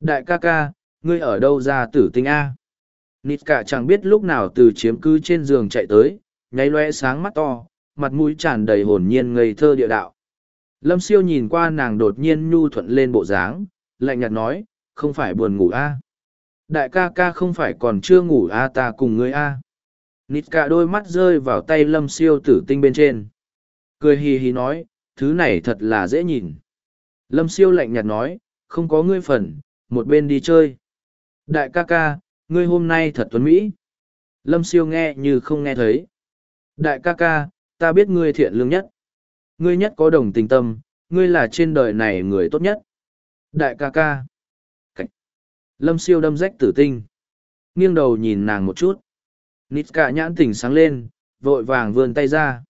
đại ca ca, ngươi ở đâu ra tử tinh A? Nịt cả chẳng biết lúc nào từ chiếm cư trên giường chạy tới, nháy loe sáng mắt to, mặt mũi tràn đầy hồn nhiên ngây thơ địa đạo. Lâm siêu nhìn qua nàng đột nhiên nhu thuận lên bộ dáng, lạnh nhạt nói, không phải buồn ngủ a Đại ca ca không phải còn chưa ngủ a ta cùng ngươi à. a Nít cả đôi mắt rơi vào tay lâm siêu tử tinh bên trên. Cười hì hì nói, thứ này thật là dễ nhìn. Lâm siêu lạnh nhạt nói, không có ngươi phần, một bên đi chơi. Đại ca ca, ngươi hôm nay thật tuấn mỹ. Lâm siêu nghe như không nghe thấy. Đại ca ca, ta biết ngươi thiện lương nhất. Ngươi nhất có đồng tình tâm, ngươi là trên đời này người tốt nhất. Đại ca ca. Lâm siêu đâm rách tử tinh. Nghiêng đầu nhìn nàng một chút. Nít cả nhãn tỉnh sáng lên, vội vàng vươn tay ra.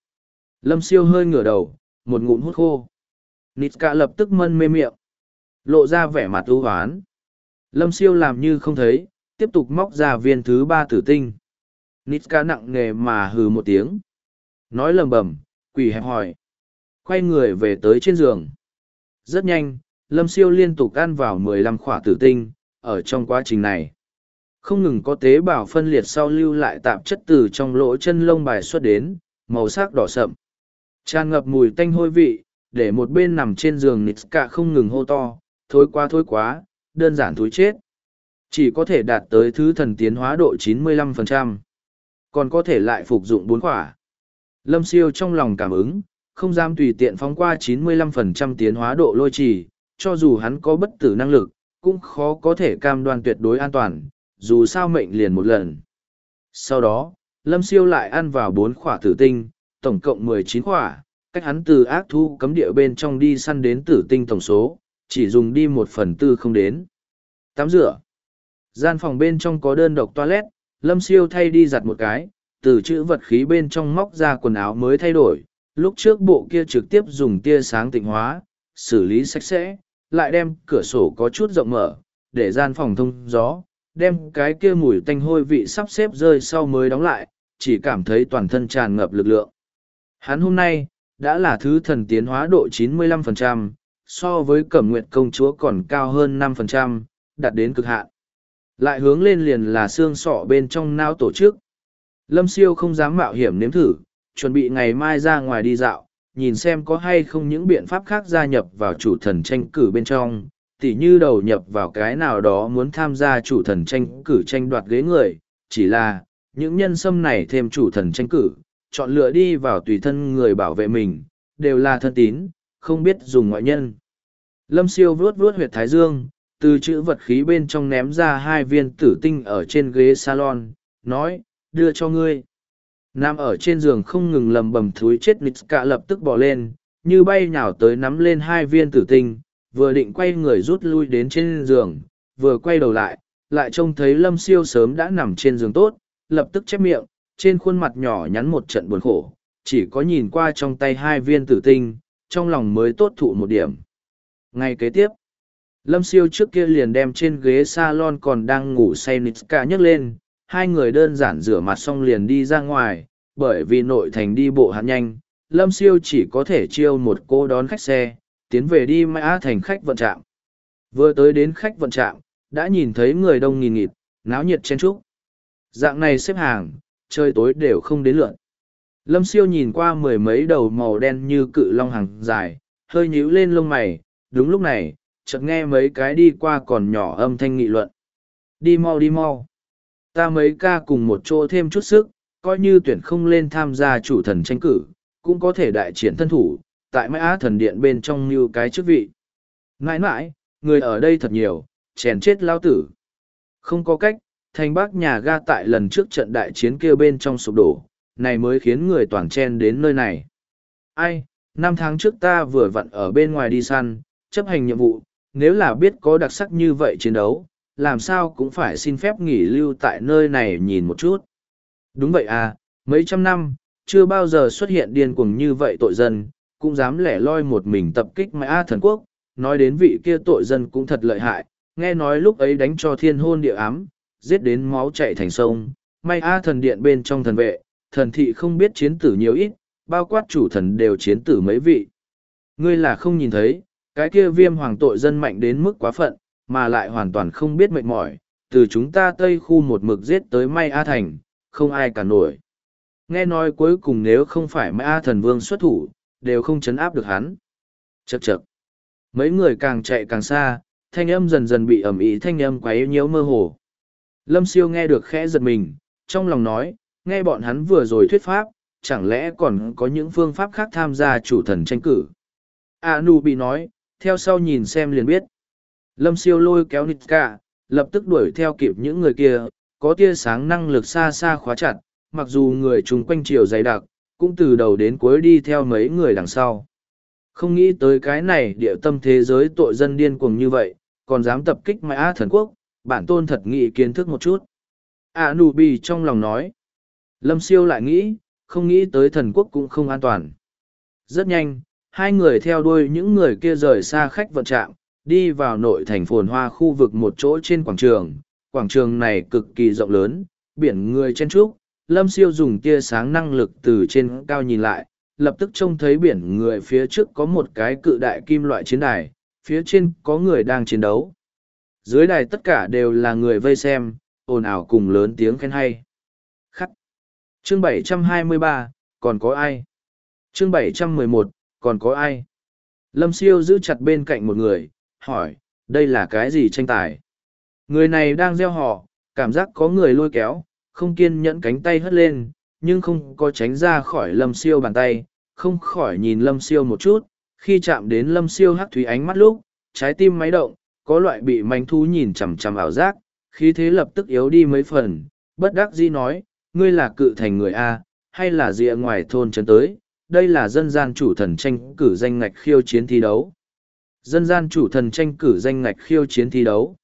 Lâm siêu hơi ngửa đầu, một ngụm hút khô. Nít cả lập tức mân mê miệng. Lộ ra vẻ mặt ưu hoán. Lâm siêu làm như không thấy, tiếp tục móc ra viên thứ ba tử tinh. Nít cả nặng nề mà hừ một tiếng. Nói lầm bầm, quỷ hẹp hỏi. Quay người về tới trên giường. Rất nhanh, Lâm Siêu liên tục ăn vào mười lăm khỏa tử tinh, ở trong quá trình này. Không ngừng có tế bào phân liệt sau lưu lại tạp chất từ trong lỗ chân lông bài xuất đến, màu sắc đỏ sậm. Tràn ngập mùi tanh hôi vị, để một bên nằm trên giường nít cả không ngừng hô to, thối quá thối quá, đơn giản thối chết. Chỉ có thể đạt tới thứ thần tiến hóa độ 95%. Còn có thể lại phục dụng bốn quả. Lâm siêu trong lòng cảm ứng, không dám tùy tiện phóng qua 95% tiến hóa độ lôi trì, cho dù hắn có bất tử năng lực, cũng khó có thể cam đoan tuyệt đối an toàn, dù sao mệnh liền một lần. Sau đó, Lâm siêu lại ăn vào bốn khỏa tử tinh, tổng cộng 19 khỏa, cách hắn từ ác thu cấm địa bên trong đi săn đến tử tinh tổng số, chỉ dùng đi một phần tư không đến. Tắm rửa. Gian phòng bên trong có đơn độc toilet, Lâm siêu thay đi giặt một cái, từ chữ vật khí bên trong móc ra quần áo mới thay đổi, lúc trước bộ kia trực tiếp dùng tia sáng tịnh hóa, xử lý sạch sẽ, lại đem cửa sổ có chút rộng mở, để gian phòng thông gió, đem cái kia mùi tanh hôi vị sắp xếp rơi sau mới đóng lại, chỉ cảm thấy toàn thân tràn ngập lực lượng. Hắn hôm nay, đã là thứ thần tiến hóa độ 95%, so với cẩm nguyện công chúa còn cao hơn 5%, đạt đến cực hạn. Lại hướng lên liền là xương sọ bên trong não tổ chức, Lâm siêu không dám mạo hiểm nếm thử, chuẩn bị ngày mai ra ngoài đi dạo, nhìn xem có hay không những biện pháp khác gia nhập vào chủ thần tranh cử bên trong, tỉ như đầu nhập vào cái nào đó muốn tham gia chủ thần tranh cử tranh đoạt ghế người, chỉ là, những nhân sâm này thêm chủ thần tranh cử, chọn lựa đi vào tùy thân người bảo vệ mình, đều là thân tín, không biết dùng ngoại nhân. Lâm siêu vuốt vuốt huyệt thái dương, từ chữ vật khí bên trong ném ra hai viên tử tinh ở trên ghế salon, nói, đưa cho ngươi. Nam ở trên giường không ngừng lầm bầm thúi chết nít cả lập tức bỏ lên, như bay nhào tới nắm lên hai viên tử tinh, vừa định quay người rút lui đến trên giường, vừa quay đầu lại, lại trông thấy lâm siêu sớm đã nằm trên giường tốt, lập tức chép miệng, trên khuôn mặt nhỏ nhắn một trận buồn khổ, chỉ có nhìn qua trong tay hai viên tử tinh, trong lòng mới tốt thụ một điểm. Ngay kế tiếp, lâm siêu trước kia liền đem trên ghế salon còn đang ngủ say nít cả nhấc lên, hai người đơn giản rửa mặt xong liền đi ra ngoài, bởi vì nội thành đi bộ hạn nhanh, Lâm Siêu chỉ có thể chiêu một cô đón khách xe, tiến về đi mã thành khách vận trạm. Vừa tới đến khách vận trạm, đã nhìn thấy người đông nghìn nghịt, náo nhiệt chen trúc. Dạng này xếp hàng, chơi tối đều không đến lượn. Lâm Siêu nhìn qua mười mấy đầu màu đen như cự long hàng dài, hơi nhíu lên lông mày, đúng lúc này, chợt nghe mấy cái đi qua còn nhỏ âm thanh nghị luận. Đi mau đi mau. Ta mấy ca cùng một chỗ thêm chút sức, coi như tuyển không lên tham gia chủ thần tranh cử, cũng có thể đại triển thân thủ, tại mãi á thần điện bên trong như cái chức vị. Nãi nãi, người ở đây thật nhiều, chèn chết lao tử. Không có cách, thành bác nhà ga tại lần trước trận đại chiến kêu bên trong sụp đổ, này mới khiến người toàn chen đến nơi này. Ai, năm tháng trước ta vừa vặn ở bên ngoài đi săn, chấp hành nhiệm vụ, nếu là biết có đặc sắc như vậy chiến đấu, làm sao cũng phải xin phép nghỉ lưu tại nơi này nhìn một chút. Đúng vậy à, mấy trăm năm, chưa bao giờ xuất hiện điên cuồng như vậy tội dân, cũng dám lẻ loi một mình tập kích mãi A thần quốc, nói đến vị kia tội dân cũng thật lợi hại, nghe nói lúc ấy đánh cho thiên hôn địa ám, giết đến máu chạy thành sông, may A thần điện bên trong thần vệ, thần thị không biết chiến tử nhiều ít, bao quát chủ thần đều chiến tử mấy vị. Ngươi là không nhìn thấy, cái kia viêm hoàng tội dân mạnh đến mức quá phận, mà lại hoàn toàn không biết mệt mỏi, từ chúng ta tây khu một mực giết tới may A thành, không ai cả nổi. Nghe nói cuối cùng nếu không phải may A thần vương xuất thủ, đều không chấn áp được hắn. Chậc chậc. Mấy người càng chạy càng xa, thanh âm dần dần bị ẩm ý thanh âm quấy nhiễu mơ hồ. Lâm siêu nghe được khẽ giật mình, trong lòng nói, nghe bọn hắn vừa rồi thuyết pháp, chẳng lẽ còn có những phương pháp khác tham gia chủ thần tranh cử. A Nu bị nói, theo sau nhìn xem liền biết. Lâm siêu lôi kéo Nitka, lập tức đuổi theo kịp những người kia, có tia sáng năng lực xa xa khóa chặt, mặc dù người chung quanh chiều dày đặc, cũng từ đầu đến cuối đi theo mấy người đằng sau. Không nghĩ tới cái này địa tâm thế giới tội dân điên cuồng như vậy, còn dám tập kích mã á thần quốc, bản tôn thật nghĩ kiến thức một chút. A nụ bì trong lòng nói. Lâm siêu lại nghĩ, không nghĩ tới thần quốc cũng không an toàn. Rất nhanh, hai người theo đuôi những người kia rời xa khách vận trạm, đi vào nội thành phồn hoa khu vực một chỗ trên quảng trường. Quảng trường này cực kỳ rộng lớn, biển người chen trúc. Lâm siêu dùng tia sáng năng lực từ trên cao nhìn lại, lập tức trông thấy biển người phía trước có một cái cự đại kim loại chiến đài, phía trên có người đang chiến đấu. Dưới đài tất cả đều là người vây xem, ồn ào cùng lớn tiếng khen hay. Khắc. Chương 723, còn có ai? Chương 711, còn có ai? Lâm siêu giữ chặt bên cạnh một người, hỏi, đây là cái gì tranh tài? Người này đang gieo họ, cảm giác có người lôi kéo, không kiên nhẫn cánh tay hất lên, nhưng không có tránh ra khỏi lâm siêu bàn tay, không khỏi nhìn lâm siêu một chút, khi chạm đến lâm siêu hắc thúy ánh mắt lúc, trái tim máy động, có loại bị manh thú nhìn chằm chằm ảo giác, khí thế lập tức yếu đi mấy phần, bất đắc dĩ nói, ngươi là cự thành người A, hay là rìa ngoài thôn trấn tới, đây là dân gian chủ thần tranh cử danh ngạch khiêu chiến thi đấu. Dân gian chủ thần tranh cử danh ngạch khiêu chiến thi đấu.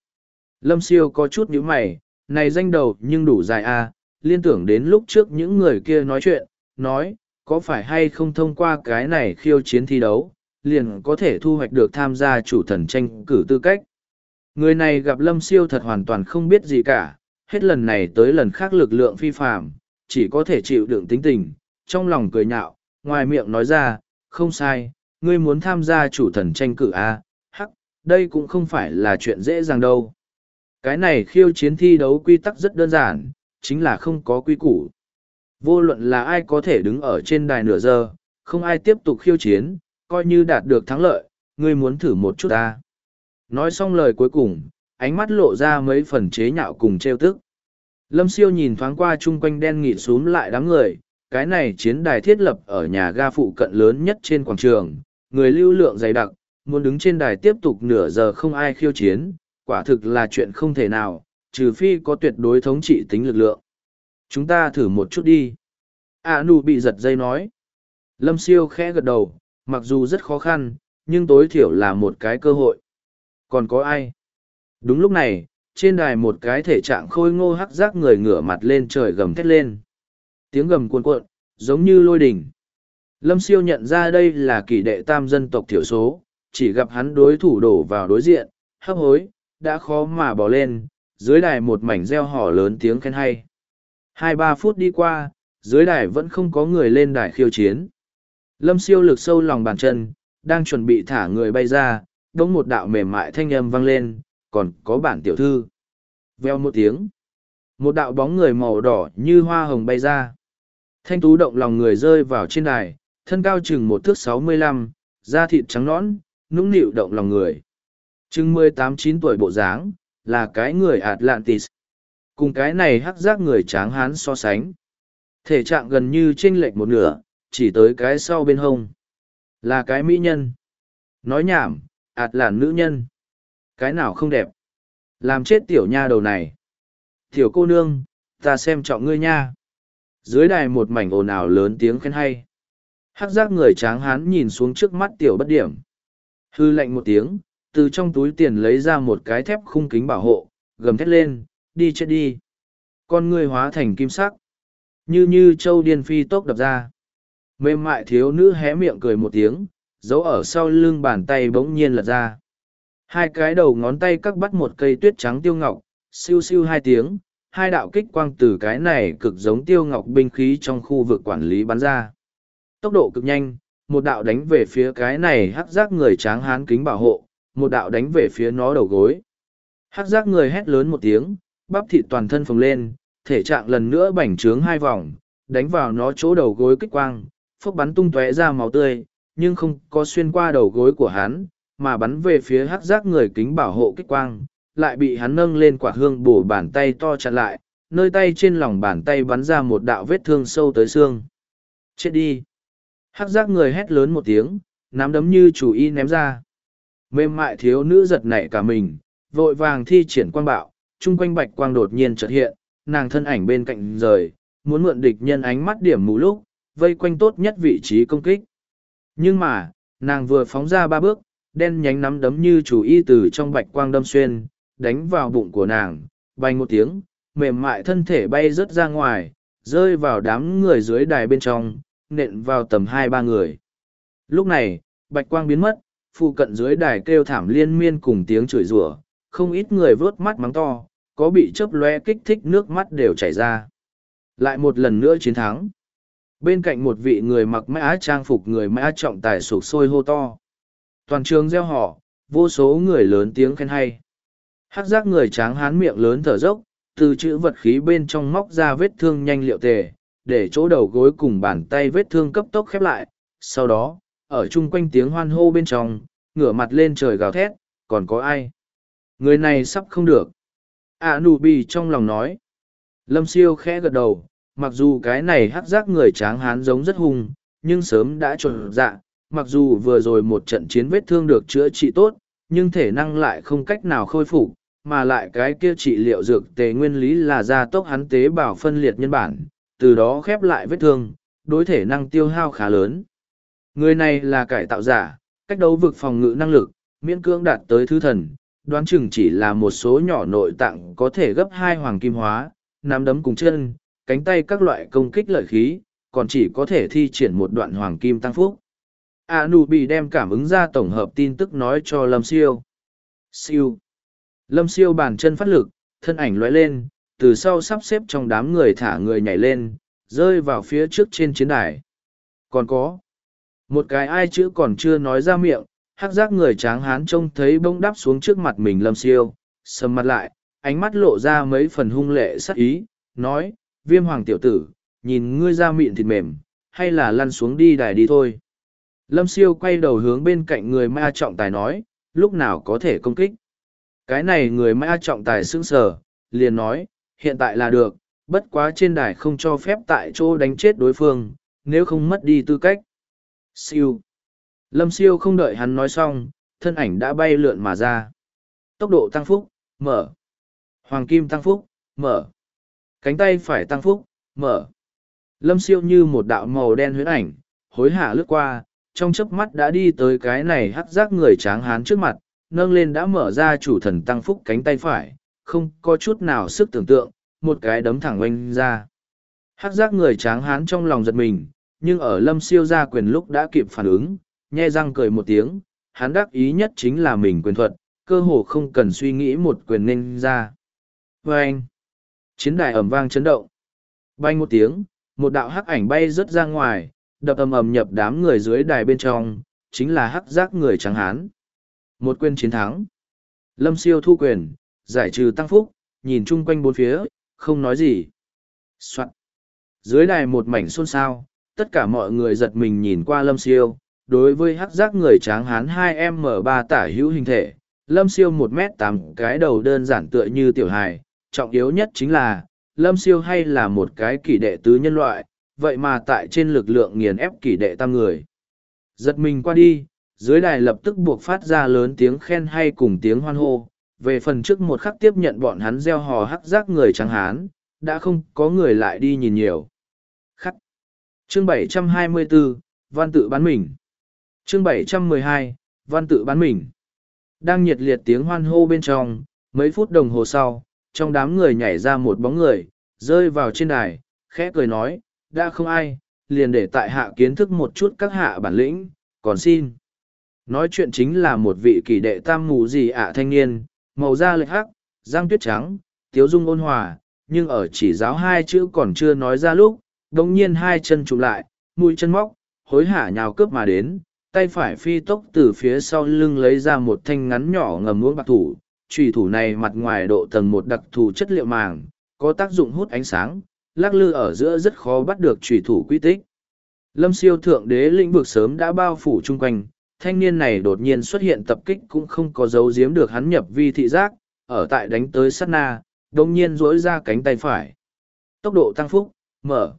Lâm siêu có chút nhíu mày, này danh đầu nhưng đủ dài A, liên tưởng đến lúc trước những người kia nói chuyện, nói, có phải hay không thông qua cái này khiêu chiến thi đấu, liền có thể thu hoạch được tham gia chủ thần tranh cử tư cách. Người này gặp Lâm Siêu thật hoàn toàn không biết gì cả, hết lần này tới lần khác lực lượng phi phạm, chỉ có thể chịu đựng tính tình, trong lòng cười nhạo, ngoài miệng nói ra, không sai, ngươi muốn tham gia chủ thần tranh cử à, hắc, đây cũng không phải là chuyện dễ dàng đâu. Cái này khiêu chiến thi đấu quy tắc rất đơn giản, chính là không có quy củ. Vô luận là ai có thể đứng ở trên đài nửa giờ, không ai tiếp tục khiêu chiến, coi như đạt được thắng lợi, ngươi muốn thử một chút ta. Nói xong lời cuối cùng, ánh mắt lộ ra mấy phần chế nhạo cùng trêu tức. Lâm siêu nhìn thoáng qua chung quanh đen nghịt g lại đám người, cái này chiến đài thiết lập ở nhà ga phụ cận lớn nhất trên quảng trường, người lưu lượng dày đặc, muốn đứng trên đài tiếp tục nửa giờ không ai khiêu chiến, quả thực là chuyện không thể nào, trừ phi có tuyệt đối thống trị tính lực lượng. Chúng ta thử một chút đi. À nụ bị giật dây nói. Lâm siêu khẽ gật đầu, mặc dù rất khó khăn, nhưng tối thiểu là một cái cơ hội. Còn có ai? Đúng lúc này, trên đài một cái thể trạng khôi ngô hắc giác người ngửa mặt lên trời gầm thét lên. Tiếng gầm cuồn cuộn, giống như lôi đỉnh. Lâm siêu nhận ra đây là kỷ đệ tam dân tộc thiểu số, chỉ gặp hắn đối thủ đổ vào đối diện, hấp hối, đã khó mà bỏ lên, dưới đài một mảnh reo hò lớn tiếng khen hay. Hai ba phút đi qua, dưới đài vẫn không có người lên đài khiêu chiến. Lâm siêu lực sâu lòng bàn chân, đang chuẩn bị thả người bay ra, đống một đạo mềm mại thanh âm vang lên, còn có bản tiểu thư. Veo một tiếng. Một đạo bóng người màu đỏ như hoa hồng bay ra. Thanh tú động lòng người rơi vào trên đài, thân cao chừng một thước sáu mươi lăm, da thịt trắng nõn, nũng nịu động lòng người. Chừng mười tám chín tuổi bộ dáng, là cái người Atlantis. Cùng cái này hắc giác người tráng hán so sánh. Thể trạng gần như chênh lệch một nửa, chỉ tới cái sau bên hông. Là cái mỹ nhân. Nói nhảm, ạt làn nữ nhân. Cái nào không đẹp. Làm chết tiểu nha đầu này. Tiểu cô nương, ta xem trọng ngươi nha. Dưới đài một mảnh ồn ào lớn tiếng khen hay. Hắc giác người tráng hán nhìn xuống trước mắt tiểu bất điểm. Hư lệnh một tiếng, từ trong túi tiền lấy ra một cái thép khung kính bảo hộ, gầm thét lên, đi chết đi. Con người hóa thành kim sắc. Như như châu điên phi tốc đập ra. Mềm mại thiếu nữ hé miệng cười một tiếng, giấu ở sau lưng bàn tay bỗng nhiên lật ra. Hai cái đầu ngón tay cắt bắt một cây tuyết trắng tiêu ngọc, siêu siêu hai tiếng, hai đạo kích quang từ cái này cực giống tiêu ngọc binh khí trong khu vực quản lý bắn ra. Tốc độ cực nhanh, một đạo đánh về phía cái này hắc giác người tráng hán kính bảo hộ, một đạo đánh về phía nó đầu gối. Hắc giác người hét lớn một tiếng, bắp thịt toàn thân phồng lên, thể trạng lần nữa bành trướng hai vòng, đánh vào nó chỗ đầu gối kích quang, phốc bắn tung tóe ra máu tươi, nhưng không có xuyên qua đầu gối của hắn, mà bắn về phía hắc giác người kính bảo hộ kích quang, lại bị hắn nâng lên quả hương bổ bàn tay to chặn lại, nơi tay trên lòng bàn tay bắn ra một đạo vết thương sâu tới xương. Chết đi! Hắc giác người hét lớn một tiếng, nắm đấm như chủ y ném ra. Mềm mại thiếu nữ giật nảy cả mình, vội vàng thi triển quang bạo, chung quanh bạch quang đột nhiên chợt hiện, nàng thân ảnh bên cạnh rời, muốn mượn địch nhân ánh mắt điểm mù lúc, vây quanh tốt nhất vị trí công kích. Nhưng mà, nàng vừa phóng ra ba bước, đen nhánh nắm đấm như chủ y từ trong bạch quang đâm xuyên, đánh vào bụng của nàng, bay một tiếng, mềm mại thân thể bay rớt ra ngoài, rơi vào đám người dưới đài bên trong, nện vào tầm hai ba người. Lúc này, bạch quang biến mất, phụ cận dưới đài kêu thảm liên miên cùng tiếng chửi rủa, không ít người vớt mắt mắng to, có bị chớp lóe kích thích nước mắt đều chảy ra. Lại một lần nữa chiến thắng. Bên cạnh một vị người mặc mã trang phục người mã trọng tài sụp sôi hô to. Toàn trường gieo họ, vô số người lớn tiếng khen hay. Hắc giác người tráng hán miệng lớn thở dốc, từ chữ vật khí bên trong móc ra vết thương nhanh liệu tề, để chỗ đầu gối cùng bàn tay vết thương cấp tốc khép lại. Sau đó, ở chung quanh tiếng hoan hô bên trong, ngửa mặt lên trời gào thét, còn có ai? Người này sắp không được. À nụ bì trong lòng nói. Lâm siêu khẽ gật đầu, mặc dù cái này hắc giác người tráng hán giống rất hung, nhưng sớm đã trộn dạ, mặc dù vừa rồi một trận chiến vết thương được chữa trị tốt, nhưng thể năng lại không cách nào khôi phục, mà lại cái kia trị liệu dược tề nguyên lý là gia tốc hắn tế bào phân liệt nhân bản, từ đó khép lại vết thương, đối thể năng tiêu hao khá lớn. Người này là cải tạo giả, cách đấu vực phòng ngự năng lực, miễn cưỡng đạt tới thứ thần, đoán chừng chỉ là một số nhỏ nội tạng có thể gấp hai hoàng kim hóa, nắm đấm cùng chân, cánh tay các loại công kích lợi khí, còn chỉ có thể thi triển một đoạn hoàng kim tăng phúc. A nụ bị đem cảm ứng ra tổng hợp tin tức nói cho Lâm Siêu. Siêu. Lâm Siêu bàn chân phát lực, thân ảnh lóe lên, từ sau sắp xếp trong đám người thả người nhảy lên, rơi vào phía trước trên chiến đài. Còn có. Một cái ai chữ còn chưa nói ra miệng, hắc giác người tráng hán trông thấy bông đắp xuống trước mặt mình Lâm Siêu, sầm mặt lại, ánh mắt lộ ra mấy phần hung lệ sắc ý, nói, viêm hoàng tiểu tử, nhìn ngươi ra miệng thịt mềm, hay là lăn xuống đi đài đi thôi. Lâm siêu quay đầu hướng bên cạnh người ma trọng tài nói, lúc nào có thể công kích. Cái này người ma trọng tài sững sờ, liền nói, hiện tại là được, bất quá trên đài không cho phép tại chỗ đánh chết đối phương, nếu không mất đi tư cách. Siêu. Lâm siêu không đợi hắn nói xong, thân ảnh đã bay lượn mà ra. Tốc độ tăng phúc, mở. Hoàng kim tăng phúc, mở. Cánh tay phải tăng phúc, mở. Lâm siêu như một đạo màu đen huyễn ảnh, hối hả lướt qua, trong chớp mắt đã đi tới cái này hắc giác người tráng hán trước mặt, nâng lên đã mở ra chủ thần tăng phúc cánh tay phải, không có chút nào sức tưởng tượng, một cái đấm thẳng oanh ra. Hắc giác người tráng hán trong lòng giật mình, nhưng ở lâm siêu ra quyền lúc đã kịp phản ứng, nhe răng cười một tiếng, hắn đắc ý nhất chính là mình quyền thuật, cơ hồ không cần suy nghĩ một quyền nên ra. Vâng! chiến đài ẩm vang chấn động. Bay một tiếng, một đạo hắc ảnh bay rớt ra ngoài, đập ầm ầm nhập đám người dưới đài bên trong, chính là hắc giác người trắng hán. Một quyền chiến thắng. Lâm siêu thu quyền, giải trừ tăng phúc, nhìn chung quanh bốn phía, không nói gì. Soạn. Dưới đài một mảnh xôn xao, tất cả mọi người giật mình nhìn qua lâm siêu, đối với hắc giác người tráng hán 2M3 tả hữu hình thể, lâm siêu 1m8 cái đầu đơn giản tựa như tiểu hài, trọng yếu nhất chính là, lâm siêu hay là một cái kỷ đệ tứ nhân loại, vậy mà tại trên lực lượng nghiền ép kỷ đệ tam người. Giật mình qua đi, dưới đài lập tức buộc phát ra lớn tiếng khen hay cùng tiếng hoan hô, về phần trước một khắc tiếp nhận bọn hắn gieo hò hắc giác người trắng hán, đã không có người lại đi nhìn nhiều. Khắc. Chương 724, Văn tự bán mình. Chương 712, Văn tự bán mình. Đang nhiệt liệt tiếng hoan hô bên trong, mấy phút đồng hồ sau, trong đám người nhảy ra một bóng người, rơi vào trên đài, khẽ cười nói, đã không ai, liền để tại hạ kiến thức một chút các hạ bản lĩnh, còn xin. Nói chuyện chính là một vị kỳ đệ tam mù gì ạ thanh niên, màu da lệch hắc, răng tuyết trắng, tiếu dung ôn hòa, nhưng ở chỉ giáo hai chữ còn chưa nói ra lúc, đồng nhiên hai chân chụm lại, mũi chân móc, hối hả nhào cướp mà đến, tay phải phi tốc từ phía sau lưng lấy ra một thanh ngắn nhỏ ngầm uống bạc thủ, trùy thủ này mặt ngoài độ tầng một đặc thù chất liệu màng, có tác dụng hút ánh sáng, lắc lư ở giữa rất khó bắt được trùy thủ quy tích. Lâm siêu thượng đế lĩnh vực sớm đã bao phủ chung quanh, thanh niên này đột nhiên xuất hiện tập kích cũng không có dấu giếm được hắn nhập vi thị giác, ở tại đánh tới sát na, đồng nhiên rỗi ra cánh tay phải. Tốc độ tăng phúc, mở.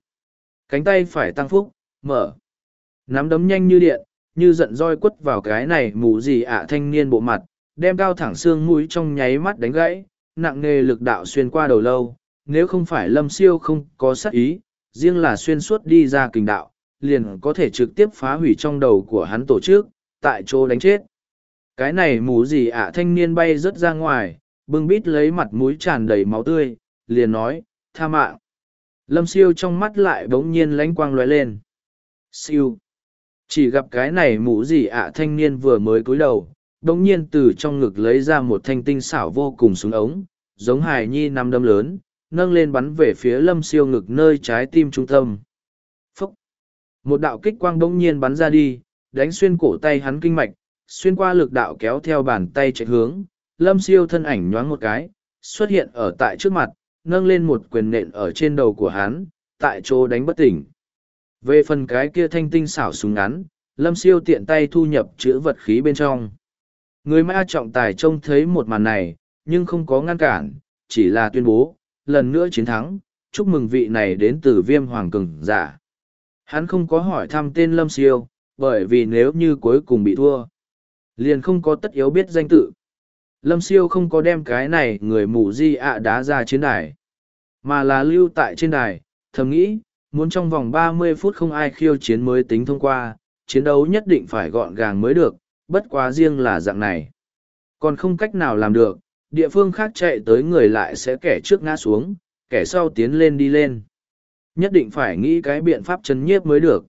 Cánh tay phải tăng phúc, mở. Nắm đấm nhanh như điện, như giận roi quất vào cái này mù gì ạ thanh niên bộ mặt, đem cao thẳng xương mũi trong nháy mắt đánh gãy, nặng nề lực đạo xuyên qua đầu lâu. Nếu không phải lâm siêu không có sát ý, riêng là xuyên suốt đi ra kình đạo, liền có thể trực tiếp phá hủy trong đầu của hắn tổ chức, tại chỗ đánh chết. Cái này mù gì ạ thanh niên bay rớt ra ngoài, bưng bít lấy mặt mũi tràn đầy máu tươi, liền nói, tha mạng. Lâm siêu trong mắt lại bỗng nhiên lánh quang lóe lên. Siêu. Chỉ gặp cái này mũ gì ạ thanh niên vừa mới cúi đầu, bỗng nhiên từ trong ngực lấy ra một thanh tinh xảo vô cùng súng ống, giống hài nhi năm đâm lớn, nâng lên bắn về phía lâm siêu ngực nơi trái tim trung tâm. phốc Một đạo kích quang bỗng nhiên bắn ra đi, đánh xuyên cổ tay hắn kinh mạch, xuyên qua lực đạo kéo theo bàn tay chạy hướng, lâm siêu thân ảnh nhoáng một cái, xuất hiện ở tại trước mặt, nâng lên một quyền nện ở trên đầu của hắn, tại chỗ đánh bất tỉnh. Về phần cái kia thanh tinh xảo súng ngắn, lâm siêu tiện tay thu nhập chữ vật khí bên trong. Người ma trọng tài trông thấy một màn này, nhưng không có ngăn cản, chỉ là tuyên bố, lần nữa chiến thắng, chúc mừng vị này đến từ viêm hoàng cường giả. Hắn không có hỏi thăm tên lâm siêu, bởi vì nếu như cuối cùng bị thua, liền không có tất yếu biết danh tự. Lâm siêu không có đem cái này người mù di ạ đá ra chiến đài, mà là lưu tại trên đài, thầm nghĩ, muốn trong vòng 30 phút không ai khiêu chiến mới tính thông qua, chiến đấu nhất định phải gọn gàng mới được, bất quá riêng là dạng này. Còn không cách nào làm được, địa phương khác chạy tới người lại sẽ kẻ trước ngã xuống, kẻ sau tiến lên đi lên. Nhất định phải nghĩ cái biện pháp chấn nhiếp mới được.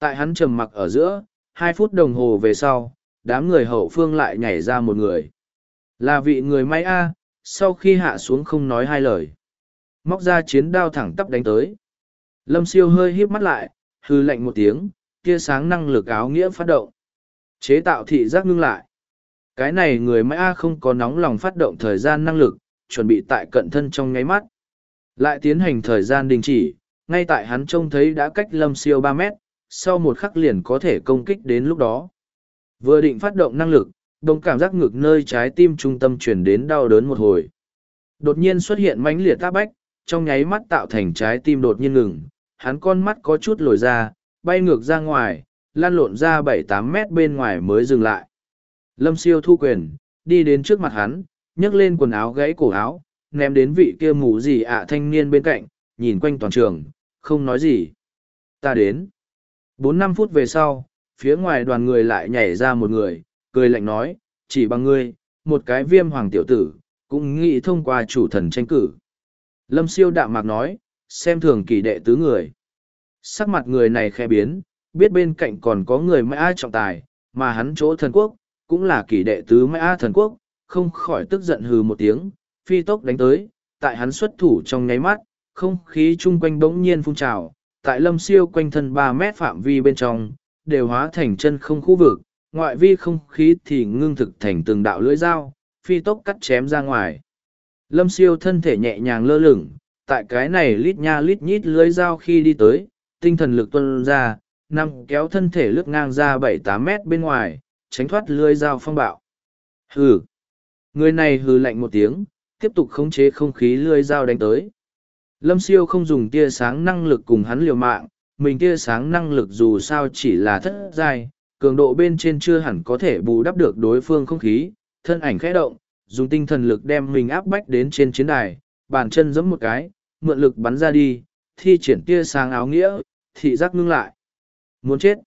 Tại hắn trầm mặc ở giữa, hai phút đồng hồ về sau, đám người hậu phương lại nhảy ra một người. Là vị người may a, sau khi hạ xuống không nói hai lời. Móc ra chiến đao thẳng tắp đánh tới. Lâm siêu hơi híp mắt lại, hư lạnh một tiếng, tia sáng năng lực áo nghĩa phát động. Chế tạo thị giác ngưng lại. Cái này người may a không có nóng lòng phát động thời gian năng lực, chuẩn bị tại cận thân trong nháy mắt. Lại tiến hành thời gian đình chỉ, ngay tại hắn trông thấy đã cách lâm siêu ba mét, sau một khắc liền có thể công kích đến lúc đó. Vừa định phát động năng lực, đồng cảm giác ngực nơi trái tim trung tâm chuyển đến đau đớn một hồi. Đột nhiên xuất hiện mãnh liệt tác bách, trong nháy mắt tạo thành trái tim đột nhiên ngừng, hắn con mắt có chút lồi ra, bay ngược ra ngoài, lan lộn ra bảy tám mét bên ngoài mới dừng lại. Lâm siêu thu quyền, đi đến trước mặt hắn, nhấc lên quần áo gãy cổ áo, ném đến vị kia mù gì ạ thanh niên bên cạnh, nhìn quanh toàn trường, không nói gì. Ta đến. Bốn năm phút về sau, phía ngoài đoàn người lại nhảy ra một người, cười lạnh nói, chỉ bằng ngươi, một cái viêm hoàng tiểu tử, cũng nghĩ thông qua chủ thần tranh cử. Lâm siêu đạm mạc nói, xem thường kỳ đệ tứ người. Sắc mặt người này khe biến, biết bên cạnh còn có người mã trọng tài, mà hắn chỗ thần quốc, cũng là kỳ đệ tứ mã thần quốc, không khỏi tức giận hừ một tiếng, phi tốc đánh tới, tại hắn xuất thủ trong nháy mắt, không khí chung quanh bỗng nhiên phun trào, tại lâm siêu quanh thân ba mét phạm vi bên trong, đều hóa thành chân không khu vực, ngoại vi không khí thì ngưng thực thành từng đạo lưỡi dao, phi tốc cắt chém ra ngoài. Lâm siêu thân thể nhẹ nhàng lơ lửng, tại cái này lít nha lít nhít lưới dao khi đi tới, tinh thần lực tuân ra, nằm kéo thân thể lướt ngang ra bảy tám mét bên ngoài, tránh thoát lưới dao phong bạo. Hừ! Người này hừ lạnh một tiếng, tiếp tục khống chế không khí lưới dao đánh tới. Lâm siêu không dùng tia sáng năng lực cùng hắn liều mạng, mình tia sáng năng lực dù sao chỉ là thất giai, cường độ bên trên chưa hẳn có thể bù đắp được đối phương không khí, thân ảnh khẽ động, dùng tinh thần lực đem mình áp bách đến trên chiến đài, bàn chân giẫm một cái, mượn lực bắn ra đi, thi triển tia sáng áo nghĩa, thị giác ngưng lại. Muốn chết.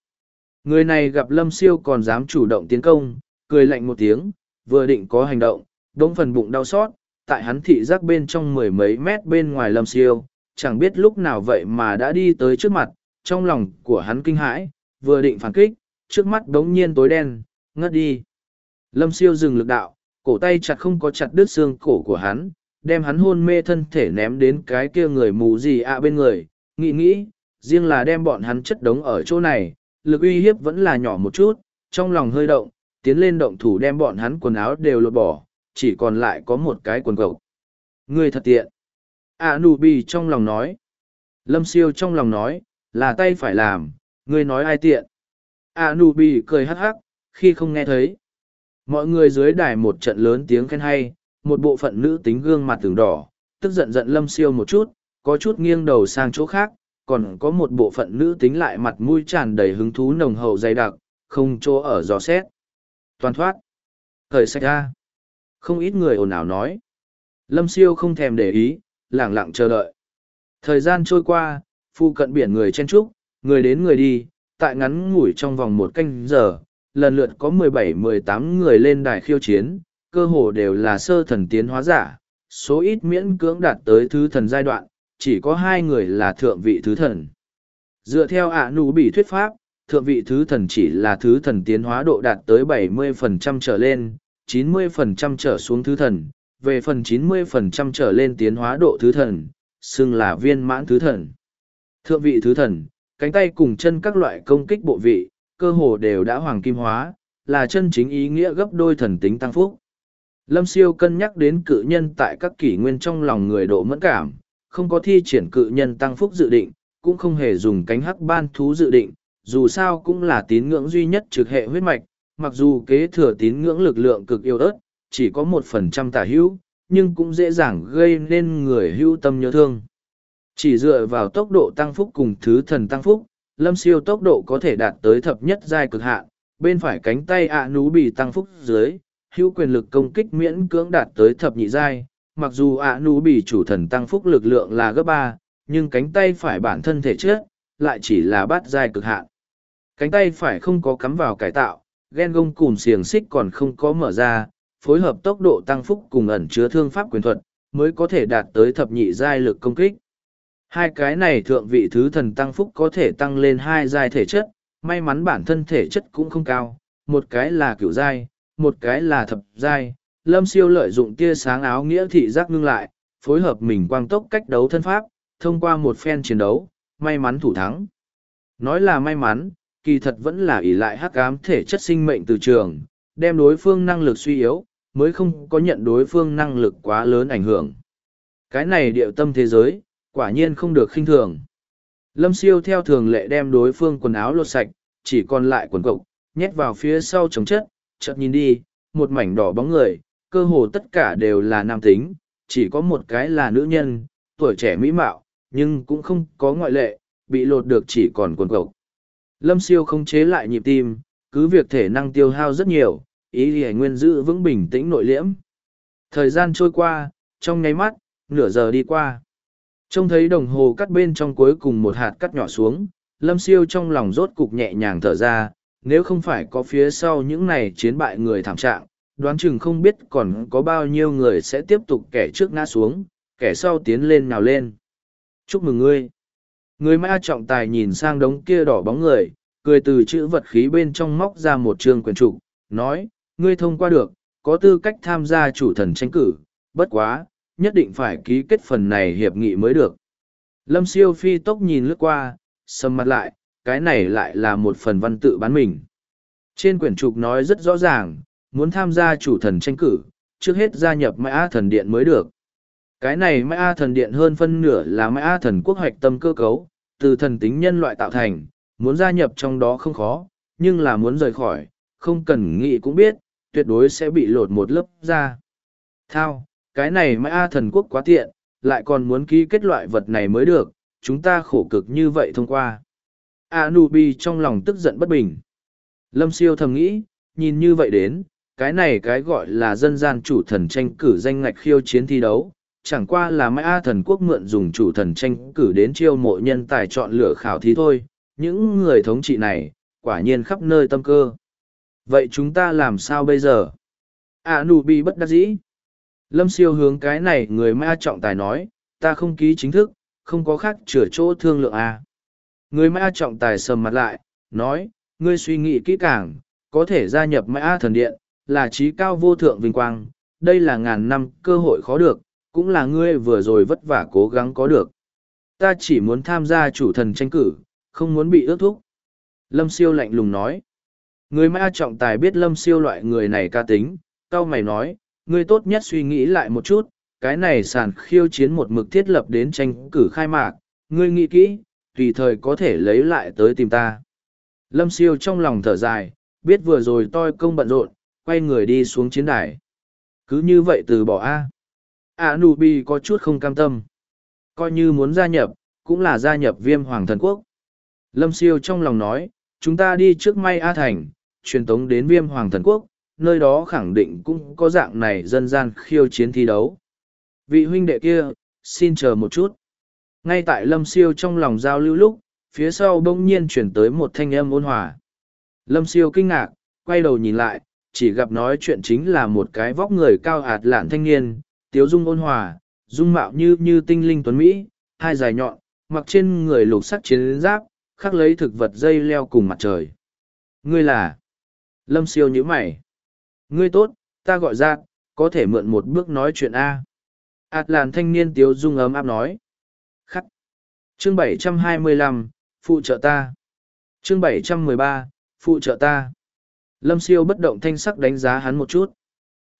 Người này gặp Lâm Siêu còn dám chủ động tiến công, cười lạnh một tiếng, vừa định có hành động, đống phần bụng đau xót, tại hắn thị giác bên trong mười mấy mét bên ngoài Lâm Siêu, chẳng biết lúc nào vậy mà đã đi tới trước mặt, trong lòng của hắn kinh hãi, vừa định phản kích, trước mắt đống nhiên tối đen, ngất đi. Lâm Siêu dừng lực đạo, cổ tay chặt không có chặt đứt xương cổ của hắn, đem hắn hôn mê thân thể ném đến cái kia người mù gì ạ à bên người, nghĩ nghĩ, riêng là đem bọn hắn chất đống ở chỗ này, lực uy hiếp vẫn là nhỏ một chút, trong lòng hơi động, tiến lên động thủ đem bọn hắn quần áo đều lột bỏ, chỉ còn lại có một cái quần cầu. Người thật tiện. À nụ bì trong lòng nói. Lâm siêu trong lòng nói, là tay phải làm, người nói ai tiện. À nụ bì cười hắc hắc, khi không nghe thấy. Mọi người dưới đài một trận lớn tiếng khen hay, một bộ phận nữ tính gương mặt tường đỏ, tức giận giận lâm siêu một chút, có chút nghiêng đầu sang chỗ khác, còn có một bộ phận nữ tính lại mặt mũi tràn đầy hứng thú nồng hậu dày đặc, không chỗ ở gió xét. Toàn thoát. Thời sạch ra. Không ít người ồn ào nói. Lâm siêu không thèm để ý, lẳng lặng chờ đợi. Thời gian trôi qua, phu cận biển người chen trúc, người đến người đi, tại ngắn ngủi trong vòng một canh giờ, lần lượt có mười bảy mười tám người lên đài khiêu chiến, cơ hồ đều là sơ thần tiến hóa giả, số ít miễn cưỡng đạt tới thứ thần giai đoạn, chỉ có hai người là thượng vị thứ thần. Dựa theo ạ nụ bị thuyết pháp, thượng vị thứ thần chỉ là thứ thần tiến hóa độ đạt tới 70% trở lên, 90% trở xuống thứ thần, về phần 90% trở lên tiến hóa độ thứ thần, xưng là viên mãn thứ thần. Thượng vị thứ thần, cánh tay cùng chân các loại công kích bộ vị, cơ hồ đều đã hoàng kim hóa, là chân chính ý nghĩa gấp đôi thần tính tăng phúc. Lâm siêu cân nhắc đến cự nhân tại các kỷ nguyên trong lòng người độ mẫn cảm, không có thi triển cự nhân tăng phúc dự định, cũng không hề dùng cánh hắc ban thú dự định, dù sao cũng là tín ngưỡng duy nhất trực hệ huyết mạch, mặc dù kế thừa tín ngưỡng lực lượng cực yêu ớt, chỉ có một phần trăm tả hữu, nhưng cũng dễ dàng gây nên người hữu tâm nhớ thương. Chỉ dựa vào tốc độ tăng phúc cùng thứ thần tăng phúc, lâm siêu tốc độ có thể đạt tới thập nhất giai cực hạn, bên phải cánh tay ạ nú bị tăng phúc dưới, hữu quyền lực công kích miễn cưỡng đạt tới thập nhị giai, mặc dù ạ nú bị chủ thần tăng phúc lực lượng là gấp ba, nhưng cánh tay phải bản thân thể chết, lại chỉ là bát giai cực hạn. Cánh tay phải không có cắm vào cải tạo, ghen gông cùng xiềng xích còn không có mở ra, phối hợp tốc độ tăng phúc cùng ẩn chứa thương pháp quyền thuật, mới có thể đạt tới thập nhị giai lực công kích. Hai cái này thượng vị thứ thần tăng phúc có thể tăng lên hai giai thể chất, may mắn bản thân thể chất cũng không cao, một cái là cửu giai, một cái là thập giai. Lâm siêu lợi dụng tia sáng áo nghĩa thị giác ngưng lại, phối hợp mình quang tốc cách đấu thân pháp, thông qua một phen chiến đấu, may mắn thủ thắng. Nói là may mắn, kỳ thật vẫn là ỷ lại hắc ám thể chất sinh mệnh từ trường, đem đối phương năng lực suy yếu, mới không có nhận đối phương năng lực quá lớn ảnh hưởng. Cái này điệu tâm thế giới, quả nhiên không được khinh thường. Lâm siêu theo thường lệ đem đối phương quần áo lột sạch, chỉ còn lại quần cộc, nhét vào phía sau chống chất, chợt nhìn đi, một mảnh đỏ bóng người, cơ hồ tất cả đều là nam tính, chỉ có một cái là nữ nhân, tuổi trẻ mỹ mạo, nhưng cũng không có ngoại lệ, bị lột được chỉ còn quần cộc. Lâm siêu không chế lại nhịp tim, cứ việc thể năng tiêu hao rất nhiều, ý thì nguyên giữ vững bình tĩnh nội liễm. Thời gian trôi qua, trong nháy mắt, nửa giờ đi qua. Trông thấy đồng hồ cắt bên trong cuối cùng một hạt cắt nhỏ xuống, lâm siêu trong lòng rốt cục nhẹ nhàng thở ra, nếu không phải có phía sau những này chiến bại người thảm trạng, đoán chừng không biết còn có bao nhiêu người sẽ tiếp tục kẻ trước ngã xuống, kẻ sau tiến lên nào lên. Chúc mừng ngươi. Người ma trọng tài nhìn sang đống kia đỏ bóng người, cười từ chữ vật khí bên trong móc ra một trường quyền trục, nói, ngươi thông qua được, có tư cách tham gia chủ thần tranh cử, bất quá, nhất định phải ký kết phần này hiệp nghị mới được. Lâm siêu phi tốc nhìn lướt qua, sầm mặt lại, cái này lại là một phần văn tự bán mình. Trên quyển trục nói rất rõ ràng, muốn tham gia chủ thần tranh cử, trước hết gia nhập mã thần điện mới được. Cái này mã thần điện hơn phân nửa là mã thần quốc hoạch tâm cơ cấu, từ thần tính nhân loại tạo thành, muốn gia nhập trong đó không khó, nhưng là muốn rời khỏi, không cần nghĩ cũng biết, tuyệt đối sẽ bị lột một lớp ra. Thao, cái này mãi A thần quốc quá tiện, lại còn muốn ký kết loại vật này mới được, chúng ta khổ cực như vậy thông qua. Anubi trong lòng tức giận bất bình. Lâm siêu thầm nghĩ, nhìn như vậy đến, cái này cái gọi là dân gian chủ thần tranh cử danh ngạch khiêu chiến thi đấu, chẳng qua là mai A thần quốc mượn dùng chủ thần tranh cử đến chiêu mộ nhân tài chọn lựa khảo thí thôi, những người thống trị này, quả nhiên khắp nơi tâm cơ. Vậy chúng ta làm sao bây giờ? Anubi bất đắc dĩ. Lâm siêu hướng cái này người ma trọng tài nói, ta không ký chính thức, không có khác chữa chỗ thương lượng à. Người ma trọng tài sầm mặt lại, nói, ngươi suy nghĩ kỹ càng, có thể gia nhập ma thần điện, là trí cao vô thượng vinh quang, đây là ngàn năm cơ hội khó được, cũng là ngươi vừa rồi vất vả cố gắng có được. Ta chỉ muốn tham gia chủ thần tranh cử, không muốn bị ước thúc. Lâm siêu lạnh lùng nói. Người ma trọng tài biết lâm siêu loại người này ca tính, cao mày nói, ngươi tốt nhất suy nghĩ lại một chút, cái này sàn khiêu chiến một mực thiết lập đến tranh cử khai mạc, ngươi nghĩ kỹ, tùy thời có thể lấy lại tới tìm ta. Lâm siêu trong lòng thở dài, biết vừa rồi tôi công bận rộn, quay người đi xuống chiến đài. Cứ như vậy từ bỏ A. A Nubi có chút không cam tâm. Coi như muốn gia nhập, cũng là gia nhập viêm hoàng thần quốc. Lâm siêu trong lòng nói, chúng ta đi trước may A Thành, truyền tống đến viêm hoàng thần quốc, nơi đó khẳng định cũng có dạng này dân gian khiêu chiến thi đấu. Vị huynh đệ kia, xin chờ một chút. Ngay tại Lâm Siêu trong lòng giao lưu lúc, phía sau bỗng nhiên chuyển tới một thanh âm ôn hòa. Lâm Siêu kinh ngạc, quay đầu nhìn lại, chỉ gặp nói chuyện chính là một cái vóc người cao ạt lạn thanh niên, tiếu dung ôn hòa, dung mạo như như tinh linh tuấn Mỹ, hai dài nhọn, mặc trên người lục sắc chiến giáp, khắc lấy thực vật dây leo cùng mặt trời. Ngươi là? Lâm Siêu nhíu mày. Ngươi tốt, ta gọi ra, có thể mượn một bước nói chuyện A. Ảt làn thanh niên tiếu dung ấm áp nói. Khắc. Chương 725, phụ trợ ta. Chương 713, phụ trợ ta. Lâm siêu bất động thanh sắc đánh giá hắn một chút.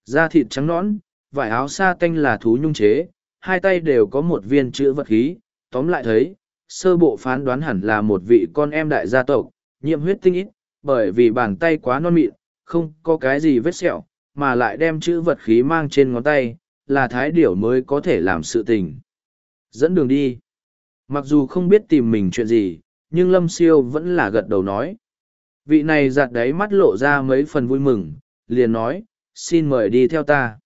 Da thịt trắng nõn, vải áo sa tanh là thú nhung chế, hai tay đều có một viên chữ vật khí, tóm lại thấy, sơ bộ phán đoán hẳn là một vị con em đại gia tộc, nhiễm huyết tinh ít, bởi vì bàn tay quá non mịn, không có cái gì vết sẹo, mà lại đem chữ vật khí mang trên ngón tay, là thái điểu mới có thể làm sự tình. Dẫn đường đi. Mặc dù không biết tìm mình chuyện gì, nhưng Lâm Siêu vẫn là gật đầu nói. Vị này giặt đáy mắt lộ ra mấy phần vui mừng, liền nói, xin mời đi theo ta.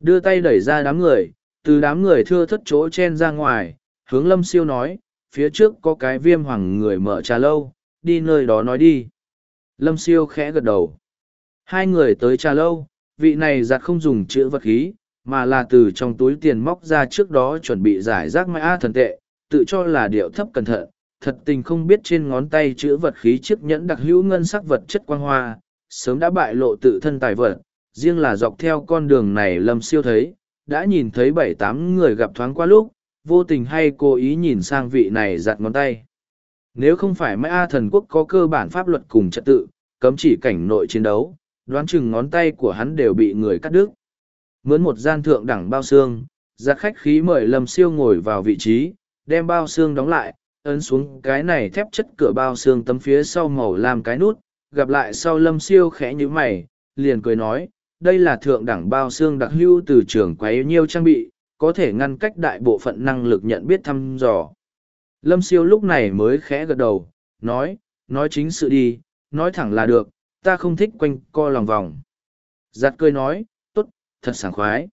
Đưa tay đẩy ra đám người, từ đám người thưa thất chỗ chen ra ngoài, hướng Lâm Siêu nói, phía trước có cái viêm hoàng người mở trà lâu, đi nơi đó nói đi. Lâm Siêu khẽ gật đầu. Hai người tới trà lâu, vị này giặt không dùng chữ vật khí, mà là từ trong túi tiền móc ra trước đó chuẩn bị giải rác mai a thần tệ, tự cho là điệu thấp cẩn thận, thật tình không biết trên ngón tay chữ vật khí chiếc nhẫn đặc hữu ngân sắc vật chất quang hoa, sớm đã bại lộ tự thân tài vật, riêng là dọc theo con đường này lâm siêu thấy, đã nhìn thấy bảy tám người gặp thoáng qua lúc, vô tình hay cố ý nhìn sang vị này giặt ngón tay. Nếu không phải mãi A thần quốc có cơ bản pháp luật cùng trật tự, cấm chỉ cảnh nội chiến đấu, đoán chừng ngón tay của hắn đều bị người cắt đứt. Mướn một gian thượng đẳng bao xương, giặt khách khí mời Lâm Siêu ngồi vào vị trí, đem bao xương đóng lại, ấn xuống cái này thép chất cửa bao xương tấm phía sau màu làm cái nút, gặp lại sau Lâm Siêu khẽ nhữ mày, liền cười nói, đây là thượng đẳng bao xương đặc hưu từ trường quấy nhiêu trang bị, có thể ngăn cách đại bộ phận năng lực nhận biết thăm dò. Lâm Siêu lúc này mới khẽ gật đầu, nói, nói chính sự đi, nói thẳng là được, ta không thích quanh co lòng vòng. Giặt cười nói, tốt, thật sảng khoái.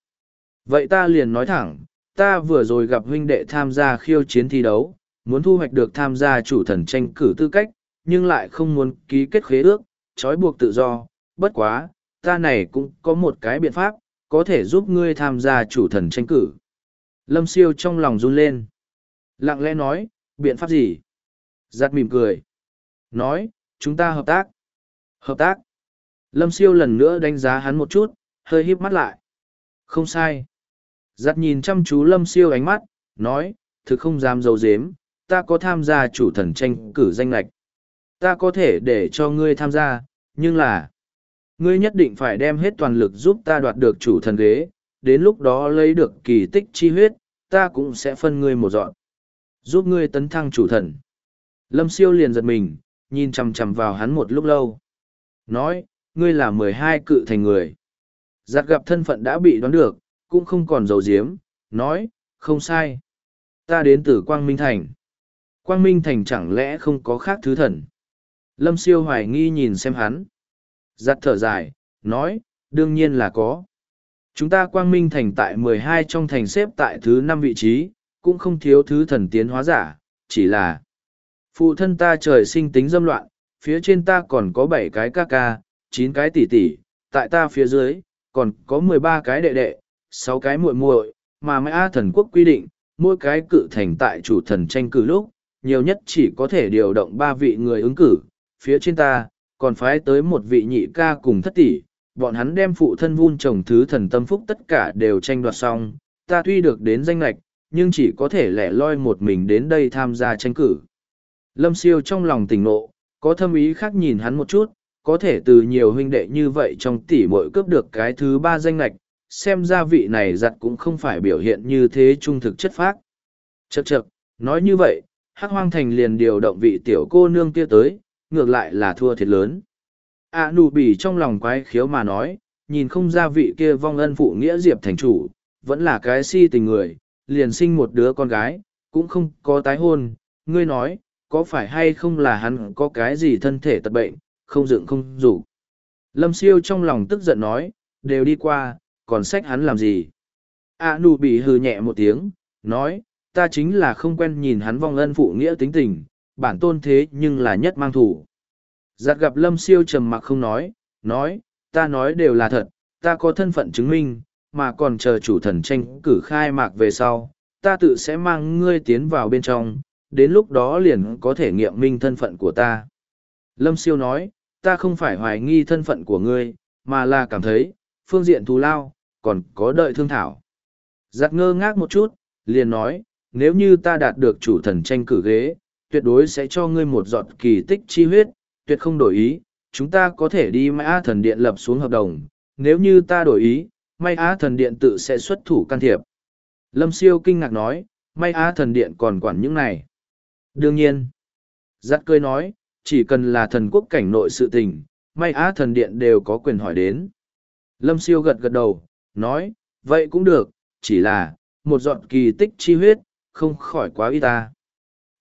Vậy ta liền nói thẳng, ta vừa rồi gặp huynh đệ tham gia khiêu chiến thi đấu, muốn thu hoạch được tham gia chủ thần tranh cử tư cách, nhưng lại không muốn ký kết khế ước, trói buộc tự do, bất quá, ta này cũng có một cái biện pháp, có thể giúp ngươi tham gia chủ thần tranh cử. Lâm siêu trong lòng run lên. Lặng lẽ nói, biện pháp gì? Giặt mỉm cười. Nói, chúng ta hợp tác. Hợp tác. Lâm siêu lần nữa đánh giá hắn một chút, hơi híp mắt lại. Không sai. Giặt nhìn chăm chú lâm siêu ánh mắt, nói, thực không dám dấu dếm, ta có tham gia chủ thần tranh cử danh lạch. Ta có thể để cho ngươi tham gia, nhưng là, ngươi nhất định phải đem hết toàn lực giúp ta đoạt được chủ thần ghế, đến lúc đó lấy được kỳ tích chi huyết, ta cũng sẽ phân ngươi một dọn. Giúp ngươi tấn thăng chủ thần. Lâm siêu liền giật mình, nhìn chằm chằm vào hắn một lúc lâu. Nói, ngươi là mười hai cự thành người. Giặt gặp thân phận đã bị đoán được, cũng không còn dầu diếm, nói, không sai. Ta đến từ Quang Minh Thành. Quang Minh Thành chẳng lẽ không có khác thứ thần? Lâm siêu hoài nghi nhìn xem hắn. Giặt thở dài, nói, đương nhiên là có. Chúng ta Quang Minh Thành tại mười hai trong thành xếp tại thứ năm vị trí, cũng không thiếu thứ thần tiến hóa giả, chỉ là phụ thân ta trời sinh tính dâm loạn, phía trên ta còn có bảy cái ca ca, chín cái tỷ tỷ, tại ta phía dưới, còn có mười ba cái đệ đệ, sáu cái muội muội, mà mãi A thần quốc quy định, mỗi cái cự thành tại chủ thần tranh cử lúc, nhiều nhất chỉ có thể điều động ba vị người ứng cử, phía trên ta, còn phái tới một vị nhị ca cùng thất tỷ, bọn hắn đem phụ thân vun trồng thứ thần tâm phúc tất cả đều tranh đoạt xong, ta tuy được đến danh lạch, nhưng chỉ có thể lẻ loi một mình đến đây tham gia tranh cử. Lâm siêu trong lòng tỉnh nộ, có thâm ý khác nhìn hắn một chút, có thể từ nhiều huynh đệ như vậy trong tỷ muội cướp được cái thứ ba danh lạch, xem ra vị này giặt cũng không phải biểu hiện như thế trung thực chất phác. Chậc chậc, nói như vậy, Hắc Hoang Thành liền điều động vị tiểu cô nương kia tới, ngược lại là thua thiệt lớn. À nụ bỉ trong lòng quái khiếu mà nói, nhìn không ra vị kia vong ân phụ nghĩa diệp thành chủ, vẫn là cái si tình người, liền sinh một đứa con gái, cũng không có tái hôn, ngươi nói, có phải hay không là hắn có cái gì thân thể tật bệnh, không dựng không rủ. Lâm siêu trong lòng tức giận nói, đều đi qua, còn sách hắn làm gì? À nụ bị hừ nhẹ một tiếng, nói, ta chính là không quen nhìn hắn vong ân phụ nghĩa tính tình, bản tôn thế nhưng là nhất mang thủ. Giặt gặp lâm siêu trầm mặc không nói, nói, ta nói đều là thật, ta có thân phận chứng minh, mà còn chờ chủ thần tranh cử khai mạc về sau, ta tự sẽ mang ngươi tiến vào bên trong, đến lúc đó liền có thể nghiệm minh thân phận của ta. Lâm siêu nói, ta không phải hoài nghi thân phận của ngươi, mà là cảm thấy, phương diện thù lao, còn có đợi thương thảo. Giặt ngơ ngác một chút, liền nói, nếu như ta đạt được chủ thần tranh cử ghế, tuyệt đối sẽ cho ngươi một giọt kỳ tích chi huyết, tuyệt không đổi ý, chúng ta có thể đi Mai Á Thần Điện lập xuống hợp đồng, nếu như ta đổi ý, Mai Á Thần Điện tự sẽ xuất thủ can thiệp. Lâm Siêu kinh ngạc nói, Mai Á Thần Điện còn quản những này. Đương nhiên, giặt cười nói, chỉ cần là thần quốc cảnh nội sự tình, Mai Á Thần Điện đều có quyền hỏi đến. Lâm Siêu gật gật đầu, nói, vậy cũng được, chỉ là, một giọt kỳ tích chi huyết, không khỏi quá ít ta.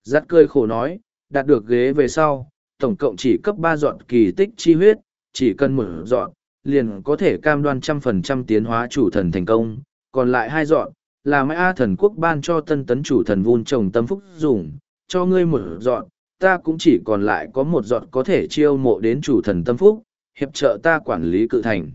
Giắt cười khổ nói, đạt được ghế về sau, tổng cộng chỉ cấp ba dọn kỳ tích chi huyết, chỉ cần một dọn, liền có thể cam đoan trăm phần trăm tiến hóa chủ thần thành công, còn lại hai dọn, là mãi A thần quốc ban cho tân tấn chủ thần vun trồng tâm phúc dùng, cho ngươi một dọn, ta cũng chỉ còn lại có một dọn có thể chiêu mộ đến chủ thần tâm phúc, hiệp trợ ta quản lý cự thành.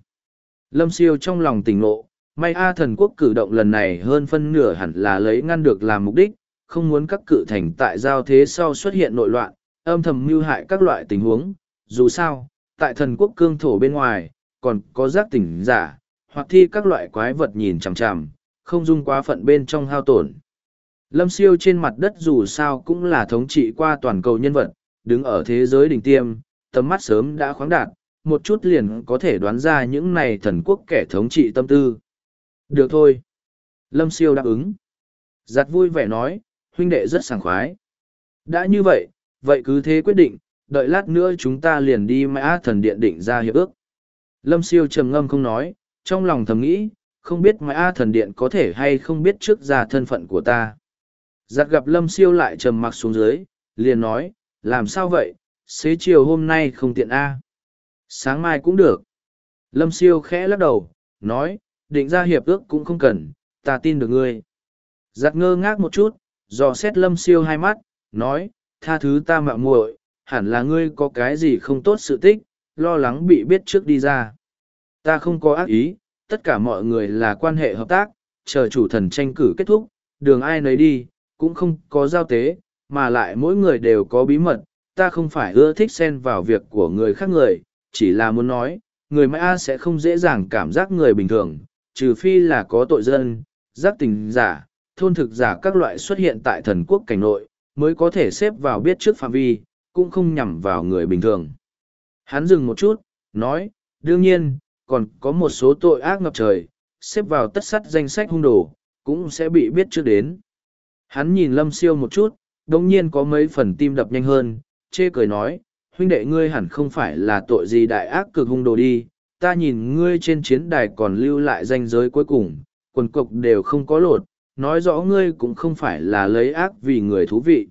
Lâm siêu trong lòng tỉnh ngộ, may A thần quốc cử động lần này hơn phân nửa hẳn là lấy ngăn được làm mục đích, không muốn các cự thành tại giao thế sau xuất hiện nội loạn, âm thầm mưu hại các loại tình huống, dù sao, tại thần quốc cương thổ bên ngoài, còn có giác tỉnh giả, hoặc thi các loại quái vật nhìn chằm chằm, không dung quá phận bên trong hao tổn. Lâm siêu trên mặt đất dù sao cũng là thống trị qua toàn cầu nhân vật, đứng ở thế giới đỉnh tiêm, tầm mắt sớm đã khoáng đạt, một chút liền có thể đoán ra những này thần quốc kẻ thống trị tâm tư. Được thôi. Lâm siêu đáp ứng. Giặt vui vẻ nói, huynh đệ rất sảng khoái. Đã như vậy, vậy cứ thế quyết định, đợi lát nữa chúng ta liền đi mã thần điện định ra hiệp ước. Lâm siêu trầm ngâm không nói, trong lòng thầm nghĩ, không biết mã thần điện có thể hay không biết trước ra thân phận của ta. Giặt gặp lâm siêu lại trầm mặc xuống dưới, liền nói, làm sao vậy, xế chiều hôm nay không tiện a Sáng mai cũng được. Lâm siêu khẽ lắc đầu, nói, định ra hiệp ước cũng không cần, ta tin được ngươi. Giặt ngơ ngác một chút, dò xét lâm siêu hai mắt, nói, tha thứ ta mạo muội hẳn là ngươi có cái gì không tốt sự tích, lo lắng bị biết trước đi ra. Ta không có ác ý, tất cả mọi người là quan hệ hợp tác, chờ chủ thần tranh cử kết thúc, đường ai nấy đi, cũng không có giao tế, mà lại mỗi người đều có bí mật, ta không phải ưa thích xen vào việc của người khác người, chỉ là muốn nói, người mãi A sẽ không dễ dàng cảm giác người bình thường, trừ phi là có tội dân, giác tình giả, thôn thực giả các loại xuất hiện tại thần quốc cảnh nội, mới có thể xếp vào biết trước phạm vi, cũng không nhằm vào người bình thường. Hắn dừng một chút, nói, đương nhiên, còn có một số tội ác ngập trời, xếp vào tất sắt danh sách hung đồ, cũng sẽ bị biết trước đến. Hắn nhìn lâm siêu một chút, đồng nhiên có mấy phần tim đập nhanh hơn, chê cười nói, huynh đệ ngươi hẳn không phải là tội gì đại ác cực hung đồ đi, ta nhìn ngươi trên chiến đài còn lưu lại danh giới cuối cùng, quần cục đều không có lột, nói rõ ngươi cũng không phải là lấy ác vì người thú vị.